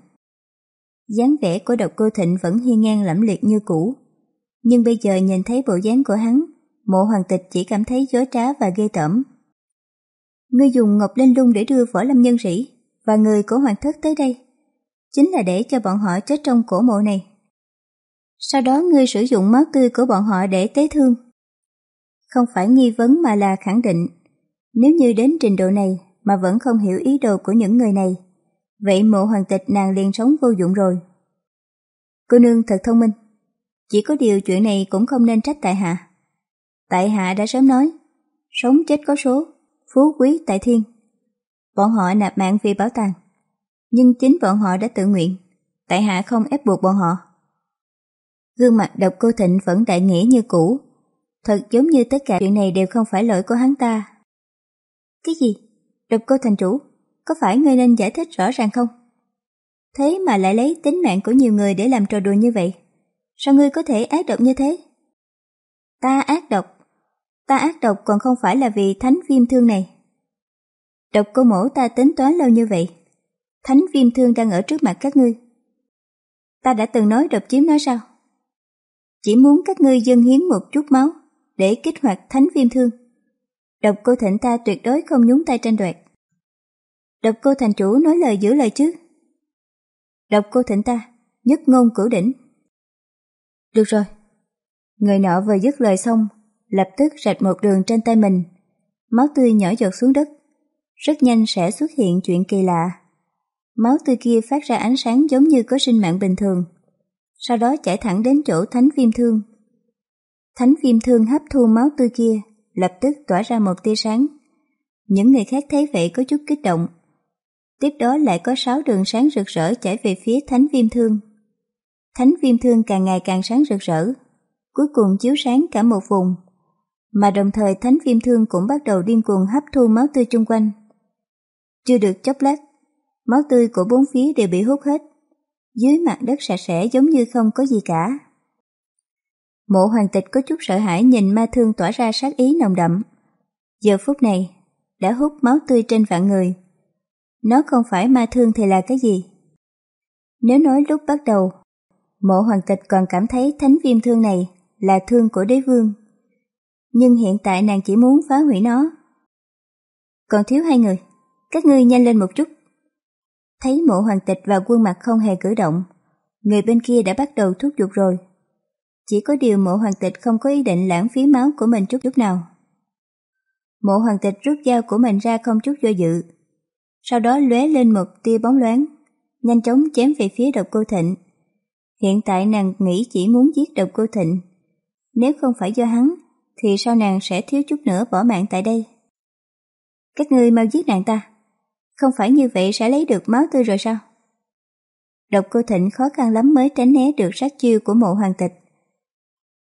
dáng vẻ của độc cô thịnh vẫn hiên ngang lẫm liệt như cũ, nhưng bây giờ nhìn thấy bộ dáng của hắn Mộ hoàng tịch chỉ cảm thấy dối trá và ghê tởm. Ngươi dùng ngọc linh lung để đưa võ lâm nhân sĩ và người của hoàng thất tới đây, chính là để cho bọn họ chết trong cổ mộ này. Sau đó ngươi sử dụng máu tươi của bọn họ để tế thương. Không phải nghi vấn mà là khẳng định. Nếu như đến trình độ này mà vẫn không hiểu ý đồ của những người này, vậy mộ hoàng tịch nàng liền sống vô dụng rồi. Cô nương thật thông minh, chỉ có điều chuyện này cũng không nên trách tại hạ. Tại hạ đã sớm nói, sống chết có số, phú quý tại thiên. Bọn họ nạp mạng vì bảo tàng, nhưng chính bọn họ đã tự nguyện, tại hạ không ép buộc bọn họ. Gương mặt độc cô thịnh vẫn đại nghĩa như cũ, thật giống như tất cả chuyện này đều không phải lỗi của hắn ta. Cái gì? Độc cô thành chủ, có phải ngươi nên giải thích rõ ràng không? Thế mà lại lấy tính mạng của nhiều người để làm trò đùa như vậy. Sao ngươi có thể ác độc như thế? Ta ác độc, ta ác độc còn không phải là vì thánh viêm thương này. Độc cô mổ ta tính toán lâu như vậy, thánh viêm thương đang ở trước mặt các ngươi. Ta đã từng nói độc chiếm nó sao? Chỉ muốn các ngươi dâng hiến một chút máu để kích hoạt thánh viêm thương. Độc cô thịnh ta tuyệt đối không nhúng tay tranh đoạt. Độc cô thành chủ nói lời giữ lời chứ. Độc cô thịnh ta, nhất ngôn cửu đỉnh. Được rồi. Người nọ vừa dứt lời xong lập tức rạch một đường trên tay mình. Máu tươi nhỏ giọt xuống đất. Rất nhanh sẽ xuất hiện chuyện kỳ lạ. Máu tươi kia phát ra ánh sáng giống như có sinh mạng bình thường. Sau đó chảy thẳng đến chỗ thánh viêm thương. Thánh viêm thương hấp thu máu tươi kia, lập tức tỏa ra một tia sáng. Những người khác thấy vậy có chút kích động. Tiếp đó lại có sáu đường sáng rực rỡ chảy về phía thánh viêm thương. Thánh viêm thương càng ngày càng sáng rực rỡ, cuối cùng chiếu sáng cả một vùng mà đồng thời thánh viêm thương cũng bắt đầu điên cuồng hấp thu máu tươi chung quanh. Chưa được chốc lát, máu tươi của bốn phía đều bị hút hết, dưới mặt đất sạch sẽ giống như không có gì cả. Mộ hoàng tịch có chút sợ hãi nhìn ma thương tỏa ra sát ý nồng đậm. Giờ phút này, đã hút máu tươi trên vạn người. Nó không phải ma thương thì là cái gì? Nếu nói lúc bắt đầu, mộ hoàng tịch còn cảm thấy thánh viêm thương này là thương của đế vương nhưng hiện tại nàng chỉ muốn phá hủy nó. Còn thiếu hai người, các ngươi nhanh lên một chút. Thấy mộ hoàng tịch và quân mặt không hề cử động, người bên kia đã bắt đầu thúc giục rồi. Chỉ có điều mộ hoàng tịch không có ý định lãng phí máu của mình chút chút nào. Mộ hoàng tịch rút dao của mình ra không chút do dự. Sau đó lóe lên một tia bóng loáng, nhanh chóng chém về phía độc cô thịnh. Hiện tại nàng nghĩ chỉ muốn giết độc cô thịnh. Nếu không phải do hắn, thì sau nàng sẽ thiếu chút nữa bỏ mạng tại đây. Các ngươi mau giết nàng ta. Không phải như vậy sẽ lấy được máu tươi rồi sao? Độc cô thịnh khó khăn lắm mới tránh né được sát chiêu của mộ hoàng tịch.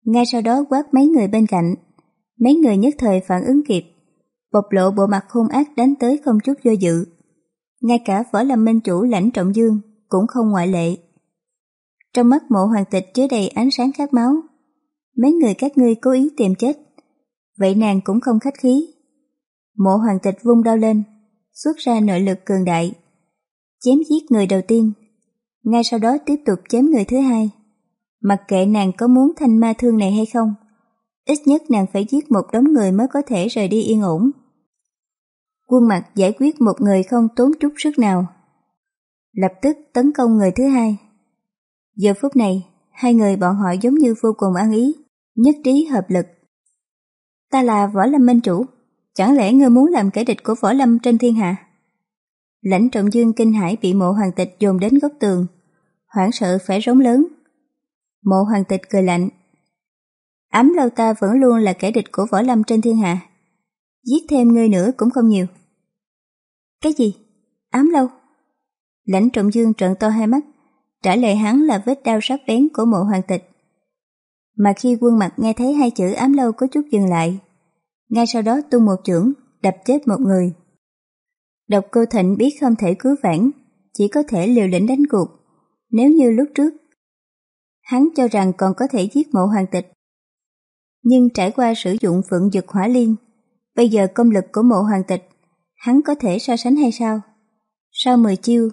Ngay sau đó quát mấy người bên cạnh. Mấy người nhất thời phản ứng kịp, bộc lộ bộ mặt hung ác đánh tới không chút do dự. Ngay cả võ lâm minh chủ lãnh trọng dương cũng không ngoại lệ. Trong mắt mộ hoàng tịch chứa đầy ánh sáng khát máu. Mấy người các ngươi cố ý tìm chết. Vậy nàng cũng không khách khí. Mộ hoàng tịch vung đau lên, xuất ra nội lực cường đại. Chém giết người đầu tiên. Ngay sau đó tiếp tục chém người thứ hai. Mặc kệ nàng có muốn thanh ma thương này hay không, ít nhất nàng phải giết một đống người mới có thể rời đi yên ổn. Quân mặt giải quyết một người không tốn chút sức nào. Lập tức tấn công người thứ hai. Giờ phút này, hai người bọn họ giống như vô cùng ăn ý, nhất trí hợp lực. Ta là Võ Lâm Minh Chủ, chẳng lẽ ngươi muốn làm kẻ địch của Võ Lâm trên thiên hạ? Lãnh trọng dương kinh hải bị mộ hoàng tịch dồn đến góc tường, hoảng sợ phải rống lớn. Mộ hoàng tịch cười lạnh. Ám lâu ta vẫn luôn là kẻ địch của Võ Lâm trên thiên hạ. Giết thêm ngươi nữa cũng không nhiều. Cái gì? Ám lâu? Lãnh trọng dương trợn to hai mắt, trả lời hắn là vết đau sắc bén của mộ hoàng tịch. Mà khi quân mặt nghe thấy hai chữ ám lâu có chút dừng lại, ngay sau đó tung một chưởng, đập chết một người. Độc cô Thịnh biết không thể cứu vãn, chỉ có thể liều lĩnh đánh cuộc. Nếu như lúc trước, hắn cho rằng còn có thể giết mộ hoàng tịch. Nhưng trải qua sử dụng phượng dực hỏa liên, bây giờ công lực của mộ hoàng tịch, hắn có thể so sánh hay sao? Sau 10 chiêu,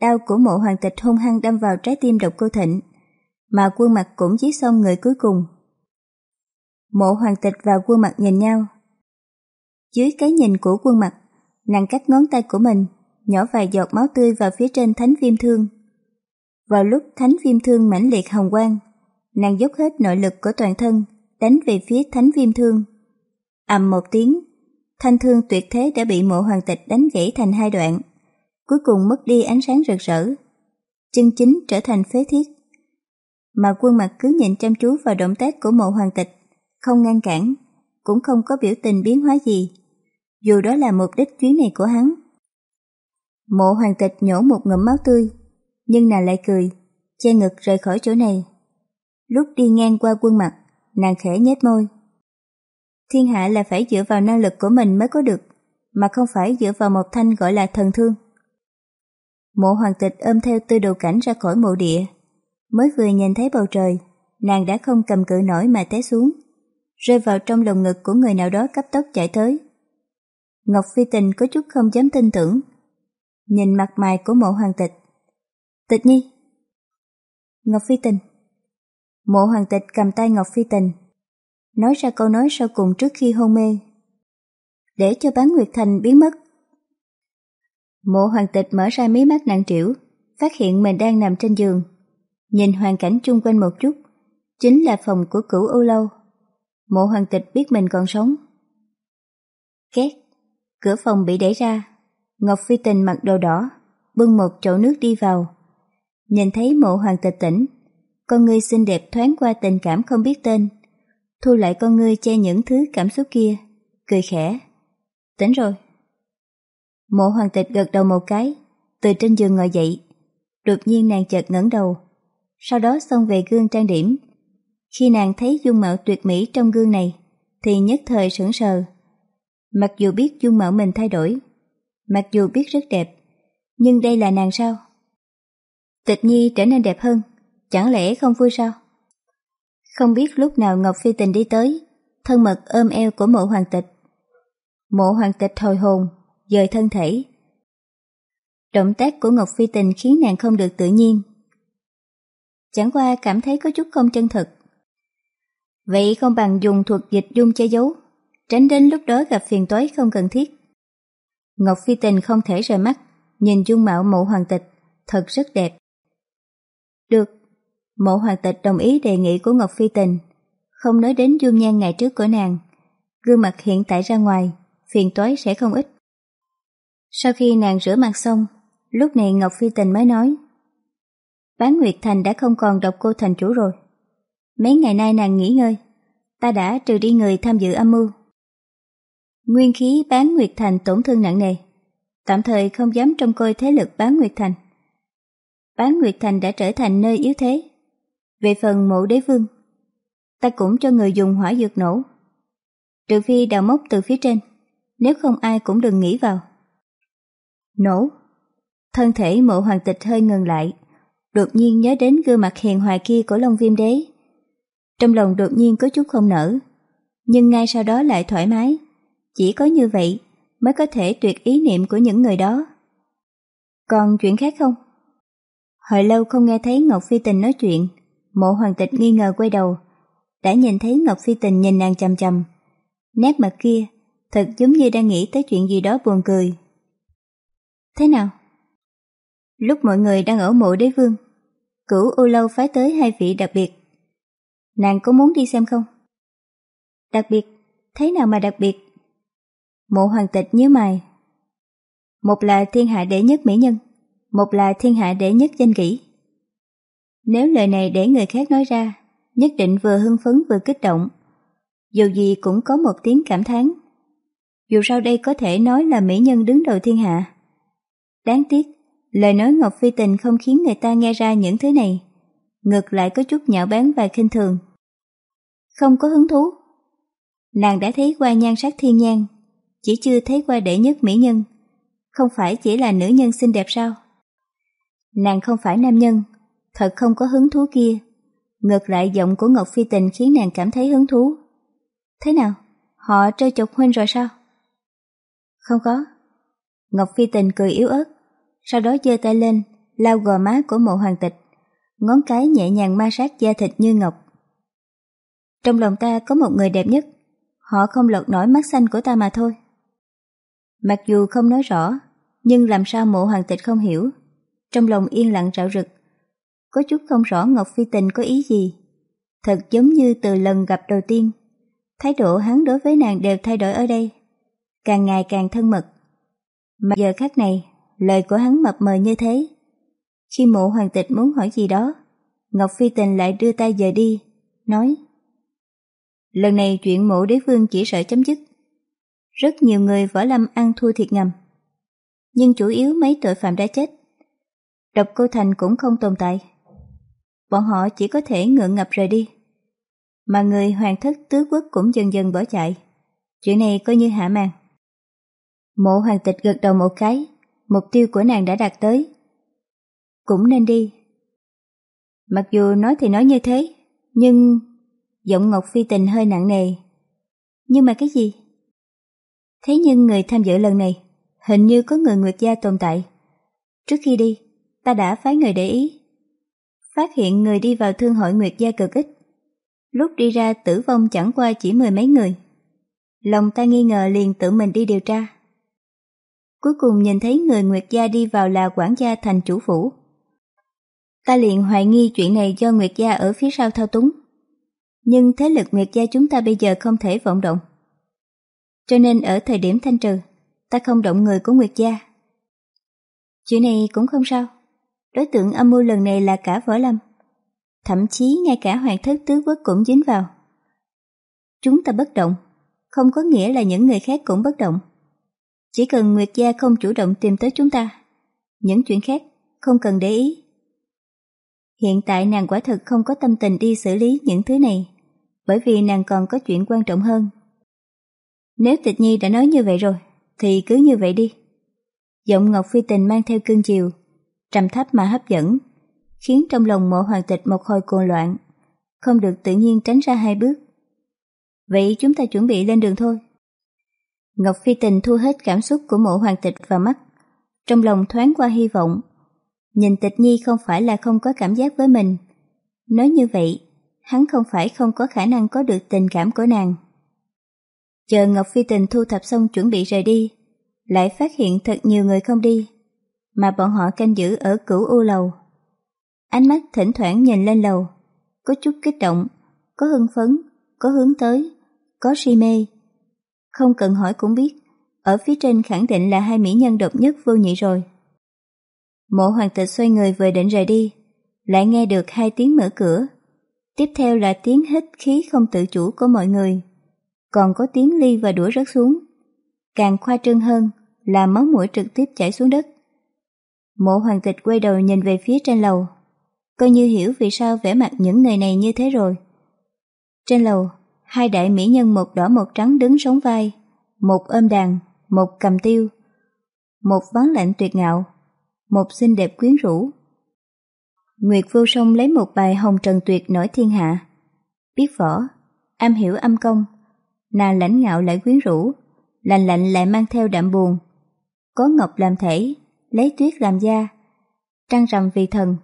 đau của mộ hoàng tịch hung hăng đâm vào trái tim độc cô thịnh, mà quân mặt cũng chỉ xong người cuối cùng. Mộ hoàng tịch và quân mặt nhìn nhau. Dưới cái nhìn của quân mặt, nàng cắt ngón tay của mình, nhỏ vài giọt máu tươi vào phía trên thánh viêm thương. Vào lúc thánh viêm thương mãnh liệt hồng quang, nàng dốc hết nội lực của toàn thân, đánh về phía thánh viêm thương. ầm một tiếng, thanh thương tuyệt thế đã bị mộ hoàng tịch đánh gãy thành hai đoạn, cuối cùng mất đi ánh sáng rực rỡ. Chân chính trở thành phế thiết. Mà quân mặt cứ nhìn chăm chú vào động tác của mộ hoàng tịch, không ngăn cản, cũng không có biểu tình biến hóa gì, dù đó là mục đích chuyến này của hắn. Mộ hoàng tịch nhổ một ngụm máu tươi, nhưng nàng lại cười, che ngực rời khỏi chỗ này. Lúc đi ngang qua quân mặt, nàng khẽ nhếch môi. Thiên hạ là phải dựa vào năng lực của mình mới có được, mà không phải dựa vào một thanh gọi là thần thương. Mộ hoàng tịch ôm theo tư đồ cảnh ra khỏi mộ địa, mới vừa nhìn thấy bầu trời, nàng đã không cầm cự nổi mà té xuống rơi vào trong lồng ngực của người nào đó cấp tốc chạy tới. Ngọc Phi Tình có chút không dám tin tưởng, nhìn mặt mày của mộ hoàng tịch. Tịch nhi! Ngọc Phi Tình Mộ hoàng tịch cầm tay Ngọc Phi Tình, nói ra câu nói sau cùng trước khi hôn mê. Để cho bán Nguyệt Thành biến mất. Mộ hoàng tịch mở ra mí mắt nặng trĩu, phát hiện mình đang nằm trên giường. Nhìn hoàn cảnh chung quanh một chút, chính là phòng của cửu Âu Lâu. Mộ hoàng tịch biết mình còn sống. Két, cửa phòng bị đẩy ra. Ngọc Phi Tình mặc đồ đỏ, bưng một chậu nước đi vào. Nhìn thấy mộ hoàng tịch tỉnh, con ngươi xinh đẹp thoáng qua tình cảm không biết tên. Thu lại con ngươi che những thứ cảm xúc kia, cười khẽ. Tỉnh rồi. Mộ hoàng tịch gật đầu một cái, từ trên giường ngồi dậy. Đột nhiên nàng chợt ngẩng đầu, sau đó xông về gương trang điểm, khi nàng thấy dung mạo tuyệt mỹ trong gương này, thì nhất thời sững sờ. Mặc dù biết dung mạo mình thay đổi, mặc dù biết rất đẹp, nhưng đây là nàng sao? Tịch Nhi trở nên đẹp hơn, chẳng lẽ không vui sao? Không biết lúc nào Ngọc Phi Tình đi tới, thân mật ôm eo của mộ hoàng tịch. Mộ hoàng tịch hồi hồn, dời thân thể. Động tác của Ngọc Phi Tình khiến nàng không được tự nhiên. Chẳng qua cảm thấy có chút không chân thực. Vậy không bằng dùng thuật dịch dung che giấu, tránh đến lúc đó gặp phiền toái không cần thiết. Ngọc Phi Tình không thể rời mắt, nhìn dung mạo mộ hoàng tịch, thật rất đẹp. Được, mộ hoàng tịch đồng ý đề nghị của Ngọc Phi Tình, không nói đến dung nhan ngày trước của nàng. Gương mặt hiện tại ra ngoài, phiền toái sẽ không ít. Sau khi nàng rửa mặt xong, lúc này Ngọc Phi Tình mới nói Bán Nguyệt Thành đã không còn độc cô thành chủ rồi. Mấy ngày nay nàng nghỉ ngơi, ta đã trừ đi người tham dự âm mưu. Nguyên khí bán Nguyệt Thành tổn thương nặng nề, tạm thời không dám trông coi thế lực bán Nguyệt Thành. Bán Nguyệt Thành đã trở thành nơi yếu thế. Về phần mộ đế vương, ta cũng cho người dùng hỏa dược nổ. Trừ phi đào mốc từ phía trên, nếu không ai cũng đừng nghĩ vào. Nổ. Thân thể mộ hoàng tịch hơi ngừng lại, đột nhiên nhớ đến gương mặt hiền hòa kia của Long Viêm Đế. Trong lòng đột nhiên có chút không nở, nhưng ngay sau đó lại thoải mái. Chỉ có như vậy mới có thể tuyệt ý niệm của những người đó. Còn chuyện khác không? Hồi lâu không nghe thấy Ngọc Phi Tình nói chuyện, mộ hoàng tịch nghi ngờ quay đầu, đã nhìn thấy Ngọc Phi Tình nhìn nàng chầm chầm. Nét mặt kia, thật giống như đang nghĩ tới chuyện gì đó buồn cười. Thế nào? Lúc mọi người đang ở mộ đế vương, cửu ô lâu phái tới hai vị đặc biệt. Nàng có muốn đi xem không? Đặc biệt, thế nào mà đặc biệt? Mộ hoàng tịch nhớ mày. Một là thiên hạ đệ nhất mỹ nhân, một là thiên hạ đệ nhất danh kỹ. Nếu lời này để người khác nói ra, nhất định vừa hưng phấn vừa kích động. Dù gì cũng có một tiếng cảm thán. Dù sao đây có thể nói là mỹ nhân đứng đầu thiên hạ. Đáng tiếc, lời nói Ngọc Phi Tình không khiến người ta nghe ra những thứ này. Ngược lại có chút nhạo báng và khinh thường. Không có hứng thú. Nàng đã thấy qua nhan sắc thiên nhan, chỉ chưa thấy qua đệ nhất mỹ nhân. Không phải chỉ là nữ nhân xinh đẹp sao? Nàng không phải nam nhân, thật không có hứng thú kia. Ngược lại giọng của Ngọc Phi Tình khiến nàng cảm thấy hứng thú. Thế nào? Họ trêu chọc huynh rồi sao? Không có. Ngọc Phi Tình cười yếu ớt, sau đó giơ tay lên, lau gò má của mộ hoàng tịch, ngón cái nhẹ nhàng ma sát da thịt như ngọc. Trong lòng ta có một người đẹp nhất, họ không lọt nổi mắt xanh của ta mà thôi. Mặc dù không nói rõ, nhưng làm sao mộ hoàng tịch không hiểu. Trong lòng yên lặng rạo rực, có chút không rõ Ngọc Phi Tình có ý gì. Thật giống như từ lần gặp đầu tiên, thái độ hắn đối với nàng đều thay đổi ở đây, càng ngày càng thân mật. Mà giờ khác này, lời của hắn mập mờ như thế. Khi mộ hoàng tịch muốn hỏi gì đó, Ngọc Phi Tình lại đưa tay về đi, nói Lần này chuyện mộ đế vương chỉ sợ chấm dứt. Rất nhiều người võ lâm ăn thua thiệt ngầm. Nhưng chủ yếu mấy tội phạm đã chết. Độc cô Thành cũng không tồn tại. Bọn họ chỉ có thể ngượng ngập rời đi. Mà người hoàng thất tứ quốc cũng dần dần bỏ chạy. Chuyện này coi như hạ màn. Mộ hoàng tịch gật đầu một cái, mục tiêu của nàng đã đạt tới. Cũng nên đi. Mặc dù nói thì nói như thế, nhưng... Giọng Ngọc Phi tình hơi nặng nề. Nhưng mà cái gì? Thế nhưng người tham dự lần này, hình như có người Nguyệt Gia tồn tại. Trước khi đi, ta đã phái người để ý. Phát hiện người đi vào thương hội Nguyệt Gia cực ít. Lúc đi ra tử vong chẳng qua chỉ mười mấy người. Lòng ta nghi ngờ liền tự mình đi điều tra. Cuối cùng nhìn thấy người Nguyệt Gia đi vào là quản gia thành chủ phủ. Ta liền hoài nghi chuyện này do Nguyệt Gia ở phía sau thao túng. Nhưng thế lực Nguyệt Gia chúng ta bây giờ không thể vọng động. Cho nên ở thời điểm thanh trừ, ta không động người của Nguyệt Gia. Chuyện này cũng không sao. Đối tượng âm mưu lần này là cả võ lâm. Thậm chí ngay cả hoàng thất tứ quốc cũng dính vào. Chúng ta bất động, không có nghĩa là những người khác cũng bất động. Chỉ cần Nguyệt Gia không chủ động tìm tới chúng ta, những chuyện khác không cần để ý. Hiện tại nàng quả thực không có tâm tình đi xử lý những thứ này, bởi vì nàng còn có chuyện quan trọng hơn. Nếu tịch nhi đã nói như vậy rồi, thì cứ như vậy đi. Giọng Ngọc Phi Tình mang theo cương chiều, trầm thấp mà hấp dẫn, khiến trong lòng mộ hoàng tịch một hồi cuồng loạn, không được tự nhiên tránh ra hai bước. Vậy chúng ta chuẩn bị lên đường thôi. Ngọc Phi Tình thu hết cảm xúc của mộ hoàng tịch vào mắt, trong lòng thoáng qua hy vọng. Nhìn tịch nhi không phải là không có cảm giác với mình. Nói như vậy, hắn không phải không có khả năng có được tình cảm của nàng. Chờ Ngọc Phi Tình thu thập xong chuẩn bị rời đi, lại phát hiện thật nhiều người không đi. mà bọn họ canh giữ ở cửu u lầu. Ánh mắt thỉnh thoảng nhìn lên lầu, có chút kích động, có hưng phấn, có hướng tới, có si mê. Không cần hỏi cũng biết, ở phía trên khẳng định là hai mỹ nhân độc nhất vô nhị rồi. Mộ hoàng tịch xoay người vừa định rời đi, lại nghe được hai tiếng mở cửa. Tiếp theo là tiếng hít khí không tự chủ của mọi người. Còn có tiếng ly và đũa rớt xuống. Càng khoa trương hơn là máu mũi trực tiếp chảy xuống đất. Mộ hoàng tịch quay đầu nhìn về phía trên lầu, coi như hiểu vì sao vẻ mặt những người này như thế rồi. Trên lầu, hai đại mỹ nhân một đỏ một trắng đứng sóng vai, một ôm đàn, một cầm tiêu, một ván lạnh tuyệt ngạo, một xinh đẹp quyến rũ. Nguyệt vô song lấy một bài hồng trần tuyệt nổi thiên hạ, biết võ, am hiểu âm công, nàng lãnh ngạo lại quyến rũ, lành lạnh lại mang theo đạm buồn, có ngọc làm thể, lấy tuyết làm da, trăng rằm vì thần,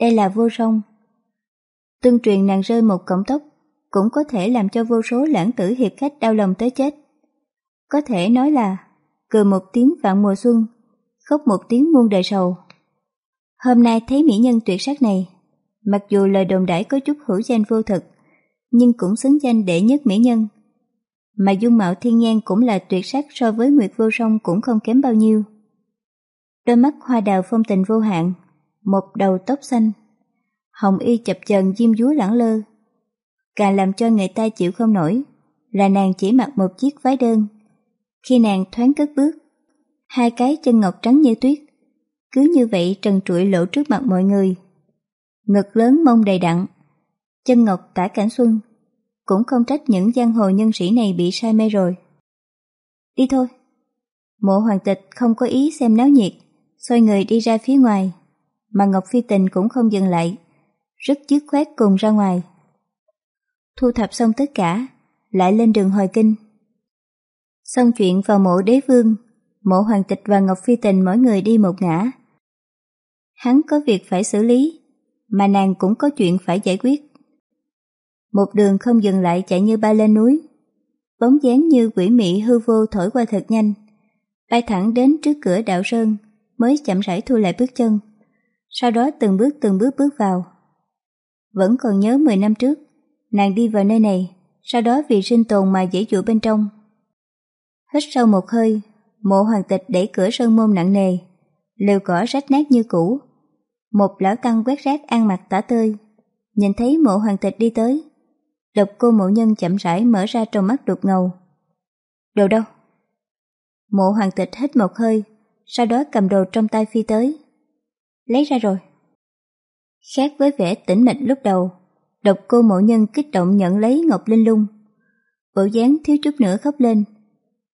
đây là vô song. Tương truyền nàng rơi một cổng tóc, cũng có thể làm cho vô số lãng tử hiệp khách đau lòng tới chết. Có thể nói là cười một tiếng vạn mùa xuân, khóc một tiếng muôn đời sầu. Hôm nay thấy mỹ nhân tuyệt sắc này, mặc dù lời đồn đãi có chút hữu danh vô thực, nhưng cũng xứng danh đệ nhất mỹ nhân. Mà dung mạo thiên nhan cũng là tuyệt sắc so với Nguyệt Vô Song cũng không kém bao nhiêu. Đôi mắt hoa đào phong tình vô hạn, một đầu tóc xanh, hồng y chập chờn diêm dúa lẳng lơ. Càng làm cho người ta chịu không nổi là nàng chỉ mặc một chiếc váy đơn. Khi nàng thoáng cất bước, hai cái chân ngọc trắng như tuyết, cứ như vậy trần trụi lộ trước mặt mọi người. Ngực lớn mông đầy đặn, chân ngọc tả cảnh xuân, cũng không trách những giang hồ nhân sĩ này bị say mê rồi. Đi thôi. Mộ hoàng tịch không có ý xem náo nhiệt, xoay người đi ra phía ngoài, mà Ngọc Phi Tình cũng không dừng lại, rất dứt khoát cùng ra ngoài. Thu thập xong tất cả, lại lên đường hồi kinh. Xong chuyện vào mộ đế vương, mộ hoàng tịch và Ngọc Phi Tình mỗi người đi một ngã. Hắn có việc phải xử lý, mà nàng cũng có chuyện phải giải quyết. Một đường không dừng lại chạy như ba lên núi, bóng dáng như quỷ mị hư vô thổi qua thật nhanh, bay thẳng đến trước cửa đạo sơn, mới chậm rãi thu lại bước chân, sau đó từng bước từng bước bước vào. Vẫn còn nhớ 10 năm trước, nàng đi vào nơi này, sau đó vì sinh tồn mà dễ dụ bên trong. Hít sâu một hơi, mộ hoàng tịch đẩy cửa sơn môn nặng nề, lều cỏ rách nát như cũ. Một lão tăng quét rác ăn mặc tả tơi, nhìn thấy mộ hoàng tịch đi tới. Độc cô mộ nhân chậm rãi mở ra trong mắt đục ngầu. Đồ đâu? Mộ hoàng tịch hít một hơi, sau đó cầm đồ trong tay phi tới. Lấy ra rồi. Khác với vẻ tĩnh mịch lúc đầu, độc cô mộ nhân kích động nhận lấy ngọc linh lung. Bộ dáng thiếu chút nữa khóc lên,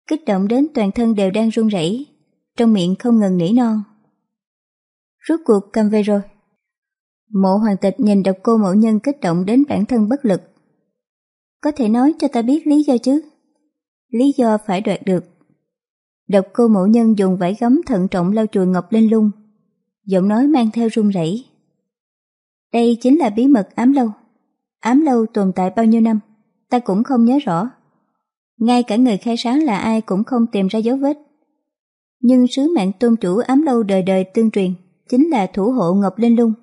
kích động đến toàn thân đều đang run rẩy, trong miệng không ngừng nỉ non. Rốt cuộc cầm về rồi. Mộ hoàng tịch nhìn độc cô mộ nhân kích động đến bản thân bất lực. Có thể nói cho ta biết lý do chứ? Lý do phải đoạt được. Độc cô mộ nhân dùng vải gấm thận trọng lau chùi ngọc linh lung. Giọng nói mang theo run rẩy. Đây chính là bí mật ám lâu. Ám lâu tồn tại bao nhiêu năm, ta cũng không nhớ rõ. Ngay cả người khai sáng là ai cũng không tìm ra dấu vết. Nhưng sứ mạng tôn chủ ám lâu đời đời tương truyền chính là thủ hộ Ngọc Linh Lung.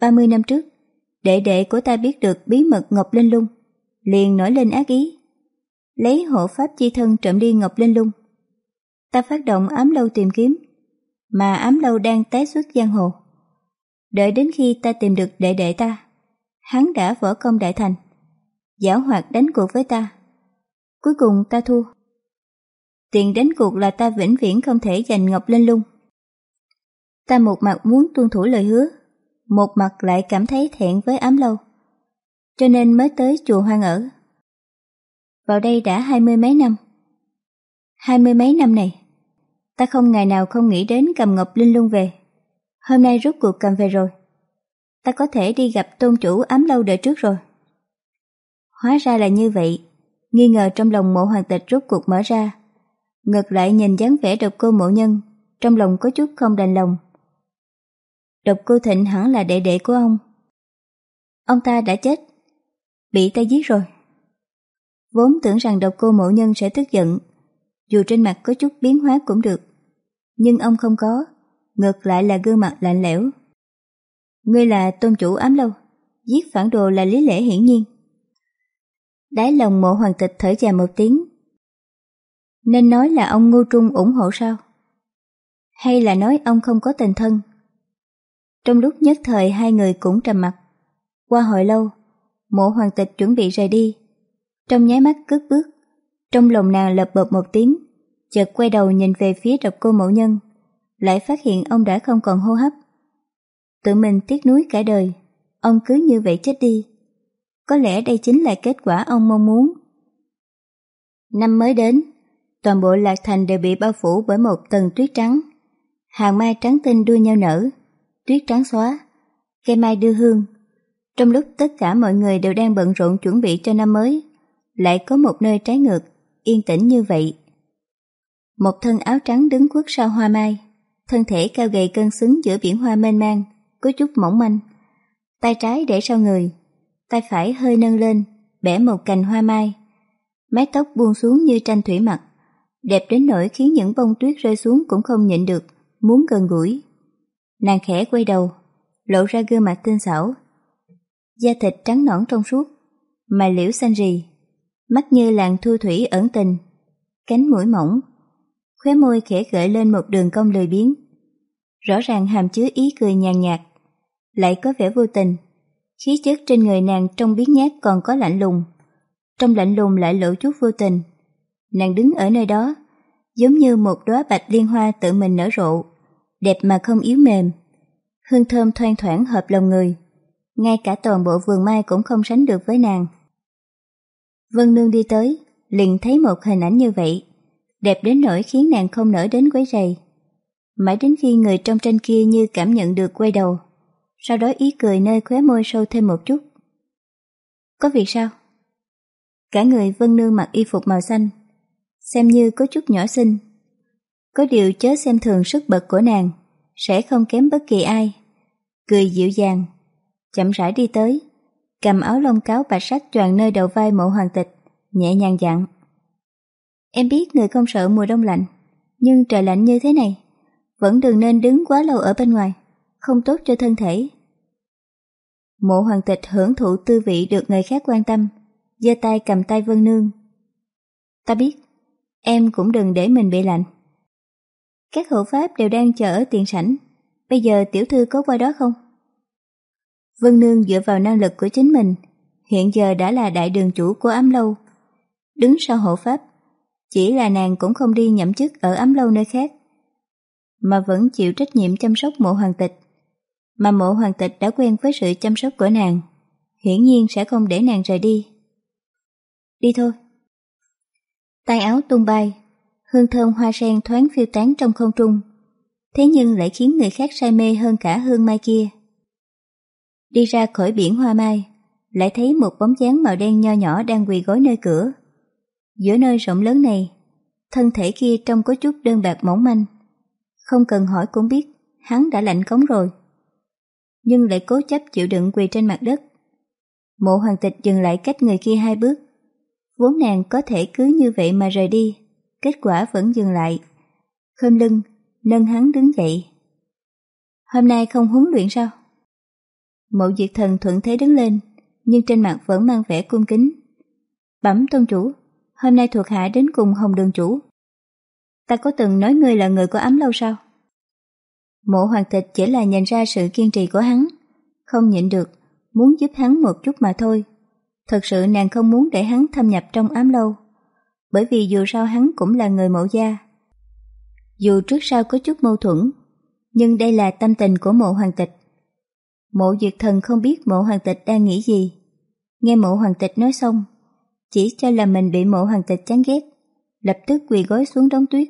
30 năm trước, đệ đệ của ta biết được bí mật Ngọc Linh Lung, liền nổi lên ác ý. Lấy hộ pháp chi thân trộm đi Ngọc Linh Lung. Ta phát động ám lâu tìm kiếm, mà ám lâu đang tái xuất giang hồ. Đợi đến khi ta tìm được đệ đệ ta, hắn đã võ công đại thành, giả hoạt đánh cuộc với ta. Cuối cùng ta thua. Tiền đánh cuộc là ta vĩnh viễn không thể giành Ngọc Linh Lung. Ta một mặt muốn tuân thủ lời hứa, một mặt lại cảm thấy thẹn với ám lâu. Cho nên mới tới chùa hoang ở. Vào đây đã hai mươi mấy năm. Hai mươi mấy năm này, ta không ngày nào không nghĩ đến cầm Ngọc Linh Lung về. Hôm nay rút cuộc cầm về rồi. Ta có thể đi gặp tôn chủ ám lâu đợi trước rồi. Hóa ra là như vậy, nghi ngờ trong lòng mộ hoàng tịch rút cuộc mở ra. Ngược lại nhìn dáng vẻ độc cô mộ nhân, trong lòng có chút không đành lòng. Độc cô thịnh hẳn là đệ đệ của ông. Ông ta đã chết, bị ta giết rồi. Vốn tưởng rằng độc cô mộ nhân sẽ tức giận, dù trên mặt có chút biến hóa cũng được. Nhưng ông không có, ngược lại là gương mặt lạnh lẽo. Ngươi là tôn chủ ám lâu, giết phản đồ là lý lẽ hiển nhiên. Đáy lòng mộ hoàng tịch thở dài một tiếng. Nên nói là ông Ngô Trung ủng hộ sao? Hay là nói ông không có tình thân? Trong lúc nhất thời hai người cũng trầm mặt. Qua hồi lâu, mộ hoàng tịch chuẩn bị rời đi. Trong nháy mắt cướp bước, trong lòng nàng lập bập một tiếng, chợt quay đầu nhìn về phía độc cô mẫu nhân, lại phát hiện ông đã không còn hô hấp. Tự mình tiếc nuối cả đời, ông cứ như vậy chết đi. Có lẽ đây chính là kết quả ông mong muốn. Năm mới đến, toàn bộ Lạc Thành đều bị bao phủ bởi một tầng tuyết trắng. Hàng mai trắng tinh đua nhau nở, tuyết trắng xóa, cây mai đưa hương. Trong lúc tất cả mọi người đều đang bận rộn chuẩn bị cho năm mới, lại có một nơi trái ngược, yên tĩnh như vậy. Một thân áo trắng đứng khuất sau hoa mai, thân thể cao gầy cân xứng giữa biển hoa mênh mang, có chút mỏng manh. Tay trái để sau người, tay phải hơi nâng lên, bẻ một cành hoa mai. Mái tóc buông xuống như tranh thủy mặc, đẹp đến nỗi khiến những bông tuyết rơi xuống cũng không nhịn được, muốn gần gũi. Nàng khẽ quay đầu, lộ ra gương mặt tinh xảo. Da thịt trắng nõn trong suốt, mày liễu xanh rì, mắt như làng thu thủy ẩn tình, cánh mũi mỏng, khóe môi khẽ gợi lên một đường cong lười biếng. Rõ ràng hàm chứa ý cười nhàn nhạt, lại có vẻ vô tình. Khí chất trên người nàng trong biến nhát còn có lạnh lùng, trong lạnh lùng lại lộ chút vô tình. Nàng đứng ở nơi đó, giống như một đóa bạch liên hoa tự mình nở rộ, đẹp mà không yếu mềm. Hương thơm thoang thoảng hợp lòng người, ngay cả toàn bộ vườn mai cũng không sánh được với nàng. Vân Nương đi tới, liền thấy một hình ảnh như vậy, đẹp đến nỗi khiến nàng không nở đến quấy rầy. Mãi đến khi người trong tranh kia như cảm nhận được quay đầu, sau đó ý cười nơi khóe môi sâu thêm một chút. Có việc sao? Cả người Vân Nương mặc y phục màu xanh, xem như có chút nhỏ xinh. Có điều chớ xem thường sức bật của nàng, sẽ không kém bất kỳ ai. Cười dịu dàng, chậm rãi đi tới, cầm áo lông cáo bạch sắc choàng nơi đầu vai mộ hoàng tịch, nhẹ nhàng dặn. Em biết người không sợ mùa đông lạnh, nhưng trời lạnh như thế này, vẫn đừng nên đứng quá lâu ở bên ngoài, không tốt cho thân thể. Mộ hoàng tịch hưởng thụ tư vị được người khác quan tâm, giơ tay cầm tay Vân Nương. Ta biết, em cũng đừng để mình bị lạnh. Các hộ pháp đều đang chờ ở tiền sảnh, bây giờ tiểu thư có qua đó không? Vân Nương dựa vào năng lực của chính mình, hiện giờ đã là đại đường chủ của ám lâu. Đứng sau hộ pháp, chỉ là nàng cũng không đi nhậm chức ở ấm lâu nơi khác, mà vẫn chịu trách nhiệm chăm sóc mộ hoàng tịch. Mà mộ hoàng tịch đã quen với sự chăm sóc của nàng, hiển nhiên sẽ không để nàng rời đi. Đi thôi. Tay áo tung bay, hương thơm hoa sen thoáng phiêu tán trong không trung, thế nhưng lại khiến người khác say mê hơn cả hương mai kia. Đi ra khỏi biển hoa mai, lại thấy một bóng dáng màu đen nho nhỏ đang quỳ gối nơi cửa. Giữa nơi rộng lớn này, thân thể kia trông có chút đơn bạc mỏng manh. Không cần hỏi cũng biết, hắn đã lạnh cống rồi. Nhưng lại cố chấp chịu đựng quỳ trên mặt đất. Mộ hoàng tịch dừng lại cách người kia hai bước. Vốn nàng có thể cứ như vậy mà rời đi, kết quả vẫn dừng lại. Khơm lưng, nâng hắn đứng dậy. Hôm nay không huấn luyện sao? Mộ diệt thần thuận thế đứng lên, nhưng trên mặt vẫn mang vẻ cung kính. Bẩm tôn chủ, hôm nay thuộc hạ đến cùng Hồng Đường Chủ. Ta có từng nói ngươi là người có ấm lâu sao? Mộ hoàng tịch chỉ là nhìn ra sự kiên trì của hắn, không nhịn được, muốn giúp hắn một chút mà thôi. Thật sự nàng không muốn để hắn thâm nhập trong ám lâu, bởi vì dù sao hắn cũng là người mộ gia. Dù trước sau có chút mâu thuẫn, nhưng đây là tâm tình của mộ hoàng tịch. Mộ diệt thần không biết mộ hoàng tịch đang nghĩ gì. Nghe mộ hoàng tịch nói xong, chỉ cho là mình bị mộ hoàng tịch chán ghét, lập tức quỳ gối xuống đống tuyết.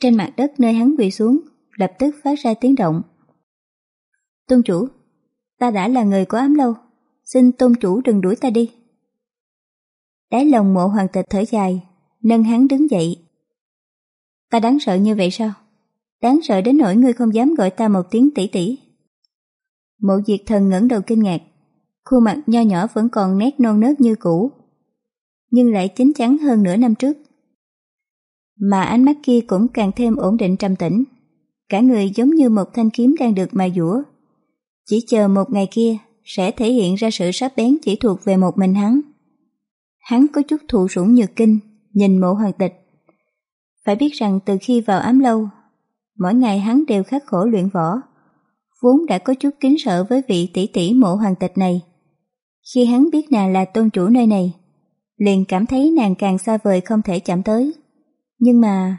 Trên mặt đất nơi hắn quỳ xuống, lập tức phát ra tiếng động. Tôn chủ, ta đã là người của ám lâu, xin tôn chủ đừng đuổi ta đi. Đáy lòng mộ hoàng tịch thở dài, nâng hắn đứng dậy. Ta đáng sợ như vậy sao? Đáng sợ đến nỗi ngươi không dám gọi ta một tiếng tỷ tỷ. Mộ diệt thần ngẩng đầu kinh ngạc, khuôn mặt nho nhỏ vẫn còn nét non nớt như cũ, nhưng lại chín chắn hơn nửa năm trước. Mà ánh mắt kia cũng càng thêm ổn định trầm tĩnh cả người giống như một thanh kiếm đang được mài dũa. Chỉ chờ một ngày kia sẽ thể hiện ra sự sắc bén chỉ thuộc về một mình hắn. Hắn có chút thụ sủng nhược kinh, nhìn mộ hoàng tịch. Phải biết rằng từ khi vào ám lâu, mỗi ngày hắn đều khắc khổ luyện võ, vốn đã có chút kính sợ với vị tỷ tỷ mộ hoàng tịch này. Khi hắn biết nàng là tôn chủ nơi này, liền cảm thấy nàng càng xa vời không thể chạm tới. Nhưng mà...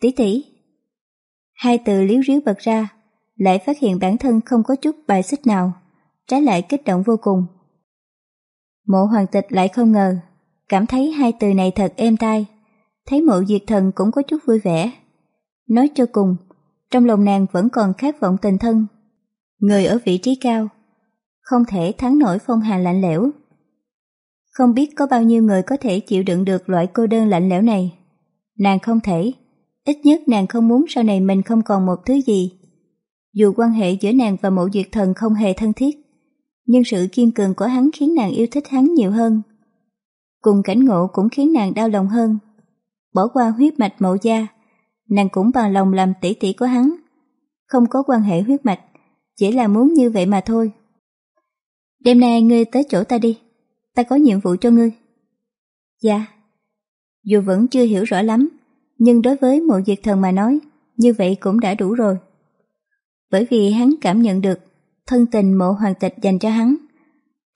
Tỷ tỷ Hai từ liếu riếu bật ra, lại phát hiện bản thân không có chút bài xích nào, trái lại kích động vô cùng. Mộ hoàng tịch lại không ngờ, cảm thấy hai từ này thật êm tai, thấy mộ diệt thần cũng có chút vui vẻ. Nói cho cùng, trong lòng nàng vẫn còn khát vọng tình thân. Người ở vị trí cao, không thể thắng nổi phong hà lạnh lẽo. Không biết có bao nhiêu người có thể chịu đựng được loại cô đơn lạnh lẽo này. Nàng không thể, ít nhất nàng không muốn sau này mình không còn một thứ gì. Dù quan hệ giữa nàng và mộ duyệt thần không hề thân thiết, nhưng sự kiên cường của hắn khiến nàng yêu thích hắn nhiều hơn. Cùng cảnh ngộ cũng khiến nàng đau lòng hơn. Bỏ qua huyết mạch mộ gia, nàng cũng bằng lòng làm tỷ tỷ của hắn. Không có quan hệ huyết mạch, chỉ là muốn như vậy mà thôi. Đêm nay ngươi tới chỗ ta đi, ta có nhiệm vụ cho ngươi. Dạ. Dù vẫn chưa hiểu rõ lắm, nhưng đối với mộ diệt thần mà nói, như vậy cũng đã đủ rồi. Bởi vì hắn cảm nhận được thân tình mộ hoàng tịch dành cho hắn.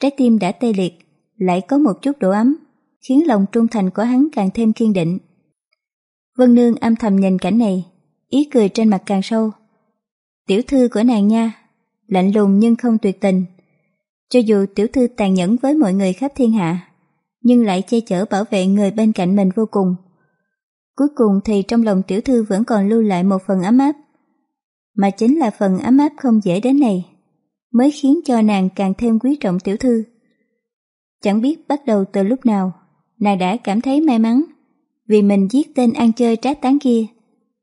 Trái tim đã tê liệt, lại có một chút độ ấm, khiến lòng trung thành của hắn càng thêm kiên định. Vân Nương âm thầm nhìn cảnh này, ý cười trên mặt càng sâu. Tiểu thư của nàng nha, lạnh lùng nhưng không tuyệt tình. Cho dù tiểu thư tàn nhẫn với mọi người khắp thiên hạ, nhưng lại che chở bảo vệ người bên cạnh mình vô cùng. Cuối cùng thì trong lòng tiểu thư vẫn còn lưu lại một phần ấm áp, mà chính là phần ấm áp không dễ đến này, mới khiến cho nàng càng thêm quý trọng tiểu thư. Chẳng biết bắt đầu từ lúc nào, nàng đã cảm thấy may mắn vì mình giết tên ăn chơi trá tán kia,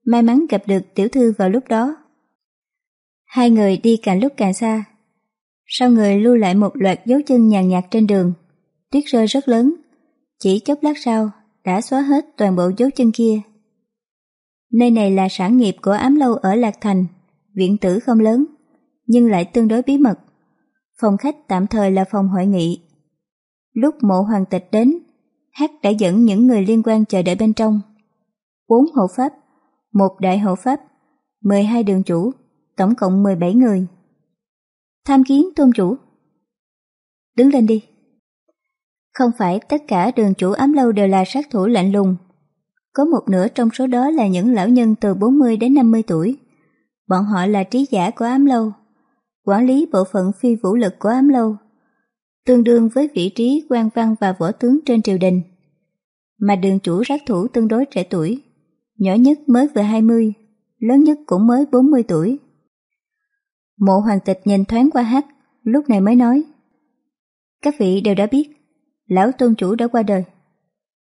may mắn gặp được tiểu thư vào lúc đó. Hai người đi càng lúc càng xa, sau người lưu lại một loạt dấu chân nhàn nhạt trên đường, tuyết rơi rất lớn, chỉ chốc lát sau đã xóa hết toàn bộ dấu chân kia. Nơi này là sản nghiệp của ám lâu ở Lạc Thành, viện tử không lớn, nhưng lại tương đối bí mật. Phòng khách tạm thời là phòng hội nghị. Lúc mộ hoàng tịch đến, Hát đã dẫn những người liên quan chờ đợi bên trong. Bốn hộ pháp, một đại hộ pháp, 12 đường chủ, tổng cộng 17 người. Tham kiến tôn chủ. Đứng lên đi. Không phải tất cả đường chủ ám lâu đều là sát thủ lạnh lùng. Có một nửa trong số đó là những lão nhân từ 40 đến 50 tuổi. Bọn họ là trí giả của ám lâu, quản lý bộ phận phi vũ lực của ám lâu, tương đương với vị trí quan văn và võ tướng trên triều đình. Mà đường chủ sát thủ tương đối trẻ tuổi, nhỏ nhất mới vừa 20, lớn nhất cũng mới 40 tuổi. Mộ hoàng tịch nhìn thoáng qua hát, lúc này mới nói. Các vị đều đã biết, lão tôn chủ đã qua đời.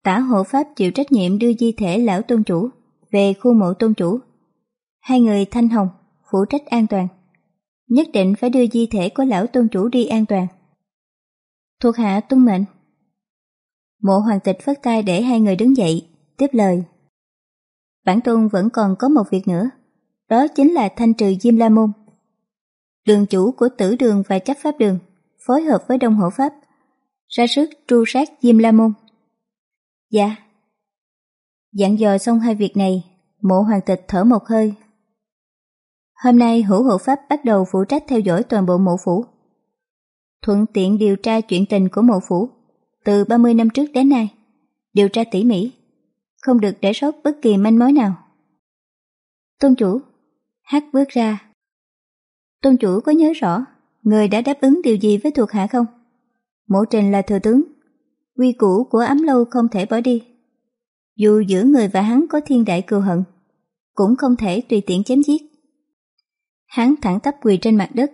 Tả hộ pháp chịu trách nhiệm đưa di thể lão tôn chủ về khu mộ tôn chủ. Hai người thanh hồng, phụ trách an toàn. Nhất định phải đưa di thể của lão tôn chủ đi an toàn. Thuộc hạ tuân mệnh. Mộ hoàng tịch phất tay để hai người đứng dậy, tiếp lời. Bản tôn vẫn còn có một việc nữa, đó chính là thanh trừ Diêm La Môn. Đường chủ của tử đường và chấp pháp đường phối hợp với đông hộ pháp, ra sức tru sát Diêm La Môn. Dạ. Dặn dò xong hai việc này, mộ hoàng tịch thở một hơi. Hôm nay hữu hộ pháp bắt đầu phụ trách theo dõi toàn bộ mộ phủ. Thuận tiện điều tra chuyện tình của mộ phủ từ 30 năm trước đến nay. Điều tra tỉ mỉ, không được để sót bất kỳ manh mối nào. Tôn chủ, hát bước ra. Tôn chủ có nhớ rõ người đã đáp ứng điều gì với thuộc hạ không? Mộ trình là thừa tướng, quy củ của ấm lâu không thể bỏ đi. Dù giữa người và hắn có thiên đại cừu hận, cũng không thể tùy tiện chém giết. Hắn thẳng tắp quỳ trên mặt đất,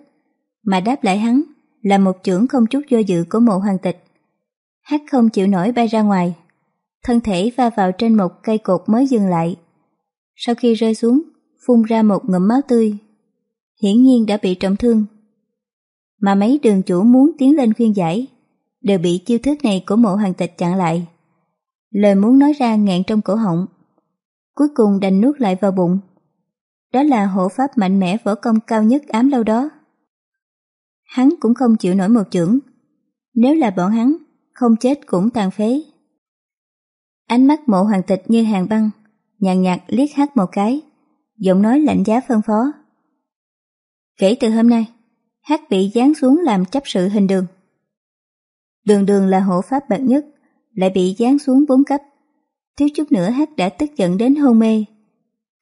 mà đáp lại hắn là một chưởng không chút do dự của mộ hoàng tịch. Hát không chịu nổi bay ra ngoài, thân thể va vào trên một cây cột mới dừng lại. Sau khi rơi xuống, phun ra một ngụm máu tươi. Hiển nhiên đã bị trọng thương. Mà mấy đường chủ muốn tiến lên khuyên giải, đều bị chiêu thức này của mộ hoàng tịch chặn lại. Lời muốn nói ra ngẹn trong cổ họng, cuối cùng đành nuốt lại vào bụng. Đó là hộ pháp mạnh mẽ võ công cao nhất ám lâu đó. Hắn cũng không chịu nổi một chưởng. Nếu là bọn hắn, không chết cũng tàn phế. Ánh mắt mộ hoàng tịch như hàng băng, nhàn nhạt liếc hát một cái, giọng nói lạnh giá phân phó. Kể từ hôm nay, hát bị giáng xuống làm chấp sự hình đường. Đường đường là hộ pháp bậc nhất, lại bị giáng xuống bốn cấp. Thiếu chút nữa hát đã tức giận đến hôn mê.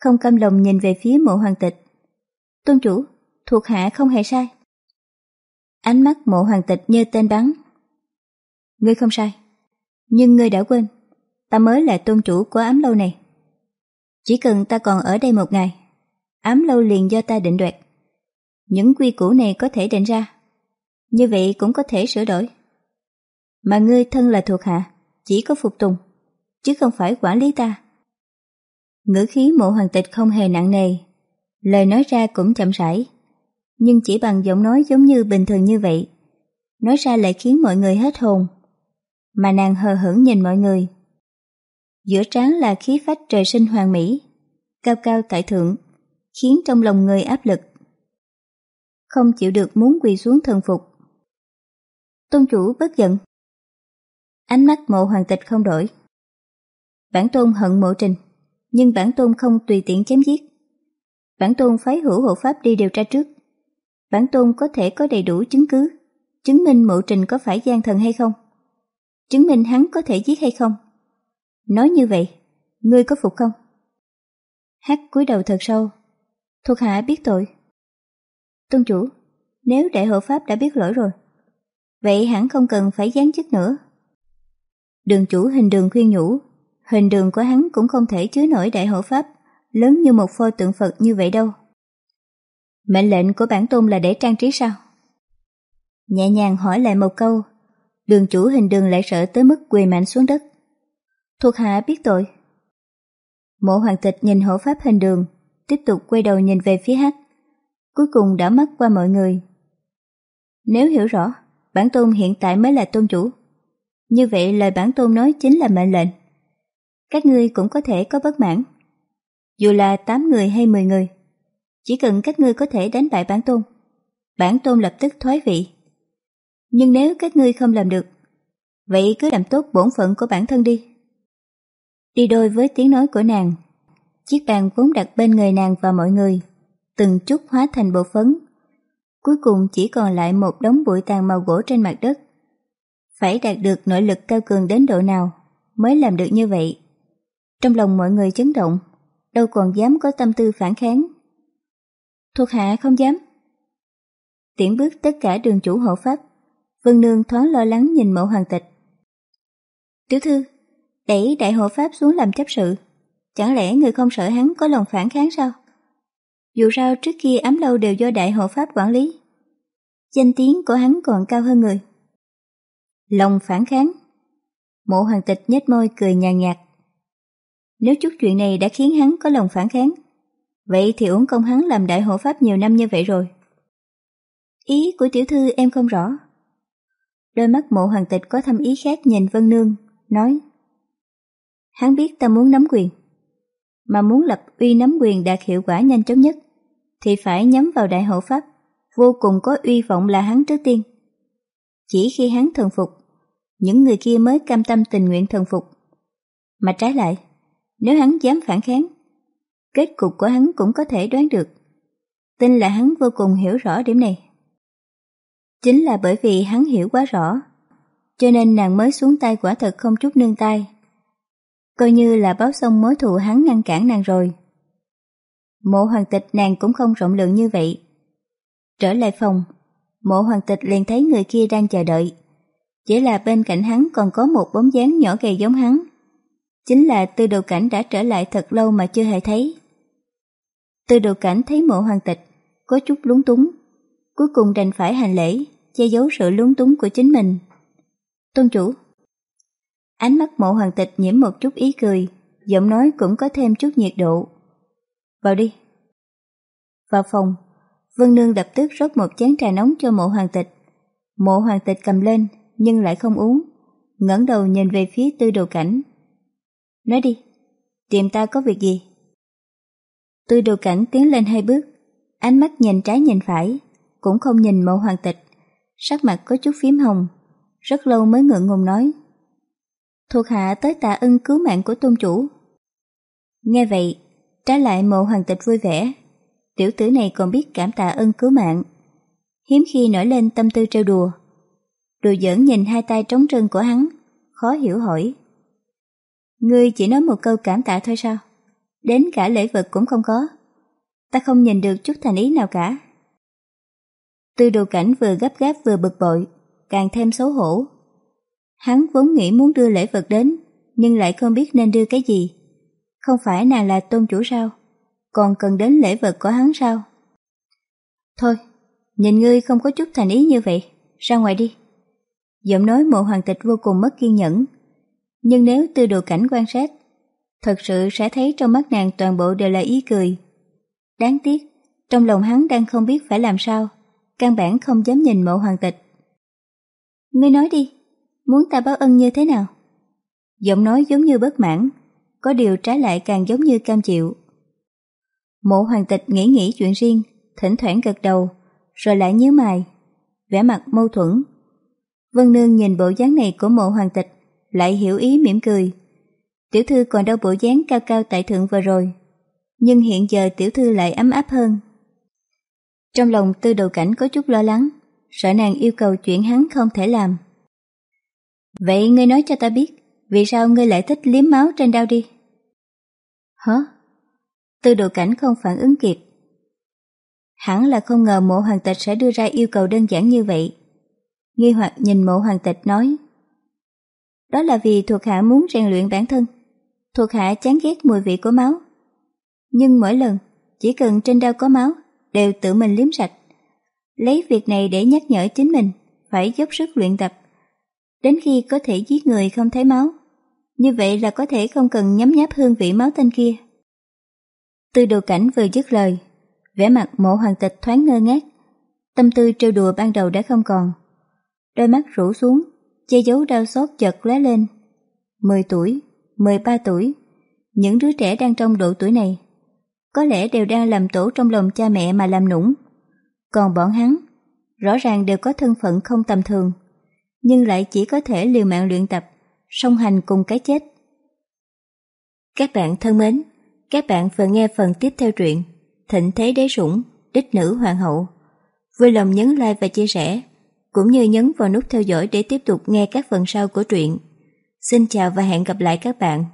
Không cam lòng nhìn về phía mộ hoàng tịch. Tôn chủ, thuộc hạ không hề sai. Ánh mắt mộ hoàng tịch như tên bắn. Ngươi không sai, nhưng ngươi đã quên, ta mới là tôn chủ của ám lâu này. Chỉ cần ta còn ở đây một ngày, ám lâu liền do ta định đoạt. Những quy củ này có thể định ra, như vậy cũng có thể sửa đổi. Mà ngươi thân là thuộc hạ, chỉ có phục tùng, chứ không phải quản lý ta. Ngữ khí mộ hoàng tịch không hề nặng nề, lời nói ra cũng chậm rãi, nhưng chỉ bằng giọng nói giống như bình thường như vậy, nói ra lại khiến mọi người hết hồn. Mà nàng hờ hững nhìn mọi người. Giữa trán là khí phách trời sinh hoàng mỹ, cao cao tại thượng, khiến trong lòng người áp lực. Không chịu được muốn quỳ xuống thần phục. Tôn chủ bất giận. Ánh mắt mộ hoàng tịch không đổi. Bản tôn hận mộ trình, nhưng bản tôn không tùy tiện chém giết. Bản tôn phái hữu hộ pháp đi điều tra trước. Bản tôn có thể có đầy đủ chứng cứ, chứng minh mộ trình có phải gian thần hay không. Chứng minh hắn có thể giết hay không. Nói như vậy, ngươi có phục không? Hát cúi đầu thật sâu. Thuộc hạ biết tội. Tôn chủ, nếu đại hộ pháp đã biết lỗi rồi, vậy hẳn không cần phải gián chức nữa. Đường chủ hình đường khuyên nhủ, hình đường của hắn cũng không thể chứa nổi đại hộ pháp lớn như một pho tượng Phật như vậy đâu. Mệnh lệnh của bản tôn là để trang trí sao? Nhẹ nhàng hỏi lại một câu, đường chủ hình đường lại sợ tới mức quỳ mạnh xuống đất. Thuộc hạ biết tội. Mộ hoàng tịch nhìn hộ pháp hình đường, tiếp tục quay đầu nhìn về phía hát. Cuối cùng đã mắt qua mọi người. Nếu hiểu rõ, bản tôn hiện tại mới là tôn chủ. Như vậy lời bản tôn nói chính là mệnh lệnh. Các ngươi cũng có thể có bất mãn. Dù là 8 người hay 10 người, chỉ cần các ngươi có thể đánh bại bản tôn, bản tôn lập tức thoái vị. Nhưng nếu các ngươi không làm được, vậy cứ làm tốt bổn phận của bản thân đi. Đi đôi với tiếng nói của nàng, chiếc bàn vốn đặt bên người nàng và mọi người, từng chút hóa thành bộ phấn. Cuối cùng chỉ còn lại một đống bụi tàn màu gỗ trên mặt đất. Phải đạt được nội lực cao cường đến độ nào mới làm được như vậy. Trong lòng mọi người chấn động, đâu còn dám có tâm tư phản kháng. Thuộc hạ không dám. Tiễn bước tất cả đường chủ hộ pháp, Vân Nương thoáng lo lắng nhìn mẫu hoàng tịch. Tiểu thư, đẩy đại hộ pháp xuống làm chấp sự, chẳng lẽ người không sợ hắn có lòng phản kháng sao? Dù sao trước kia ám lâu đều do đại hộ pháp quản lý, danh tiếng của hắn còn cao hơn người. Lòng phản kháng Mộ hoàng tịch nhếch môi cười nhàn nhạt. Nếu chút chuyện này đã khiến hắn có lòng phản kháng, vậy thì uổng công hắn làm đại hộ pháp nhiều năm như vậy rồi. Ý của tiểu thư em không rõ. Đôi mắt mộ hoàng tịch có thâm ý khác nhìn Vân Nương, nói Hắn biết ta muốn nắm quyền, mà muốn lập uy nắm quyền đạt hiệu quả nhanh chóng nhất, thì phải nhắm vào đại hộ pháp, vô cùng có uy vọng là hắn trước tiên. Chỉ khi hắn thần phục, những người kia mới cam tâm tình nguyện thần phục. Mà trái lại, nếu hắn dám phản kháng, kết cục của hắn cũng có thể đoán được. Tin là hắn vô cùng hiểu rõ điểm này. Chính là bởi vì hắn hiểu quá rõ, cho nên nàng mới xuống tay quả thật không chút nương tay. Coi như là báo xong mối thù hắn ngăn cản nàng rồi. Mộ hoàng tịch nàng cũng không rộng lượng như vậy. Trở lại phòng, mộ hoàng tịch liền thấy người kia đang chờ đợi. Chỉ là bên cạnh hắn còn có một bóng dáng nhỏ gầy giống hắn. Chính là tư đồ cảnh đã trở lại thật lâu mà chưa hề thấy. Tư đồ cảnh thấy mộ hoàng tịch, có chút lúng túng. Cuối cùng đành phải hành lễ, che giấu sự lúng túng của chính mình. Tôn chủ Ánh mắt mộ hoàng tịch nhiễm một chút ý cười, giọng nói cũng có thêm chút nhiệt độ. Vào đi. Vào phòng, Vân Nương lập tức rót một chén trà nóng cho mộ hoàng tịch. Mộ hoàng tịch cầm lên, nhưng lại không uống, ngẩng đầu nhìn về phía tư đồ cảnh. Nói đi, tìm ta có việc gì? Tư đồ cảnh tiến lên hai bước, ánh mắt nhìn trái nhìn phải, cũng không nhìn mộ hoàng tịch, sắc mặt có chút phím hồng, rất lâu mới ngượng ngùng nói. Thuộc hạ tới tạ ân cứu mạng của tôn chủ. Nghe vậy, trái lại mộ hoàng tịch vui vẻ, tiểu tử này còn biết cảm tạ ân cứu mạng. Hiếm khi nổi lên tâm tư trêu đùa. Đùa giỡn nhìn hai tay trống trơn của hắn, khó hiểu hỏi. Ngươi chỉ nói một câu cảm tạ thôi sao? Đến cả lễ vật cũng không có. Ta không nhìn được chút thành ý nào cả. Tư đồ cảnh vừa gấp gáp vừa bực bội, càng thêm xấu hổ. Hắn vốn nghĩ muốn đưa lễ vật đến, nhưng lại không biết nên đưa cái gì. Không phải nàng là tôn chủ sao? Còn cần đến lễ vật của hắn sao? Thôi, nhìn ngươi không có chút thành ý như vậy, ra ngoài đi. Giọng nói mộ hoàng tịch vô cùng mất kiên nhẫn. Nhưng nếu tư đồ cảnh quan sát, thật sự sẽ thấy trong mắt nàng toàn bộ đều là ý cười. Đáng tiếc, trong lòng hắn đang không biết phải làm sao, căn bản không dám nhìn mộ hoàng tịch. Ngươi nói đi, muốn ta báo ân như thế nào? Giọng nói giống như bất mãn, có điều trái lại càng giống như cam chịu. Mộ hoàng tịch nghĩ nghĩ chuyện riêng, thỉnh thoảng gật đầu, rồi lại nhớ mày, vẻ mặt mâu thuẫn. Vân Nương nhìn bộ dáng này của mộ hoàng tịch, lại hiểu ý mỉm cười. Tiểu thư còn đâu bộ dáng cao cao tại thượng vừa rồi, nhưng hiện giờ tiểu thư lại ấm áp hơn. Trong lòng tư đầu cảnh có chút lo lắng, sợ nàng yêu cầu chuyện hắn không thể làm. Vậy ngươi nói cho ta biết, vì sao ngươi lại thích liếm máu trên đao đi? Hả? Tư đồ cảnh không phản ứng kịp. Hẳn là không ngờ mộ hoàng tịch sẽ đưa ra yêu cầu đơn giản như vậy. Nghi hoặc nhìn mộ hoàng tịch nói. Đó là vì thuộc hạ muốn rèn luyện bản thân. Thuộc hạ chán ghét mùi vị của máu. Nhưng mỗi lần, chỉ cần trên đau có máu, đều tự mình liếm sạch. Lấy việc này để nhắc nhở chính mình, phải dốc sức luyện tập. Đến khi có thể giết người không thấy máu, như vậy là có thể không cần nhấm nháp hương vị máu tanh kia. Tư đồ cảnh vừa dứt lời, vẻ mặt mộ hoàng tịch thoáng ngơ ngác, tâm tư trêu đùa ban đầu đã không còn. Đôi mắt rũ xuống, che giấu đau xót chợt lóe lên. 10 tuổi, 13 tuổi, những đứa trẻ đang trong độ tuổi này, có lẽ đều đang làm tổ trong lòng cha mẹ mà làm nũng. Còn bọn hắn, rõ ràng đều có thân phận không tầm thường, nhưng lại chỉ có thể liều mạng luyện tập, song hành cùng cái chết. Các bạn thân mến, các bạn vừa nghe phần tiếp theo truyện Thịnh Thế Đế Sủng, Đích Nữ Hoàng Hậu. Vui lòng nhấn like và chia sẻ, cũng như nhấn vào nút theo dõi để tiếp tục nghe các phần sau của truyện. Xin chào và hẹn gặp lại các bạn.